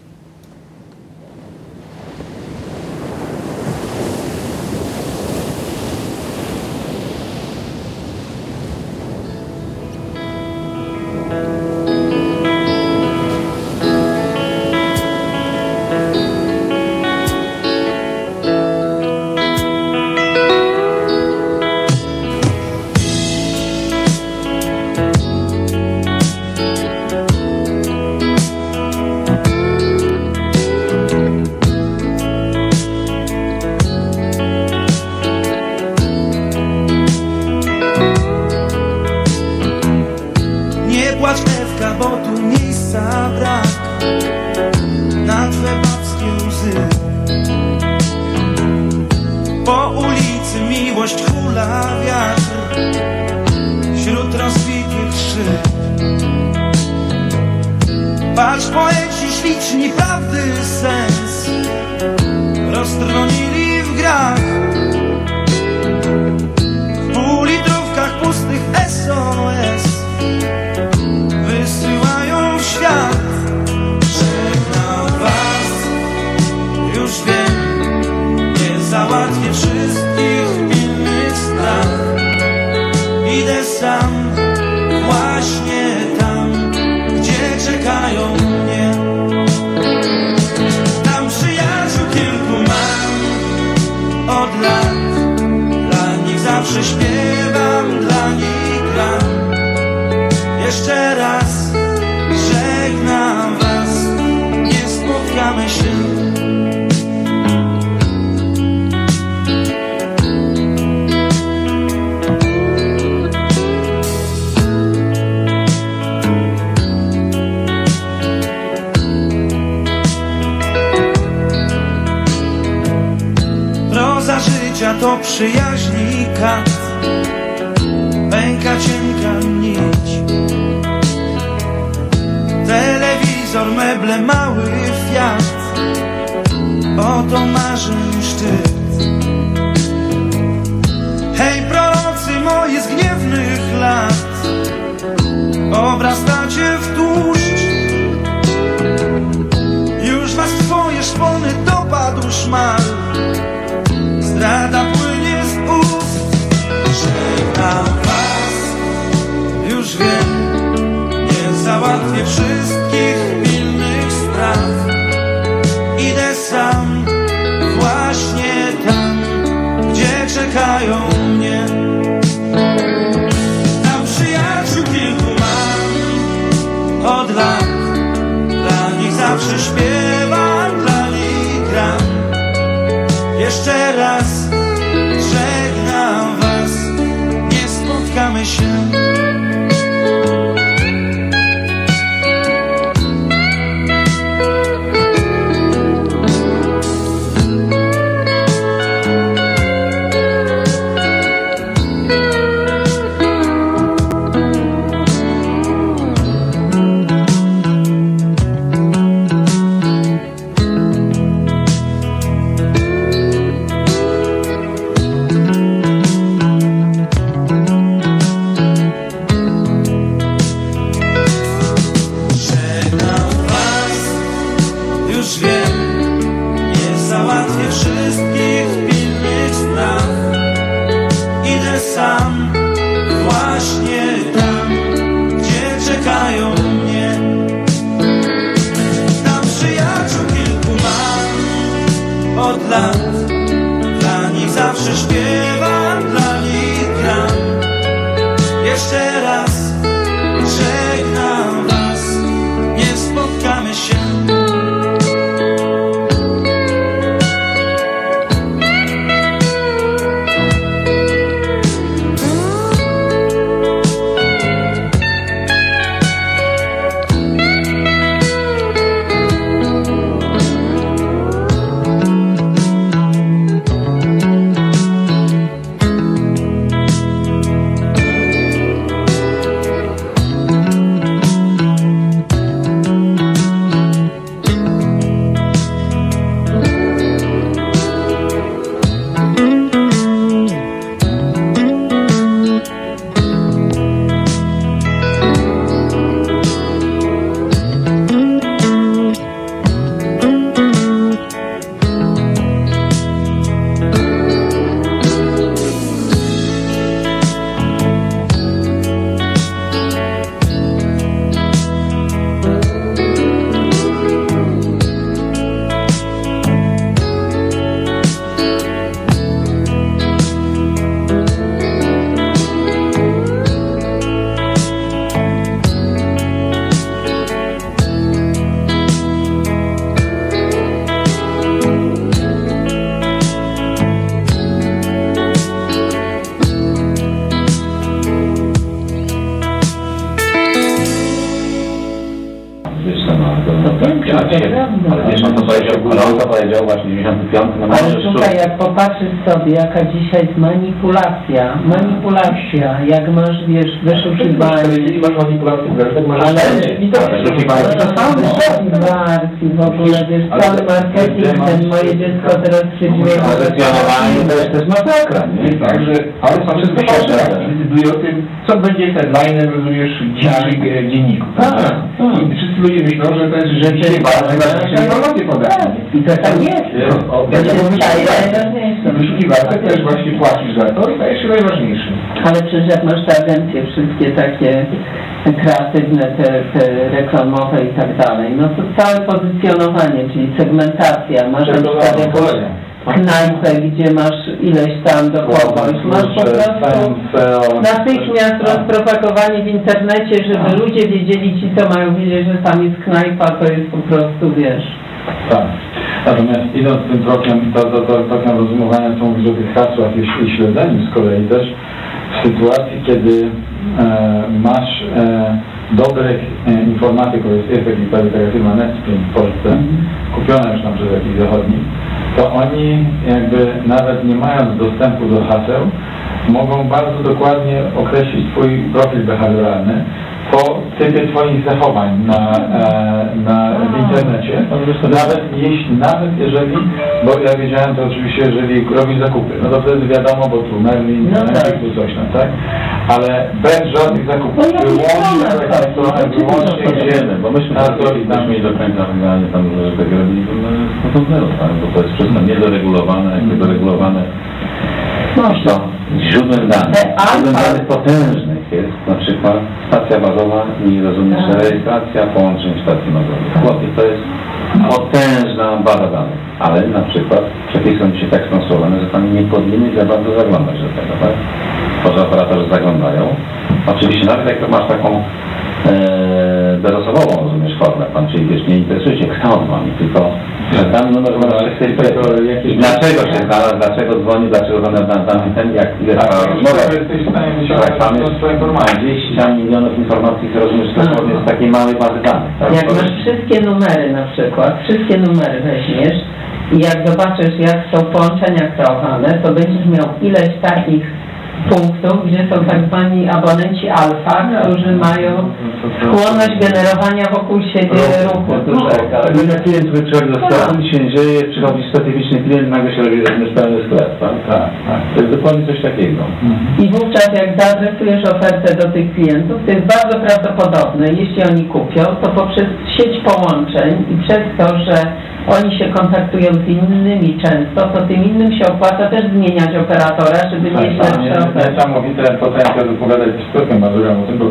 Sobie, jaka dzisiaj jest manipulacja, manipulacja, jak masz, wiesz, wyszukiwanie.
Jeśli masz manipulację w masz
Ale
i to
to samo. Wyszukiwarki w ogóle, wiesz, cały marketing, ten moje dziecko teraz przyjdzie.
Pozycjonowanie to jest też masakra, nie? Także, ale to wszystko się decyduje o tym, co będzie headlinem, rozumiesz, dzisiejszych dzienników.
Tak,
I wszyscy ludzie myślą, że to jest rzeczywiście ważne, że informacje podają.
I to tak jest.
Ja wyszukiwarkę też właśnie płacisz za to i stajesz się najważniejszy.
Ale przecież jak masz te agencje wszystkie takie kreatywne, te, te reklamowe i tak dalej, no to całe pozycjonowanie, czyli segmentacja, masz na przykład jakąś knajpę, gdzie masz ileś tam dochodów, masz po prostu natychmiast rozpropagowanie w internecie, żeby ludzie wiedzieli, ci co mają wiedzieć, że tam jest knajpa, to jest po prostu, wiesz,
Tak. Natomiast idąc tym krokiem, to, to, to, tokiem rozumowania, co mówisz o tych hasłach i, i śledzeniu z kolei też, w sytuacji, kiedy e, masz e, dobrych e, informatyków, jest efekt i taka firma Netspring w Polsce, kupiona już tam przez jakiś zachodni, to oni jakby nawet nie mając dostępu do haseł, mogą bardzo dokładnie określić Twój profil behawioralny typie Twoich zachowań na, e, na, w internecie. Nawet jeśli, nawet jeżeli, bo ja wiedziałem to oczywiście, jeżeli robisz zakupy, no to wtedy wiadomo, bo tu Merlin,
No
no
tak.
tu coś tam, tak? Ale bez żadnych zakupów,
No ja
wyłącznie taka
tak.
strona, wyłącznie gdzie
bo myśmy
na
tam
to i tam
mieli do końca wygranie tam, że tak robili, to no, to zero, tak? bo to jest wszystko niedoregulowane, jak niedoregulowane.
No.
To źródłem danych, źródłem danych potężnych przykład stacja bazowa i rozumiesz,
Tak.
rejestracja połączeń stacji bazowych. Chłopie, to jest potężna baza danych, ale na przykład przepisy są dzisiaj tak skonstruowane, że tam nie powinny za bardzo zaglądać do tego, tak? To, że operatorzy zaglądają. Oczywiście nawet jak masz taką e, bezosobową, rozumiesz, formę, pan, czyli wiesz, nie interesuje się kto dzwoni, tylko że numer znalazł się w tej
jakieś-
dlaczego się znalazł, dlaczego dzwoni, dlaczego dany dany ten, jak ile
Tak, to
rozmowa.
jesteś w stanie wyciągnąć
Tak, tam jest
mnóstwo informacji.
20 milionów informacji, które rozumiesz, dosłownie z takiej małej bazy danych. Tak?
Jak
To
masz
jest-
wszystkie numery na przykład, wszystkie numery weźmiesz i jak zobaczysz jak są połączenia kreowane, to będziesz miał ileś takich punktów, gdzie są tak zwani abonenci alfa, którzy mają skłonność generowania wokół siebie ruchu dużego.
Tak, jak klient przychodzi do sklepu, nic się nie dzieje, przychodzi specyficzny klient, nagle się robi rozumiesz pełny sklep, tak? Tak, tak. To jest dokładnie coś takiego.
I wówczas jak zaadresujesz ofertę do tych klientów, to jest bardzo prawdopodobne, jeśli oni kupią, to poprzez sieć połączeń i przez to, że oni się kontaktują z innymi często, to tym innym się opłaca też zmieniać operatora, żeby mieć
Tak,
lepsze
nie-
oferty.
Niesamowity potencjał z Piotrkiem Mazurem o tym, bo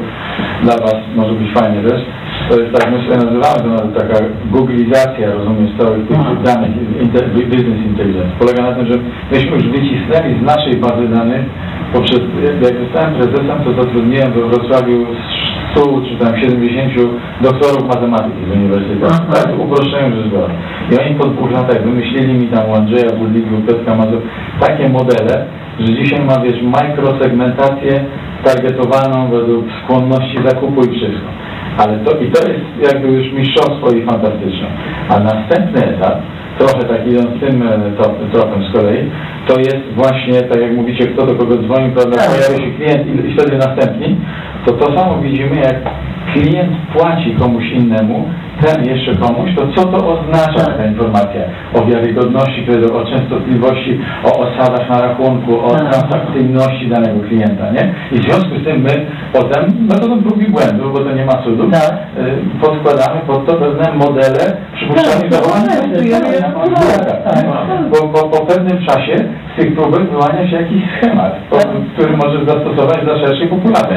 dla Was może być fajnie też. To jest tak, my sobie nazywamy to nawet taka googlizacja, rozumiesz, całych tych danych, inter, business intelligence. Polega na tym, że myśmy już wycisnęli z naszej bazy danych poprzez, jak zostałem prezesem, to zatrudniłem we Wrocławiu 100 czy tam 70 doktorów matematyki z uniwersytetu, tak, uproszczając rzecz biorąc. I oni po dwóch latach wymyślili mi tam u Andrzeja Budligu, Piotrka Mazur, takie modele, że dzisiaj ma, wiesz, mikrosegmentację targetowaną według skłonności zakupu i wszystko. Ale to, i to jest jakby już mistrzostwo i fantastyczne. A następny etap, trochę tak idąc tym e, tropem z kolei, to jest właśnie, tak jak mówicie, kto do kogo dzwoni, prawda, pojawia się klient i, i wtedy następni, to to samo widzimy, jak klient płaci komuś innemu, ten jeszcze komuś, to co to oznacza ta informacja? O wiarygodności kredytu, o częstotliwości, o osadach na rachunku, o transakcyjności danego klienta, nie? I w związku z tym my potem metodą prób i błędów, bo to nie ma cudu, y, podkładamy pod to pewne modele przypuszczalnych zachowań, zwłokach, nie? bo, bo po pewnym czasie z tych próbek wyłania się jakiś schemat, po- który możesz zastosować dla szerszej populacji.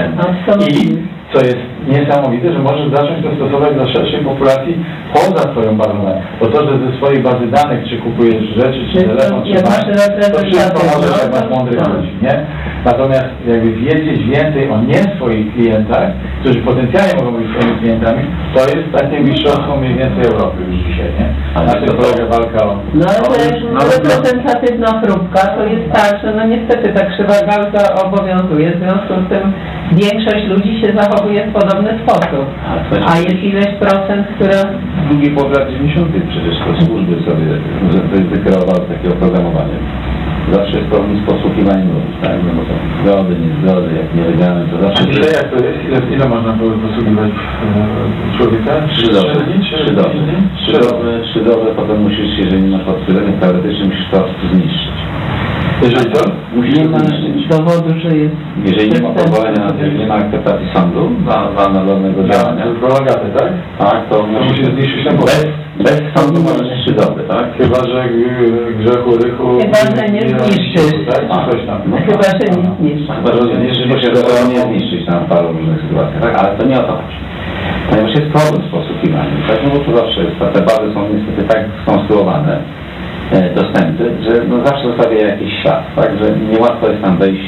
I co jest niesamowite, że możesz zacząć to stosować dla szerszej populacji poza Twoją bazą danych. Bo to, że ze swojej bazy danych, czy kupujesz rzeczy, czy telefon, czy bank,
masz
to wszystko możesz, jak
no,
masz mądrych
tak.
ludzi, nie? Natomiast jakby wiedzieć więcej o nie swoich klientach, którzy potencjalnie mogą być Twoimi klientami, to jest takie mistrzostwo mniej więcej Europy już dzisiaj, nie? Na tym polega walka o...
No ale
no,
reprezentatywna próbka to jest tak, że no niestety ta krzywa Gaussa obowiązuje, w związku z tym większość ludzi się zachowuje w podobny sposób. A jest ileś procent, która...
W drugiej połowie lat 90. przecież te służby sobie wy- wykreowały takie oprogramowanie. Zawsze jest problem z podsłuchiwaniem ludzi, tak? No bo to zgody, niezgody, jak nielegalne, to zawsze...
A dzisiaj jak to jest? Ile, ile można było posługiwać e, człowieka?
Trzy doby. Trzy doby. Trzy doby, potem musisz, jeżeli nie masz potwierdzenia, teoretycznie musisz to zniszczyć.
Jeżeli co?
Musisz
Nie
to
ma
zniszczyć.
dowodu, że jest...
Jeżeli nie ma pozwolenia, na- jeżeli nie ma akceptacji sądu dla, dla należnego działania,
prolongaty, tak?
tak, to,
musisz zniszczyć ten
bez, bez sądu możesz trzy doby, tak?
Chyba, że g- grzechu, rychu...
Chyba, że nie zniszczysz.
Tak? Czy coś tam?
Chyba, że nic niż.
Chyba, że zniszczyć, bo się to nie zniszczyć na paru różnych sytuacjach, tak? Ale to nie o to chodzi. Ponieważ jest problem z posługiwaniem, tak? No bo to zawsze jest, te bazy są niestety tak skonstruowane, e, dostępy, że no zawsze zostawia jakiś ślad, tak? Że niełatwo jest tam wejść,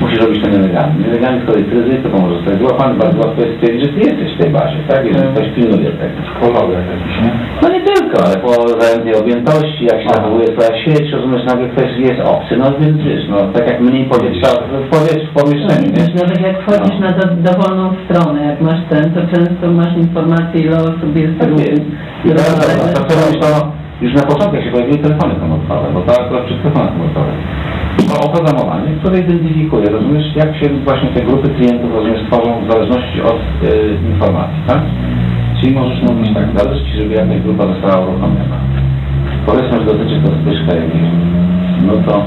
musisz robić to nielegalnie. Nielegalnie z kolei jest ryzyko, bo możesz zostać złapany, bardzo łatwo jest stwierdzić, że ty jesteś w tej bazie, tak? Jeżeli ktoś pilnuje tego.
Kolorek jakiś, nie?
No nie tylko, ale po wzajemnej objętości, jak się zachowuje twoja sieć, rozumiesz, nagle ktoś jest obcy, no więc wiesz, no tak jak mniej powietrza w powietrzu w pomieszczeniu, nie?
Widzisz, nawet jak wchodzisz na do, dowolną stronę, jak masz ten, to często masz informację, ile osób jest
Tak jest. I co to już na początku się pojawiły telefony komórkowe, bo to akurat przez telefony komórkowe. To oprogramowanie, które identyfikuje, rozumiesz, jak się właśnie te grupy klientów, rozumiesz, tworzą w zależności od y, informacji, tak? Czyli możesz mówić tak, zależy Ci, żeby jakaś grupa została uruchomiona. Powiedzmy, że dotyczy to Zbyszka jakiegoś, no to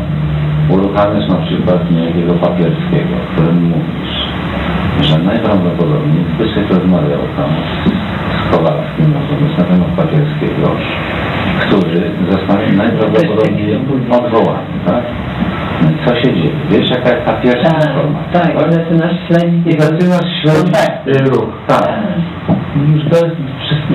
uruchamiasz na przykład niejakiego papierskiego, którym mówisz, że najprawdopodobniej Zbyszek rozmawiał tam z Kowalskim, rozumiesz, na temat papierskiego, który zostanie najprawdopodobniej odwołany, tak? No Co się dzieje? Wiesz, jaka jest ta pierwsza informacja?
Tak, i zaczynasz śledzić
I zaczynasz śledzić y, ruch. Tak. Już to jest wszystko.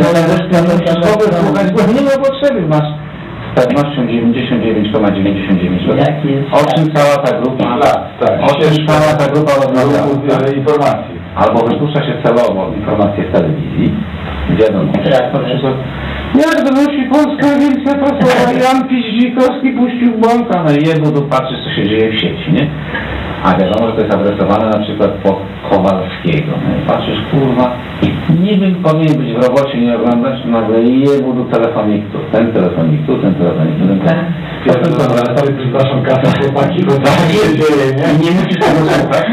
słuchać, bo nie ma potrzeby. Masz z pewnością 99,99%.
Jaki jest
O czym cała ta grupa,
tak.
o czym cała ta grupa rozmawiała.
Wiele informacji.
Albo wypuszcza się celowo informacje w telewizji, wiadomo,
Tak,
na przykład jak donosi Polska Agencja Prasowa, Jan Piździkowski puścił błąka, no i jemu tu patrzysz, co się dzieje w sieci, nie? A wiadomo, że to jest adresowane na przykład pod Kowalskiego. No i patrzysz, kurwa, niby powinien być w robocie, nie oglądać, nagle jemu do telefonik tu, ten telefonik tu, ten telefonik tu, ten telefonik
sobie przepraszam, kasa chłopaki, bo tak się dzieje, nie?
Nie musisz tego słuchać.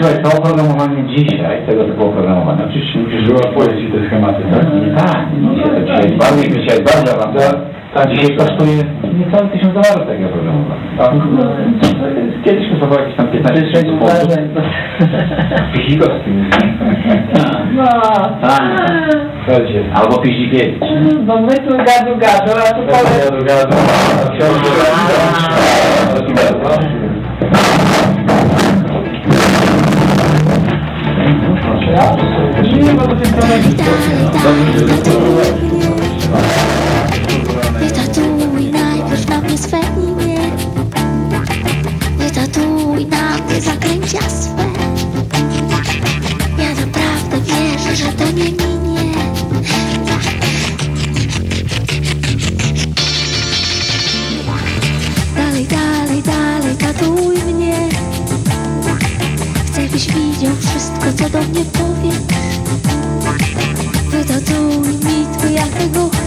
Słuchaj, to oprogramowanie dzisiaj, tego typu oprogramowanie, oczywiście musisz...
Wyłapuje ci te schematy, tak?
Nie, tak, nie, dzisiaj, to dzisiaj bardziej, dzisiaj jest bardzo awansowane.
Tak,
Dzisiaj kosztuje niecałe tysiąc dolarów takie oprogramowanie. Kiedyś kosztowało jakieś tam 15 tysięcy funtów. Piździkowski.
No,
Tak. Albo Piździkiewicz.
no my tu gadu gadu, a tu powiem...
Gadu, gadu.
Nie ma do tej
swe imię. Wytatuuj na mnie zaklęcia swe. Ja naprawdę wierzę, że to nie minie. Dalej, dalej, dalej, tatuuj mnie. Chcę byś widział wszystko, co do mnie powiesz. Wytatuuj mi to,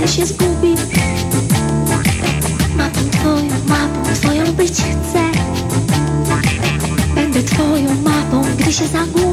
kiedy się zgubisz Mapą twoją, mapą twoją być chcę Będę twoją mapą, gdy się zagubisz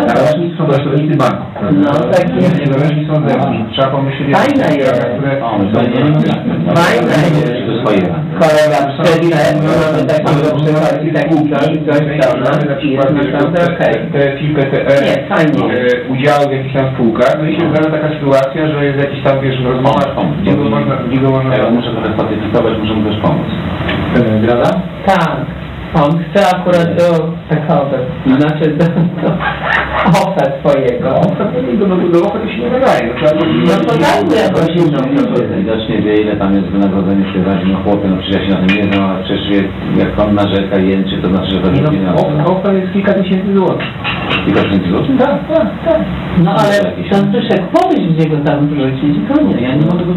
dom.
Zależni są pracownicy banku.
No, tak jest.
Niezależni są zewnątrz. Trzeba pomyśleć...
Fajna jest. Fajna jest.
To swoje.
Kolega przed no mamy takiego przychodzi taki coś, coś do nas i jest naprawdę okej.
TFI, PTE,
Nie, fajnie.
e, udziały w jakichś tam spółkach, no i się zdarza taka sytuacja, że jest jakiś tam, wiesz, rozmowa, gdzie go można, gdzie go można...
Ja muszę trochę spacyfikować, muszę mu też pomóc.
Prawda?
Tak. On chce akurat do takowe, znaczy do, do ofa swojego.
Do, do, do ofa to się nie nadaje. No,
No to dajmy jakąś inną.
Widocznie wie, ile tam jest wynagrodzenie w tej razie. No chłopie, no przecież ja się na tym nie znam, ale przecież wie, jak on narzeka i jęczy, to znaczy, że
Nie,
według
no,
pieniądze.
ofa- ofa jest kilka tysięcy złotych.
Kilka tysięcy złotych?
Tak, tak, tak.
No ale to Zbyszek, pomyśl, gdzie go tam wrzucić i koniec.
Ja nie mogę go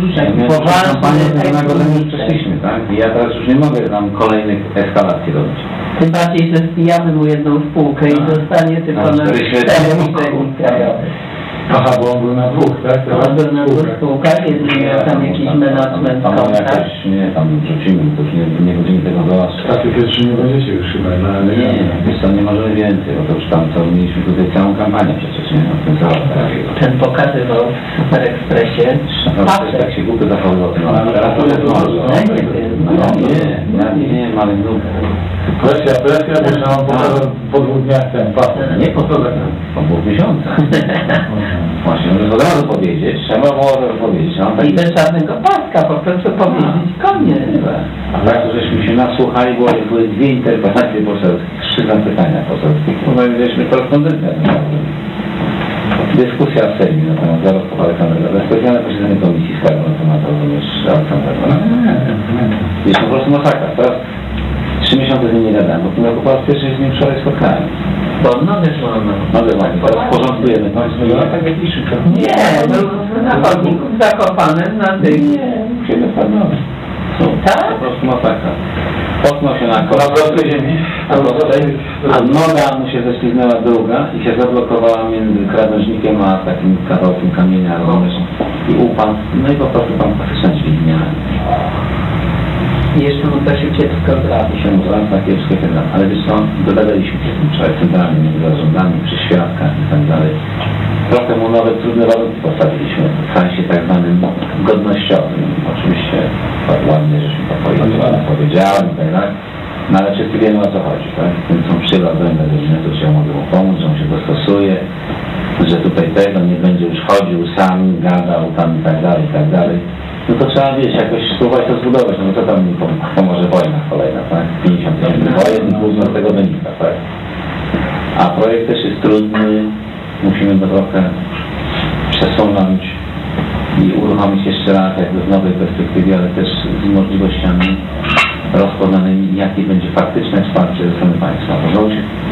poważny
kampanię z wynagrodzeniem już przeszliśmy, tak? I ja teraz już nie mogę tam kolejnych eskalacji robić.
Tym bardziej, że spijamy mu jedną spółkę i zostanie tylko
Tak,
na
cztery
krajowych.
Aha, bo on był na dwóch, tak?
On był na dwóch spółkach, jeden miał tam jakiś management
Tam
kontrakt.
jakoś, nie, tam wrzucimy, to już nie, nie będziemy tego załatwiać.
Tacy pierwszy nie będziecie już chyba, no ale
Nie, wiesz co, nie możemy więcej, bo to już tam co, mieliśmy tutaj całą kampanię nie? No, ten
pokazywał w Super Expressie
Naprawdę tak się głupio zachowywał ten ale teraz to jest może. No nie, ja nie wiem, ale no...
Presja, presja, bo trzeba pokazać po dwóch dniach ten pas.
Nie po to, tak, po dwóch miesiącach. Właśnie, żeby od razu powiedzieć, trzeba było od razu powiedzieć. on tak
I bez żadnego paska, po prostu powiedzieć koniec.
A tak, to żeśmy się nasłuchali, było, były dwie interpelacje poselskie, trzy zapytania poselskie. No i mieliśmy korespondentę. Dyskusja w Sejmie na temat zarobków Aleksandra. Specjalne posiedzenie Komisji Skarbu na temat również Aleksandra. Jest po prostu masakra. Teraz trzy miesiące z nim nie gadałem, bo w tym roku po raz pierwszy się z nim wczoraj spotkałem.
Bo nogę złamał.
No dokładnie, teraz porządkujemy państwo i ja tak jak piszę.
Nie, był na chodniku zakopanym na tych...
Siebie wpadnąłem. No,
Tak?
Po prostu masakra. Potknął się na prostej ziemi, a, prostej, a noga mu się ześliznęła druga i się zablokowała między krawężnikiem a takim kawałkiem kamienia, rozumiesz? I upadł. No i po prostu tam klasyczna dźwignia.
Jeszcze mu coś kiepsko zrobił.
Się mu zrasta kiepskie ten Ale wiesz co, dogadaliśmy się z tym centralnie między zarządami, przy świadkach i tak dalej. Trochę mu nawet trudne warunki postawiliśmy w sensie tak zwanym godnościowym. Oczywiście tak ładnie, żeśmy to powiedziałem i tak dalej. No ale wszyscy wiemy o co chodzi, tak? Tym są do gabinetu, że ja mogę mu pomóc, że on się dostosuje, że tutaj tego nie będzie już chodził sam, gadał tam i tak dalej, i tak dalej. No to trzeba, wiesz, jakoś spróbować to zbudować, no co tam mi pom- pomoże wojna kolejna, tak? 50 tysięcy wojen gówno z tego wynika, tak? A projekt też jest trudny, musimy go trochę przesunąć i uruchomić jeszcze raz jakby w nowej perspektywie, ale też z możliwościami rozpoznanymi, jakie będzie faktyczne wsparcie ze strony państwa.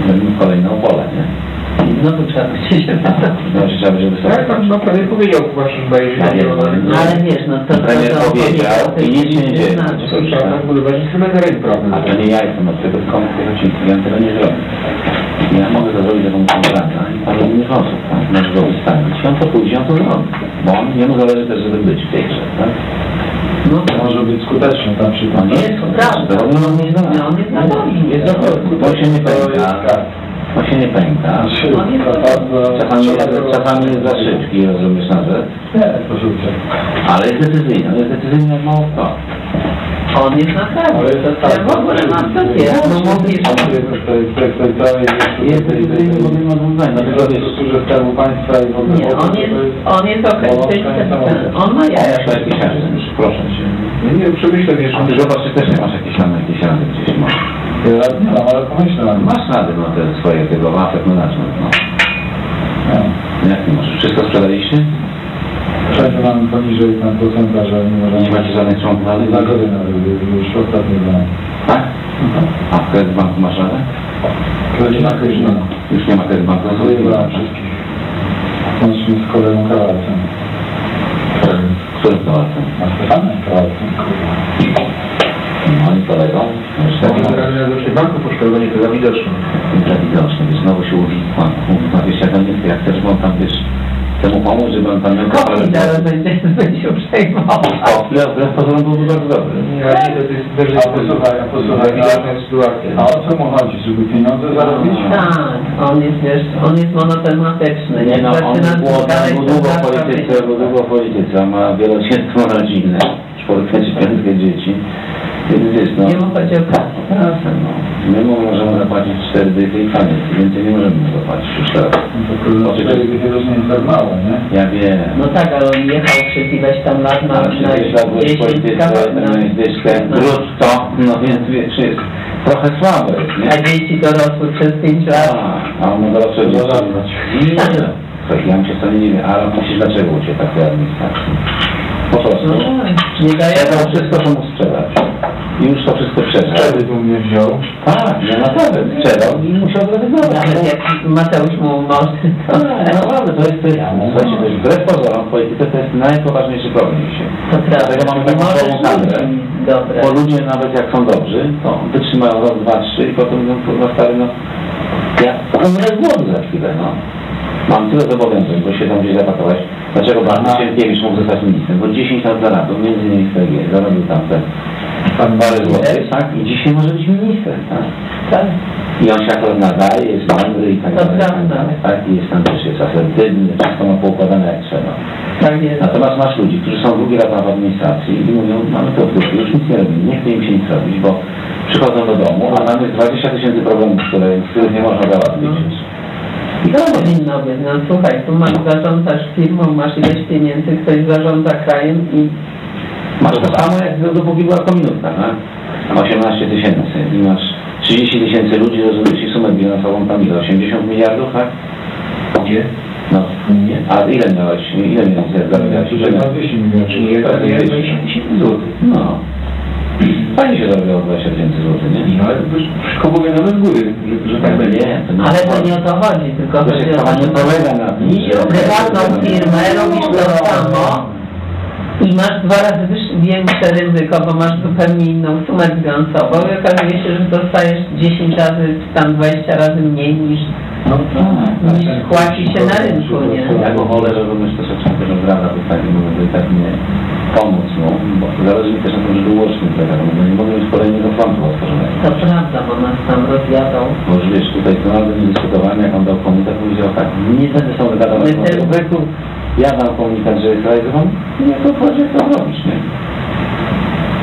Będziemy w kolejne pole, nie?
No to trzeba będzie się
No, że trzeba będzie wysokie.
Tak, pan no, prawie powiedział właśnie chyba, jeśli
Ja
chodzi
wiem,
o...
No ale wiesz, no to...
Premier
to- to-
powiedział i nic się nie dzieje.
To trzeba budować instrumenty rynku?
A to nie ja jestem od tego skąd ja tego nie zrobię. Ja mogę to zrobić za pomocą brata i paru innych osób, tak? Może go wystawić i on to pójdzie, on to zrobi. Bo on, jemu zależy też, żeby być w tej grze, tak?
No
To może być skuteczny na
On
przykład.
nie jest
Prawda, no on jest no, on jest na
jest dobry. To się nie pęka. To się nie pęka. Czasami, czasami jest za szybki, rozumiesz nawet.
Nie.
Ale jest decyzyjny, on jest decyzyjny jak mało kto.
On jest naprawdę, to ja w ogóle mam to wie, no mówisz,
Jest decyzyjny, bo nie ma dwóch zdań. Dlatego wiesz,
Służę Skarbu Państwa i w ogóle...
nie, on jest, on jest ten, on ma
ja
jaja.
proszę cię.
Nie, nie, przemyślę,
ty zobacz, czy też nie masz jakieś tam jakieś rady gdzieś masz.
Nie mam, ale pomyślę na
Masz rady, no te swoje tego asset management, no. Jak nie masz? Wszystko sprzedaliście?
Wszędzie mamy poniżej tam procenta, że nie możemy...
Nie macie żadnych członków rady?
Nagrody nawet, już ostatnio dałem.
Tak? A w kredyt banku masz radę?
Kryżna.
Już nie ma kredyt banku? No to
Wybrałem wszystkich. Łącznie z kolegą Kawalcem.
Którym kawałkiem?
A Stefanem Kawalcem.
No i kolegą?
Pocztowego nie to za widoczne.
Za widoczny, wiesz, znowu się uwikła. Uwikła, wiesz, jak on jest, jak też, on tam, wiesz, Chcę mu pomóc, żeby on tam miał
Kopi zaraz będzie, będzie się przejmował.
Wbrew pozorom byłby bardzo dobry.
A posłuchaj, a posłuchaj, a, a o co mu chodzi, żeby pieniądze zarobić?
Tak, on jest, wiesz, on jest monotematyczny.
Nie no, on był, on
gadać,
był
to
długo w polityce, był długo w polityce, ma wielodzietną rodzinę, czwórkę czy piątkę dzieci. Więc wiesz, no,
Nie mu chodzi o pracę,
no. My mu możemy zapłacić cztery dychy i koniec, więcej nie możemy mu zapłacić już teraz.
To cztery dychy różnie jest tak mało, nie?
Ja wiem.
No tak, ale on jechał przez ileś tam lat na,
Ale
na
przecież lat byłeś w
10
polityce, miałeś dyszkę, brutto, no więc wiesz, jest trochę słabe, nie?
a dzieci dorosły przez 5 lat.
A, a on ma dorosłe dzieci. Nie, Słuchaj, ja bym się wcale nie wiem, ale myślisz, dlaczego uciekł tak do administracji? Po prostu.
No tak, nie daje
Sprzedał wszystko, co mógł sprzedać. I już to wszystko sprzedał.
Wtedy tu mnie wziął.
Tak, nie naprawdę. Sprzedał i musiał zrezygnować.
Nawet jak Mateusz mu może, to...
Tak, naprawdę, to jest, to jest, słuchajcie, to jest wbrew pozorom w polityce to jest najpoważniejszy problem dzisiaj.
To prawda.
Dlatego mamy taką nową kadrę, bo ludzie nawet jak są dobrzy, to wytrzymają rok, dwa, trzy i potem mówią, kurwa stary, no ja umrę z głodu za chwilę, no. Mam tyle zobowiązań, bo się tam gdzieś zapakować. Dlaczego pan Sienkiewicz mógł zostać ministrem? Bo 10 lat zarabia, między innymi w PG, zarobił tam te pan parę złotych, tak? I dzisiaj może być ministrem, tak?
Tak.
I on się akurat nadaje, jest mądry i tak dalej, tak, tak? I jest tam też jest asertywny, wszystko ma poukładane jak trzeba.
Tak jest.
Natomiast masz ludzi, którzy są drugi raz w administracji i mówią, mamy to w dupie, już nic nie robimy, nie chce im się nic robić, bo przychodzą do domu, a jest 20 tysięcy problemów, które, których nie można załatwić.
I to powinno być. No słuchaj, tu masz, zarządzasz firmą, masz ileś pieniędzy, ktoś zarządza krajem i
Masz to samo jak dopóki była kominutka, tak? 18 tysięcy i masz 30 tysięcy ludzi, rozumiesz, i sumę bilansową tam ile? 80 miliardów, tak? Gdzie? No, nie. A ile miałeś, ile miałeś miałeś?
200 milionów.
Czyli jest 20 tysięcy złotych. No. Fajnie się 20 tysięcy złotych, nie?
No ale to już powiedziane z góry, że, że tak będzie.
Nie, to nie
Ale to nie o to chodzi, tylko
To
chodzi
się
o
tym, że...
prywatną firmę, robisz to samo i masz dwa razy większe ryzyko, bo masz zupełnie inną sumę bilansową i okazuje się, że dostajesz 10 razy, czy tam 20 razy mniej niż,
No tak.
niż płaci się na rynku, nie?
Ja go wolę, żeby myślę troszeczkę od rana by tak, by tak mnie pomóc mu, bo zależy mi też na tym, żeby ułożnić tego, bo nie mogę mieć kolejnego frontu otworzonego.
To prawda, bo nas tam rozjadą.
Bo już wiesz, tutaj nawet nie dyskutowałem, jak on dał komunikat, powiedział tak, nie będę są wygadał
My też-
ja dam komunikat, że jest realizowany, nie to chodzi, to nie?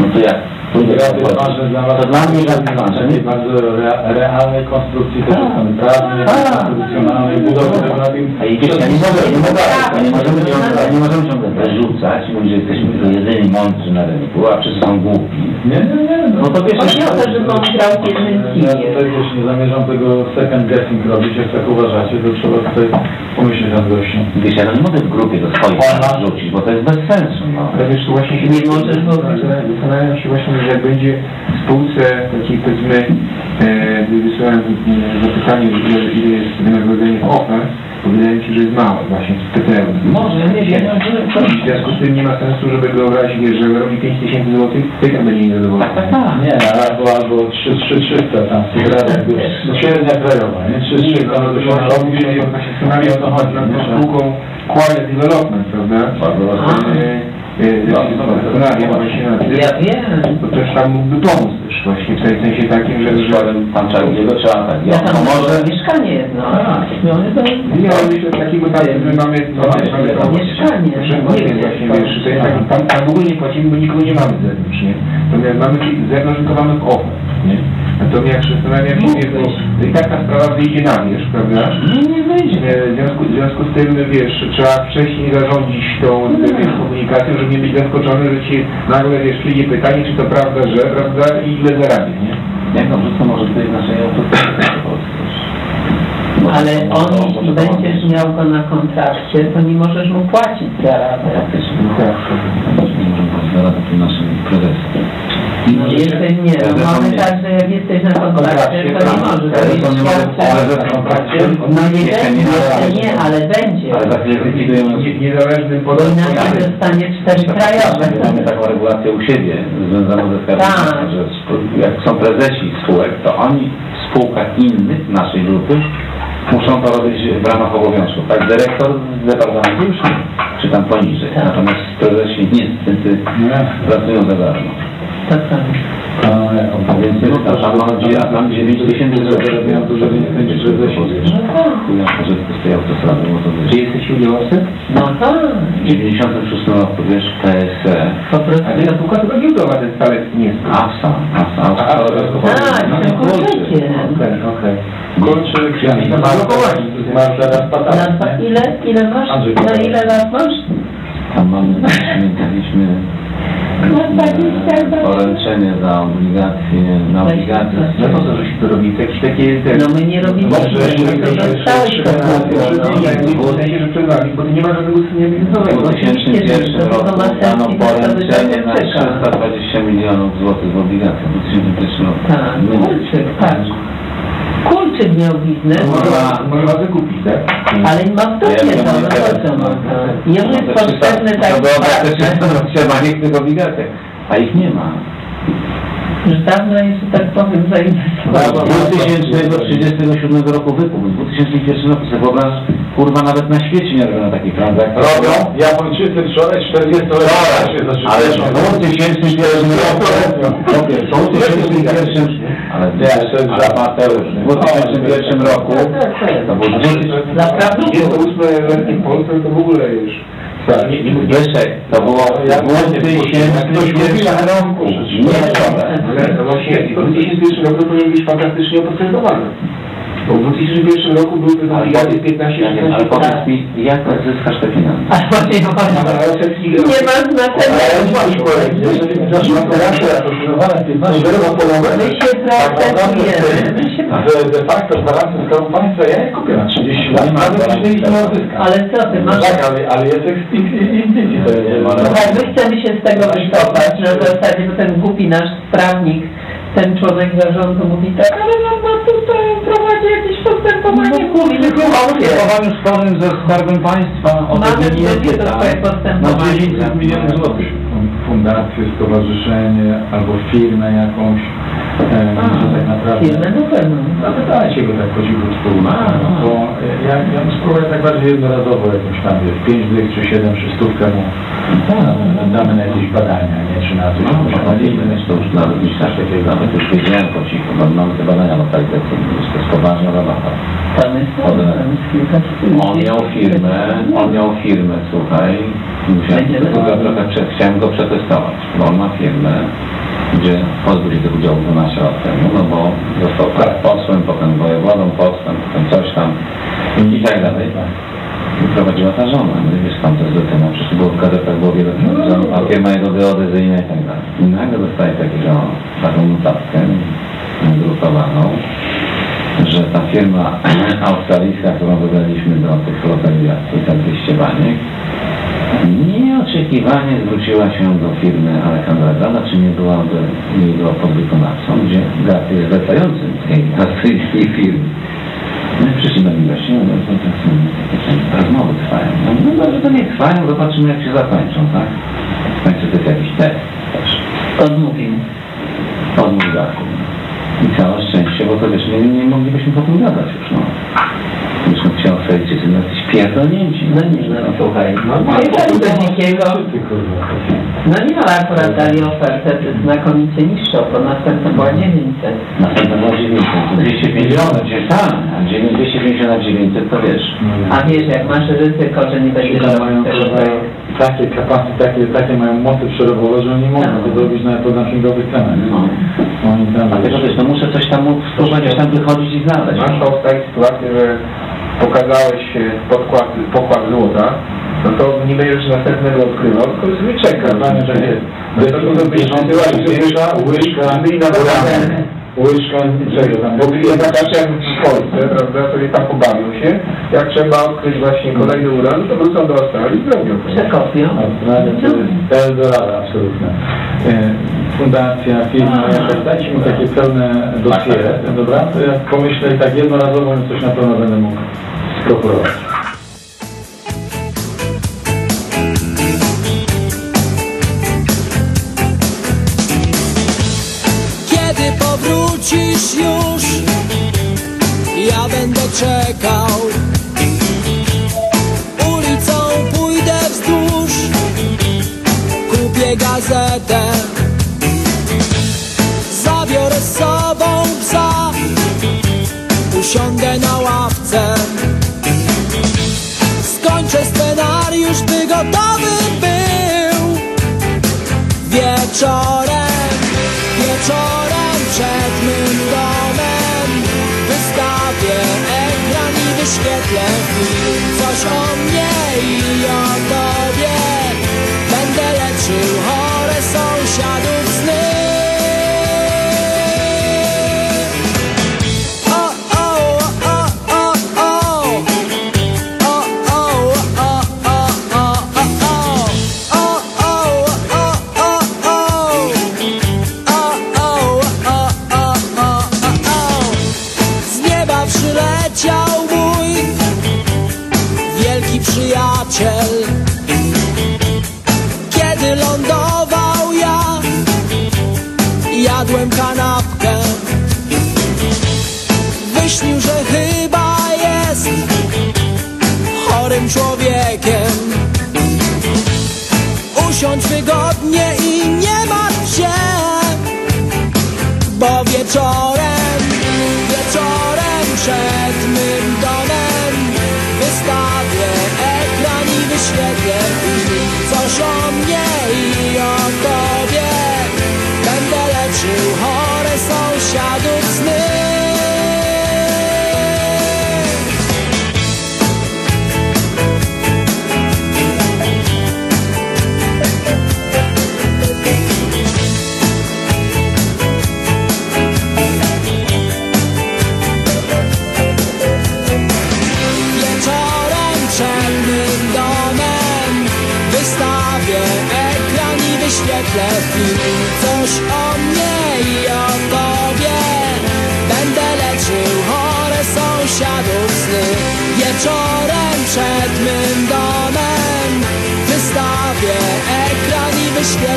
No to jak? To dla mnie żadnych ważne,
takiej bardzo re, realnej konstrukcji też strony prawnej, konstytucjonalnej, budowy tego na tym.
A i wiesz, ja nie mogę, nie mogę, ja nie możemy ciągle, nie możemy ciągle wyrzucać, mówić, że jesteśmy tylko jedyni mądrzy na rynku, a wszyscy są głupi.
Nie, nie, nie.
No to wiesz,
Chodzi o to, grał w jednym
Ja tutaj też nie zamierzam tego second guessing robić, jak tak uważacie, to trzeba tutaj pomyśleć nad gościem.
Wiesz, ja no nie mogę w grupie do swoich rzucić, bo to jest bez sensu, no.
Ale wiesz, tu właśnie się
Nie możesz w ogóle.
Zastanawiam się właśnie, że jak będzie w spółce takiej powiedzmy, e, gdy wysyłałem e, zapytanie, ile, jest wynagrodzenie w OFE, to wydaje mi się, że jest małe właśnie w PTL.
Może, nie wiem,
W związku z tym nie ma sensu, żeby go brać, wiesz, że robi 5 tysięcy złotych, to i tak będzie niezadowolony.
Tak, tak, tak.
Nie, albo, albo 3, 3, 300 tam no średnia krajowa, nie? 3, 3, tam to się robi,
się właśnie zastanawiam o to chodzi nad spółką Quiet Development, prawda?
Bardzo
Zastanawiam właśnie nad tym.
Ja wiem.
Bo też tam mógłby pomóc też właśnie w tej- sensie takim, że... że
Pan Czarugiego trzeba tak,
Ja tam
pomoże,
mieszkanie jedno. No, to
nie, ale myślę takiego tam, że mamy, no, mamy, mamy to
Mieszkanie.
Przemówienie właśnie, wiesz, to jest taki, tam, tam w ogóle nie płacimy, bo nikogo nie mamy z zewnątrz, nie? Natomiast mamy z zewnątrz, tylko mamy w OFE, nie? Natomiast zastanawiam się, wiesz, bo to i tak ta sprawa wyjdzie na wierzch, prawda?
nie, nie wyjdzie.
E, W związku, w związku z tym, wiesz, trzeba wcześniej zarządzić tą wiesz, komunikacją, żeby nie być zaskoczony, że ci nagle, wiesz, przyjdzie pytanie, czy to prawda, że, prawda, i ile zarabia, nie?
Jak dobrze, to może tutaj w naszej prostu.
Ale on, jeśli będziesz miał go na kontrakcie, to nie możesz mu płacić za radę.
No tak, nie możemy powiedzieć na radę tym naszym prezesem.
No jesteś, nie, no mamy tak, że jak jesteś na kontrakcie, to nie możesz.
Nie może prezes w kontrakcie?
No nie
Jeszcze
będzie,
nie
jeszcze nie, ale będzie.
Ale za chwilę zlikwidujemy
Nie- Niezależnym
Bo inaczej dostanie cztery krajowe.
Mamy taką regulację u siebie związaną ze skarbem,
Tak.
że sp- jak są prezesi spółek, to oni w spółkach innych naszej grupy muszą to robić w ramach obowiązków. Tak, dyrektor z departamentu już nie, czy tam poniżej. Natomiast prezesi niestety pracują za darmo.
Tak, tak.
A więc a tam chodzi, a tam 9 tysięcy zarabiają dużo więcej niż prezesi. Ja korzystam z tej autostrady, bo to wiesz.
Czy jesteś udziałowcem? No tak.
W 96 roku, wiesz, PSE.
Po prostu.
Ale ta spółka tylko giełdowa, ten stałek nie jest.
ASA, ASA, ASA.
Tak,
No,
ten kurczykiem.
Okej, okej.
Kolczyk,
Ja nie
na
mam
to masz zaraz
Na dwa, ile, ile masz? Na ile lat masz?
Tam mamy, mieliśmy e, poręczenie za obligacje, na obligacje.
No to co, żeście to robicie? Jakieś takie... te-
No my nie robimy
Może
tego,
jeszcze
to
że przed bo to nie ma żadnego usuwania
W
biznesowego.
2001 roku dano poręczenie na 320 milionów złotych w obligacjach. W 2001 roku.
Tak, tak. Kurczyk miał biznes,
Można, można wykupić, tak?
ale ma w
Ja
dupie
wiem,
to, no
nie
po co mu to? Jemu jest potrzebny tak
To było te
partner,
300 niech tych obligacjach, a ich nie ma.
Że dawno jest, że tak powiem,
Z
zainwestował.
2037 roku wykup, w 2001 roku sobie wyobraź, kurwa nawet na świecie nie robią takich transakcji.
Robią, Japończycy wczoraj 40 lat się
Ale
zaczynają.
w 2001 roku, w 2001, ale wiesz, ale Mateusz, w 2001 roku, to był
Naprawdę?
Jest to ósme ręki w Polsce, to w ogóle już... Tak, nie, nie mówię.
Wyżej, to było w 2001 roku. Nie,
Ale to właśnie w 2001 roku to powinien być fantastycznie oprocentowane. Bo w 2001 roku były te
Ale
obligacje 15
Ja nie wiem, ale powiedz mi, jak zyskasz te pieniądze?
Nie ma znaczenia. My się procesujemy. My się
De, de facto gwarancję Skarbu Państwa ja nie kupię na 30 lat, nawet jeśli nie ma zyska.
Ale co ty masz?
Tak, ale, ale jest inwestycja.
Słuchaj, my chcemy się z tego wycofać na zasadzie, bo ten głupi nasz sprawnik, ten członek zarządu mówi tak, ale no, no tutaj prowadzi jakieś postępowanie kurczę,
postępowaniu sporym ze Skarbem Państwa o
Mamy
Na
postępowanie.
900 milionów złotych.
Fundację, stowarzyszenie albo firmę jakąś, e, że tak naprawdę...
Firmę na pewno.
Zapytajcie go tak po cichutku, no, bo ja, ja bym spróbuję tak bardziej jednorazowo jakąś tam, wiesz, 5 dych czy 7 czy stówkę mu e, damy na jakieś badania, nie, czy na coś.
No, prowadzimy, to już nawet niż aż takiego, nawet już wiedziałem po cichu, bo mamy te badania lokalizacyjne, to jest poważna robota.
Tam jest, tam jest kilka
On miał firmę, on miał firmę, słuchaj, musiałem tylko trochę prze, chciałem go przetestować, bo on ma firmę, gdzie pozbył się tych udziałów 12 lat temu, no bo został tak posłem, potem wojewodą, posłem, potem coś tam i tak dalej. I prowadziła ta żona, no wiesz, tam to jest do tego, przecież było w gazetach, było wiele że a firma jego geodezyjna i tak dalej. I nagle dostaje takiego, taką notatkę drukowaną, że ta firma australijska, którą wybraliśmy do tych lokalizacji, tam liście baniek, nieoczekiwanie zwróciła się do firmy Alekandra Grada, czy nie byłaby, nie była podwykonawcą, gdzie Grad jest zlecającym tej australijskiej firmy. No i przyszli do miłości, no to tak są takie rozmowy trwają. No, no dobrze, to nie trwają, zobaczymy jak się zakończą, tak? Końcu to jest jakiś test też.
Odmówił.
Odmów dachu. I całe szczęście, bo to wiesz, nie, nie moglibyśmy po tym gadać już, no. Byśmy chciał powiedzieć, że no jesteś pierdolnięci.
No nie, no słuchaj, no jechali do dzikiego. No nie, ale akurat dali ofertę znakomicie niższą, bo następna była 900.
Następna była 900, to 250, gdzie tak, a 9, 250 na 900 to wiesz.
A wiesz, jak masz ryzyko, że nie będziesz
tam
robił tego projektu.
Takie kapasy, takie, takie mają mocy przerobowe, że oni mogą to zrobić nawet po dumpingowych cenach.
No.
Oni tam,
Dlatego wiesz, no muszę coś tam spróbować gdzieś tam wychodzić i znaleźć.
Masz powstać sytuację, że pokazałeś e, podkład, pokład złota, no to nie będziesz następnego odkrywał, tylko sobie czeka.
Panie, że jest.
To to być sytuacja, że
Łyżka, łyżka,
byli na
łyżka, łyżka, czego tam?
Bo byli taka jak w Polsce, prawda, sobie tam pobawią się. Jak trzeba odkryć właśnie kolejny uran, to wrócą do Australii i zrobią to.
Przekopią.
Australia to jest Eldorado absolutne. E, Fundacja, firma, jakaś, dajcie mi takie pełne dossier, dobra? To ja pomyślę i tak jednorazowo coś na pewno będę mógł sprokurować.
wrócisz już? Ja będę czekał.
Ulicą pójdę wzdłuż. Kupię gazetę. Zabiorę z sobą psa. Usiądę na ławce. Skończę scenariusz, by gotowy był Wieczorem. O mnie i że chyba jest Chorym człowiekiem. Usiądź wygodnie i nie martw się Bo wieczorem,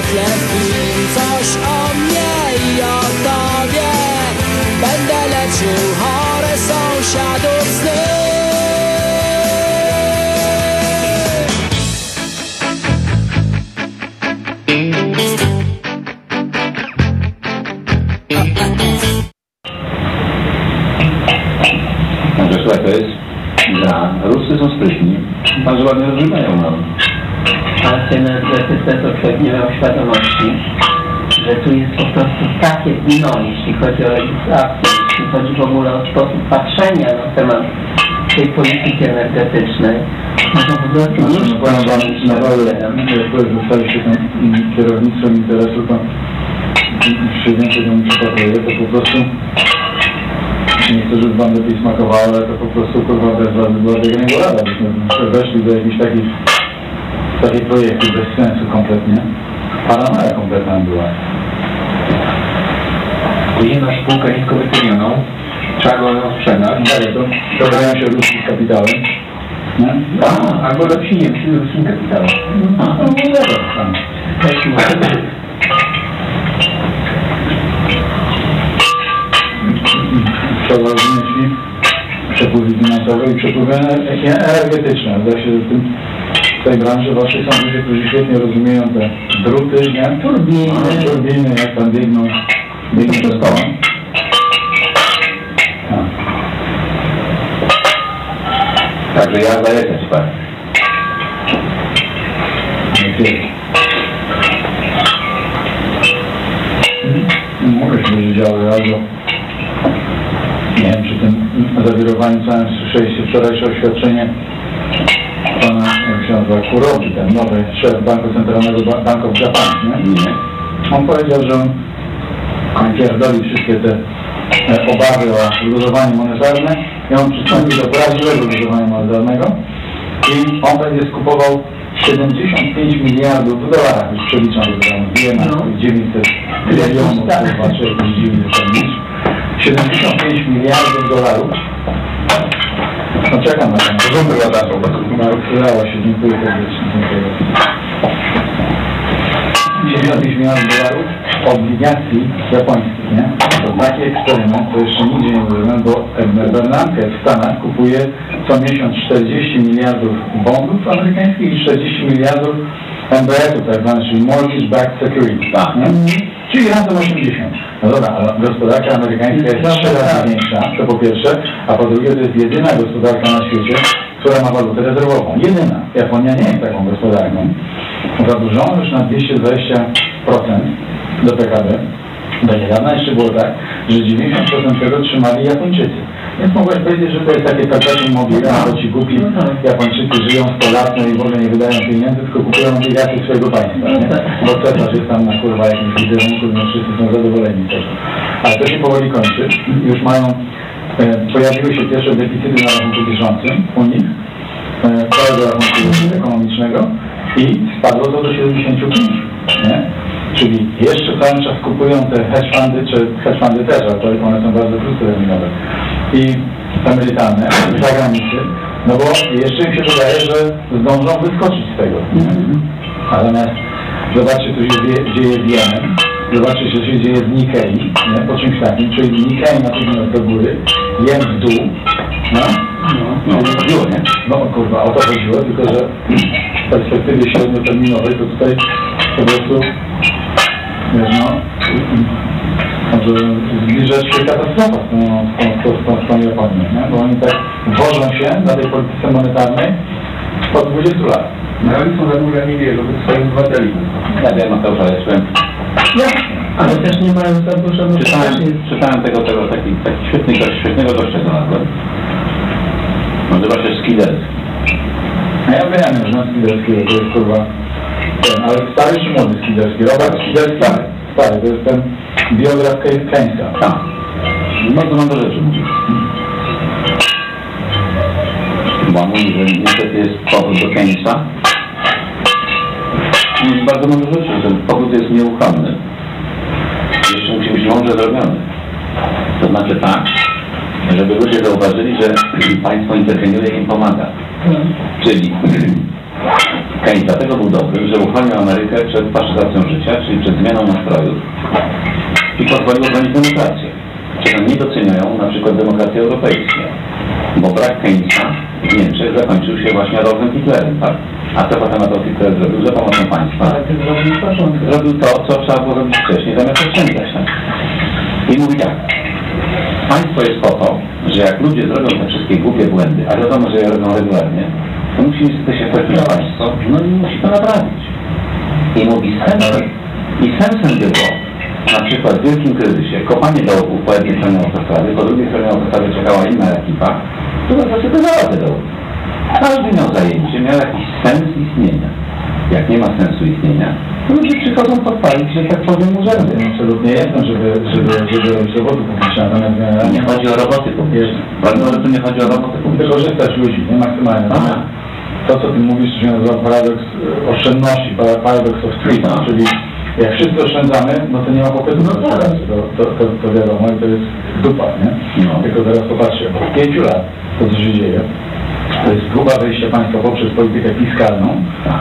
i
świadomości, że tu jest po prostu takie dno, jeśli chodzi o legislację, jeśli chodzi w ogóle o sposób patrzenia na temat tej polityki energetycznej. No to po prostu nie
No wam, na jak zostaliście tam mm, kierownictwem interesu, to przy więcej to mi przypakuje, to po prostu nie chcę, żeby wam lepiej smakowało, ale to po prostu kurwa bez was była biegniego rada, byśmy weszli do jakichś takich takie projekty bez sensu kompletnie. Paranoja kompletna była.
Masz spółkę nisko wycenioną, trzeba go sprzedać.
Dalej, to dogadują się Rusi z kapitałem. Nie?
A, albo lepsi Niemcy z ruskim kapitałem.
A, no whatever, tam. Przełożone myśli, przepływy finansowe i przepływy ener- energetyczne. Wydaje się, tym, w tej branży są ludzie, którzy świetnie rozumieją te druty, nie? Turbiny. No, turbiny, jak tam biegną, biegną przez koła.
Także ja zalecę ci pan.
Mogę się będzie działo bardzo. Nie wiem, czy tym zawirowaniu całym słyszeliście wczorajsze oświadczenie nazywa, Kurogi, ten nowy szef Banku Centralnego Ba- Bank of Japan, nie? nie. On powiedział, że on pierdoli wszystkie te e, obawy o luzowanie monetarne i on przystąpi do prawdziwego luzowania monetarnego i on będzie skupował 75 miliardów w dolarach, już przeliczam do tam wiem, no. 900 milionów, kurwa, czy jakiś dziwny ten 75 miliardów dolarów. No czekam na ten. Rządy ladaczą. Udało się, dziękuję serdecznie. Dziękuję. 75 miliardów dolarów obligacji japońskich, nie? To taki eksperyment, to jeszcze nigdzie nie zrobiłem, bo Bernanke w Stanach kupuje co miesiąc 40 miliardów bondów amerykańskich i 40 miliardów MBS-ów, tak zwanych, czyli Mortgage Backed Securities, tak, nie? Czyli razem 80. No dobra, ale gospodarka amerykańska jest trzy razy większa, to po pierwsze, a po drugie to jest jedyna gospodarka na świecie, która ma walutę rezerwową. Jedyna. Japonia nie jest taką gospodarką. Zadłużono już na 220% do PKB. Do niedawna jeszcze było tak, że 90% tego trzymali Japończycy. Więc mogłeś powiedzieć, że to jest takie perpetuum mobile, to ci głupi Japończycy żyją 100 lat no i w ogóle nie wydają pieniędzy, tylko kupują obligacje swojego państwa, nie? Bo cesarz jest tam na kurwa jakimś wizerunku, no wszyscy są zadowoleni tego. Ale to się powoli kończy. Już mają, e, pojawiły się pierwsze deficyty na rachunku bieżącym u nich, e, całego rachunku ekonomicznego i spadło to do 75, nie? Czyli jeszcze cały czas kupują te hedge fundy, czy hedge fundy też, ale one są bardzo krótkoterminowe i emerytalne z zagranicy, no bo jeszcze im się wydaje, że zdążą wyskoczyć z tego. Natomiast zobaczcie, co się dzieje, z Jenem, zobaczcie, co się dzieje z Nikkei, nie? po czymś takim, czyli Nikkei natychmiast do góry, Jen w dół, no, no, no, nie? no kurwa, o to chodziło, tylko że w perspektywie średnioterminowej to tutaj po prostu no, może zbliżać się katastrofa z tą, z tą, z tą, Japonią, nie? bo oni tak wożą się na tej polityce monetarnej od 20 lat.
No oni są zadłużeni, wobec swoich obywateli.
Ja wiem, Mateusza, ja czytałem,
Ale też nie mają za dużo
czytałem, czytałem tego, tego taki, taki świetny gość, świetnego gościa znalazłem. Nazywa się Skiderski.
A ja wiem, że na Skiderskiego to jest kurwa ten, ale stary czy młody Skiderski? Robert Skiderski? Stary. Stary, to jest ten biograf Key- Keynesa.
Tak. Bardzo mądre rzeczy mówi. Bo mówi, że niestety jest powód do Keynesa. Bardzo mądre rzeczy, że ten powód jest nieuchronny. Jeszcze musi być mądrze zrobiony. To znaczy tak, żeby ludzie zauważyli, że państwo interweniuje i im pomaga. Czyli Keynes dlatego był dobry, że uchronił Amerykę przed faszyzacją życia, czyli przed zmianą nastrojów i pozwolił obronić demokrację. Czego nie doceniają na przykład demokracje europejskie. Bo brak Keynesa w Niemczech zakończył się właśnie Adolfem Hitlerem, tak? A co potem Adolf Hitler zrobił za pomocą państwa? Zrobił to, co trzeba było robić wcześniej, zamiast oszczędzać. Tak? I mówi tak. Państwo jest po to, że jak ludzie zrobią te wszystkie głupie błędy, a wiadomo, że je robią regularnie, musi niestety się na państwo, no i musi to naprawić. I mówi sensem, i sensem było na przykład w wielkim kryzysie kopanie dołków po jednej stronie autostrady, po drugiej stronie autostrady czekała inna ekipa, która zasypywała te dołki. Każdy miał zajęcie, miał jakiś sens istnienia. Jak nie ma sensu istnienia, to ludzie przychodzą podpalić, że tak powiem, urzędy.
Absolutnie jestem, żeby, żeby, żeby robić roboty publiczne, natomiast generalnie...
Nie chodzi o roboty publiczne. Bardzo tu nie chodzi o roboty publiczne.
Wykorzystać ludzi, nie maksymalnie.
Aha.
To, co ty mówisz, się nazywa paradoks e, oszczędności, para- paradox of street,
No.
czyli jak wszyscy oszczędzamy, no to nie ma popytu na to, to, to, to wiadomo i to jest dupa, nie?
No.
Tylko teraz popatrzcie, od pięciu lat to, co się dzieje, to jest próba wejścia państwa poprzez politykę fiskalną,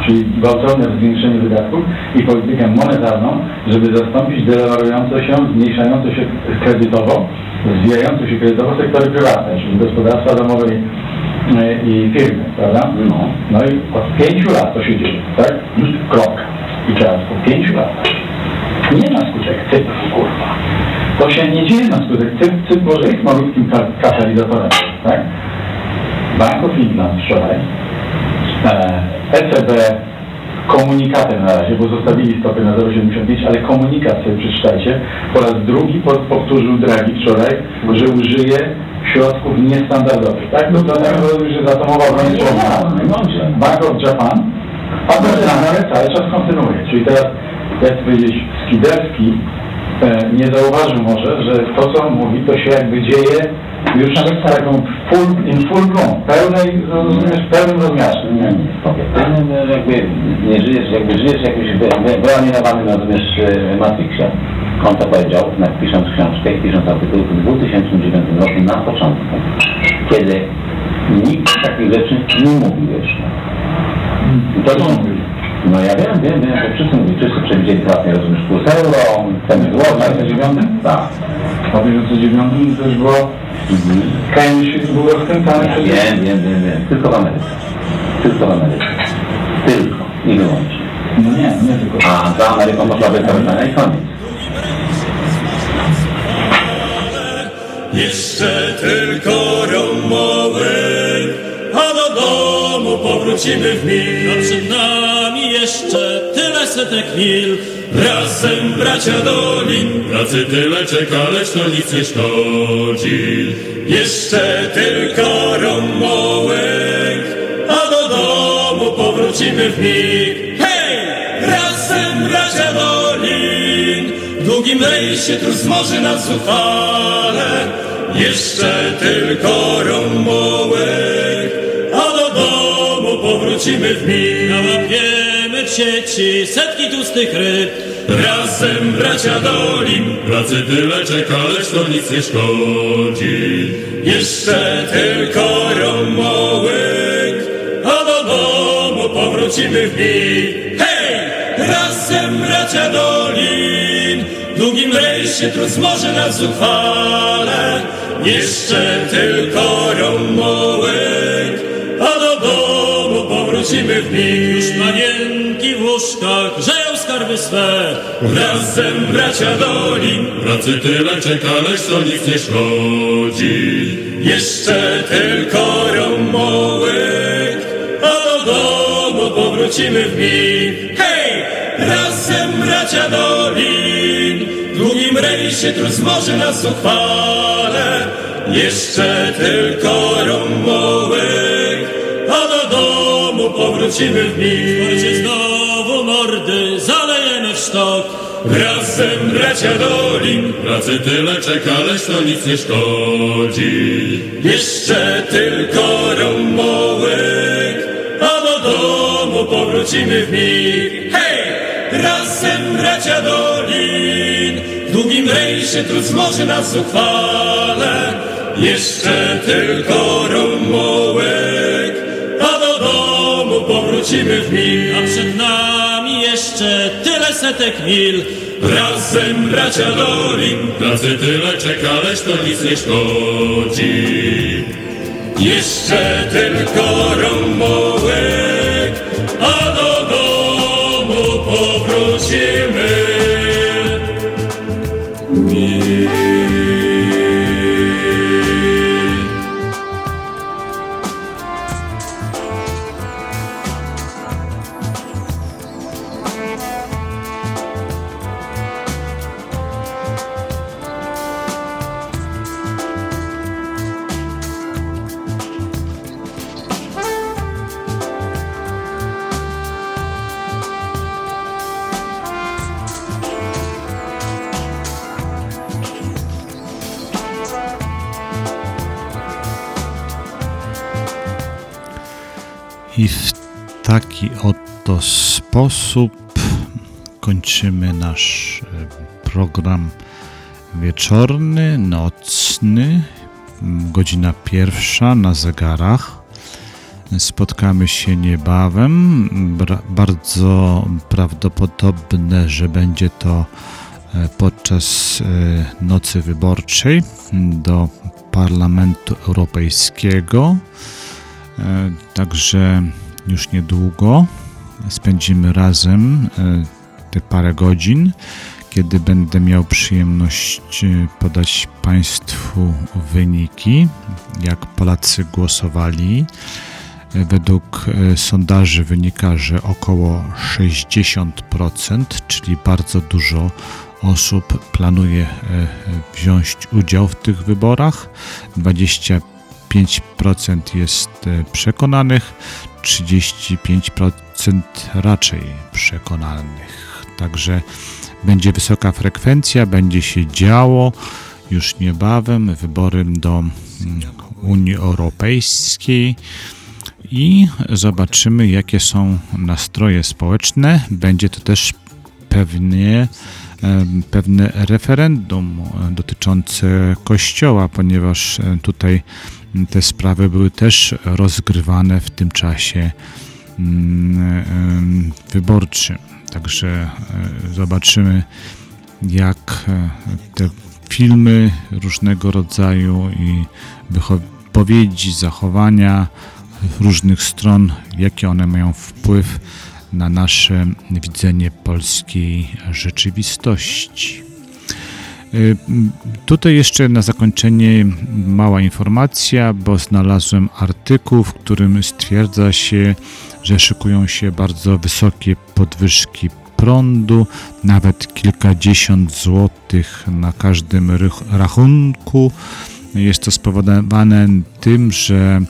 czyli gwałtowne zwiększenie wydatków i politykę monetarną, żeby zastąpić dewaluujące się, zmniejszające się kredytowo, zwijające się kredytowo sektory prywatne, czyli gospodarstwa domowe i, e, firmy, prawda?
No.
No i od pięciu lat to się dzieje, tak? Kropka. I teraz po pięciu latach nie ma skutek cypru, kurwa. To się nie dzieje na skutek cypr, cypr może jest malutkim ka- katalizatorem, tak? Bank of England wczoraj, e, ECB komunikatem na razie, bo zostawili stopy na 0,75, ale komunikat sobie przeczytajcie. Po raz drugi po- powtórzył Draghi wczoraj, że użyje środków niestandardowych. Tak? No to tak, że zatomował Bank of Japan, a to ale cały czas kontynuuje. Czyli teraz, jak powiedzieć, Skiderski e, nie zauważył może, że to, co on mówi, to się jakby dzieje już nawet taką full, in full bloom, pełnej, rozumiesz, pełnym rozmiarze.
Nie, no, jakby nie żyjesz, jakby żyjesz jakimś wy- wy- wyeliminowanym, rozumiesz, e, Matrixie. On to powiedział, pisząc książkę pisząc artykuł w 2009 roku na początku, kiedy nikt takich rzeczy nie mówił jeszcze. To są No ja wiem, wiem, wiem, że wszyscy mówili, wszyscy przewidzieli pracę, rozumiesz, kurs euro, ceny złota.
W 2009?
Tak.
W 2009 to już było... Keynes się był rozkręcany
Ja
przez...
wiem, wiem, wiem, wiem. Tylko w Ameryce. Tylko w Ameryce. Tylko i wyłącznie.
No nie, nie tylko.
A za Ameryką Wielka Brytania i koniec.
Jeszcze tylko do
domu powrócimy w mil. A przed nami jeszcze tyle setek mil. Razem bracia dolin, pracy tyle czeka, lecz to nic nie szkodzi. Jeszcze tylko romołek, a do domu powrócimy w mig. Hej! Razem bracia dolin, w długim rejsie trus zmoży nas zuchwale. Jeszcze tylko romołek, domu powrócimy w mig. Nałapiemy w sieci setki tłustych ryb. Razem bracia dolin, pracy tyle czeka, lecz to nic nie szkodzi. Jeszcze tylko romołek, a do domu powrócimy w mig. Hej! Razem bracia dolin, w długim rejsie trus może nas zuchwale. Jeszcze tylko romołek, a do domu powrócimy w mig. Już panienki w łóżkach grzeją skarby swe. Razem bracia dolin, pracy tyle czeka, lecz to nic nie szkodzi. Jeszcze tylko romołek, a do domu powrócimy w mig. Hej! Razem bracia dolin, w długim rejsie trus może nas zuchwale. Jeszcze tylko romołek, a do domu powrócimy w mig. Wojcie znowu mordy, zalejemy w sztok. Razem bracia dolin, pracy tyle czeka, lecz to nic nie szkodzi. Jeszcze tylko romołek, a do domu powrócimy w mig. Hej! Razem bracia dolin, w długim rejsie trud może nas zuchwale. Jeszcze tylko romołek, domu powrócimy w. A przed nami jeszcze tyle setek mil. Razem bracia dolin, pracy tyle czeka, lecz to nic nie szkodzi. Jeszcze tylko romołek, a do domu powrócimy.
Taki oto sposób kończymy nasz e, program wieczorny, nocny, godzina pierwsza na zegarach. Spotkamy się niebawem. Bardzo prawdopodobne, że będzie to e, podczas e, nocy wyborczej do Parlamentu Europejskiego. Także już niedługo spędzimy razem e, te parę godzin, kiedy będę miał przyjemność e, podać Państwu wyniki, jak Polacy głosowali. E, Według sondaży wynika, że około 60%, czyli bardzo dużo osób planuje wziąć udział w tych wyborach. 25% jest przekonanych, 35% raczej przekonanych. Także będzie wysoka frekwencja, będzie się działo już niebawem wybory do mm, Unii Europejskiej i zobaczymy, jakie są nastroje społeczne. Będzie to też pewnie pewne referendum e, dotyczące Kościoła, ponieważ e, tutaj te sprawy były też rozgrywane w tym czasie mm, wyborczym. Także e, zobaczymy, jak e, te filmy różnego rodzaju i wypowiedzi, zachowania różnych stron, jakie one mają wpływ na nasze widzenie polskiej rzeczywistości. Tutaj jeszcze na zakończenie mała informacja, bo znalazłem artykuł, w którym stwierdza się, że szykują się bardzo wysokie podwyżki prądu, nawet kilkadziesiąt złotych na każdym rachunku. Jest to spowodowane tym, że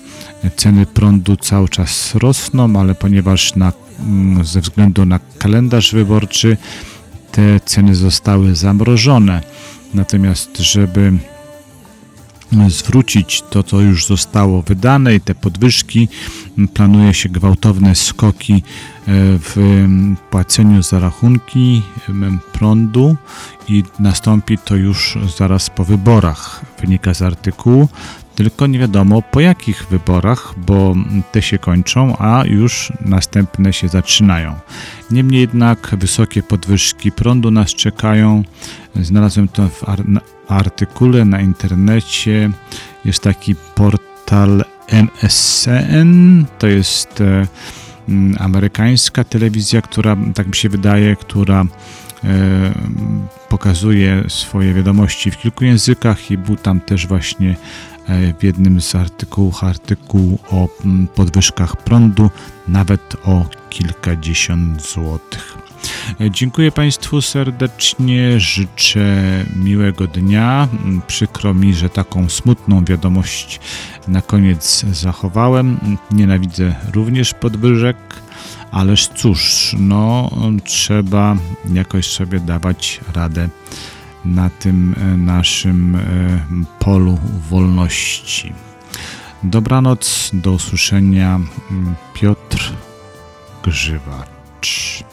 ceny prądu cały czas rosną, ale ponieważ na, mm, ze względu na kalendarz wyborczy te ceny zostały zamrożone. Natomiast, żeby zwrócić to, co już zostało wydane i te podwyżki, planuje się gwałtowne skoki e, w płaceniu za rachunki prądu i nastąpi to już zaraz po wyborach, wynika z artykułu. Tylko nie wiadomo po jakich wyborach, bo te się kończą, a już następne się zaczynają. Niemniej jednak wysokie podwyżki prądu nas czekają. Znalazłem to w artykule na internecie. Jest taki portal NSCN, to jest e, amerykańska telewizja, która, tak mi się wydaje, która e, pokazuje swoje wiadomości w kilku językach i był tam też właśnie w jednym z artykułów artykuł o mm, podwyżkach prądu, nawet o kilkadziesiąt złotych. E, Dziękuję Państwu serdecznie, życzę miłego dnia. Mm, Przykro mi, że taką smutną wiadomość na koniec zachowałem. Nienawidzę również podwyżek, ależ cóż, no trzeba jakoś sobie dawać radę na tym e, naszym e, polu wolności. Dobranoc, do usłyszenia. Mm, Piotr Grzywacz.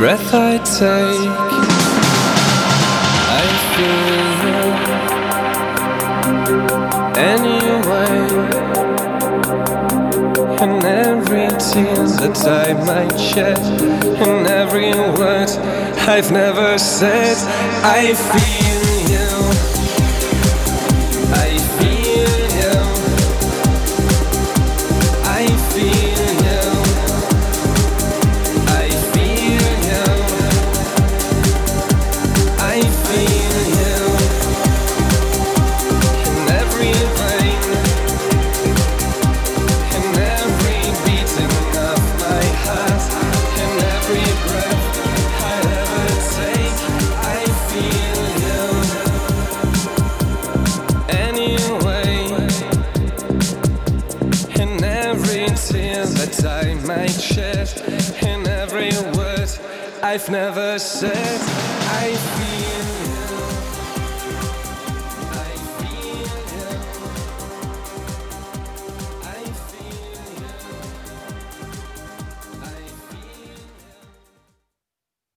Breath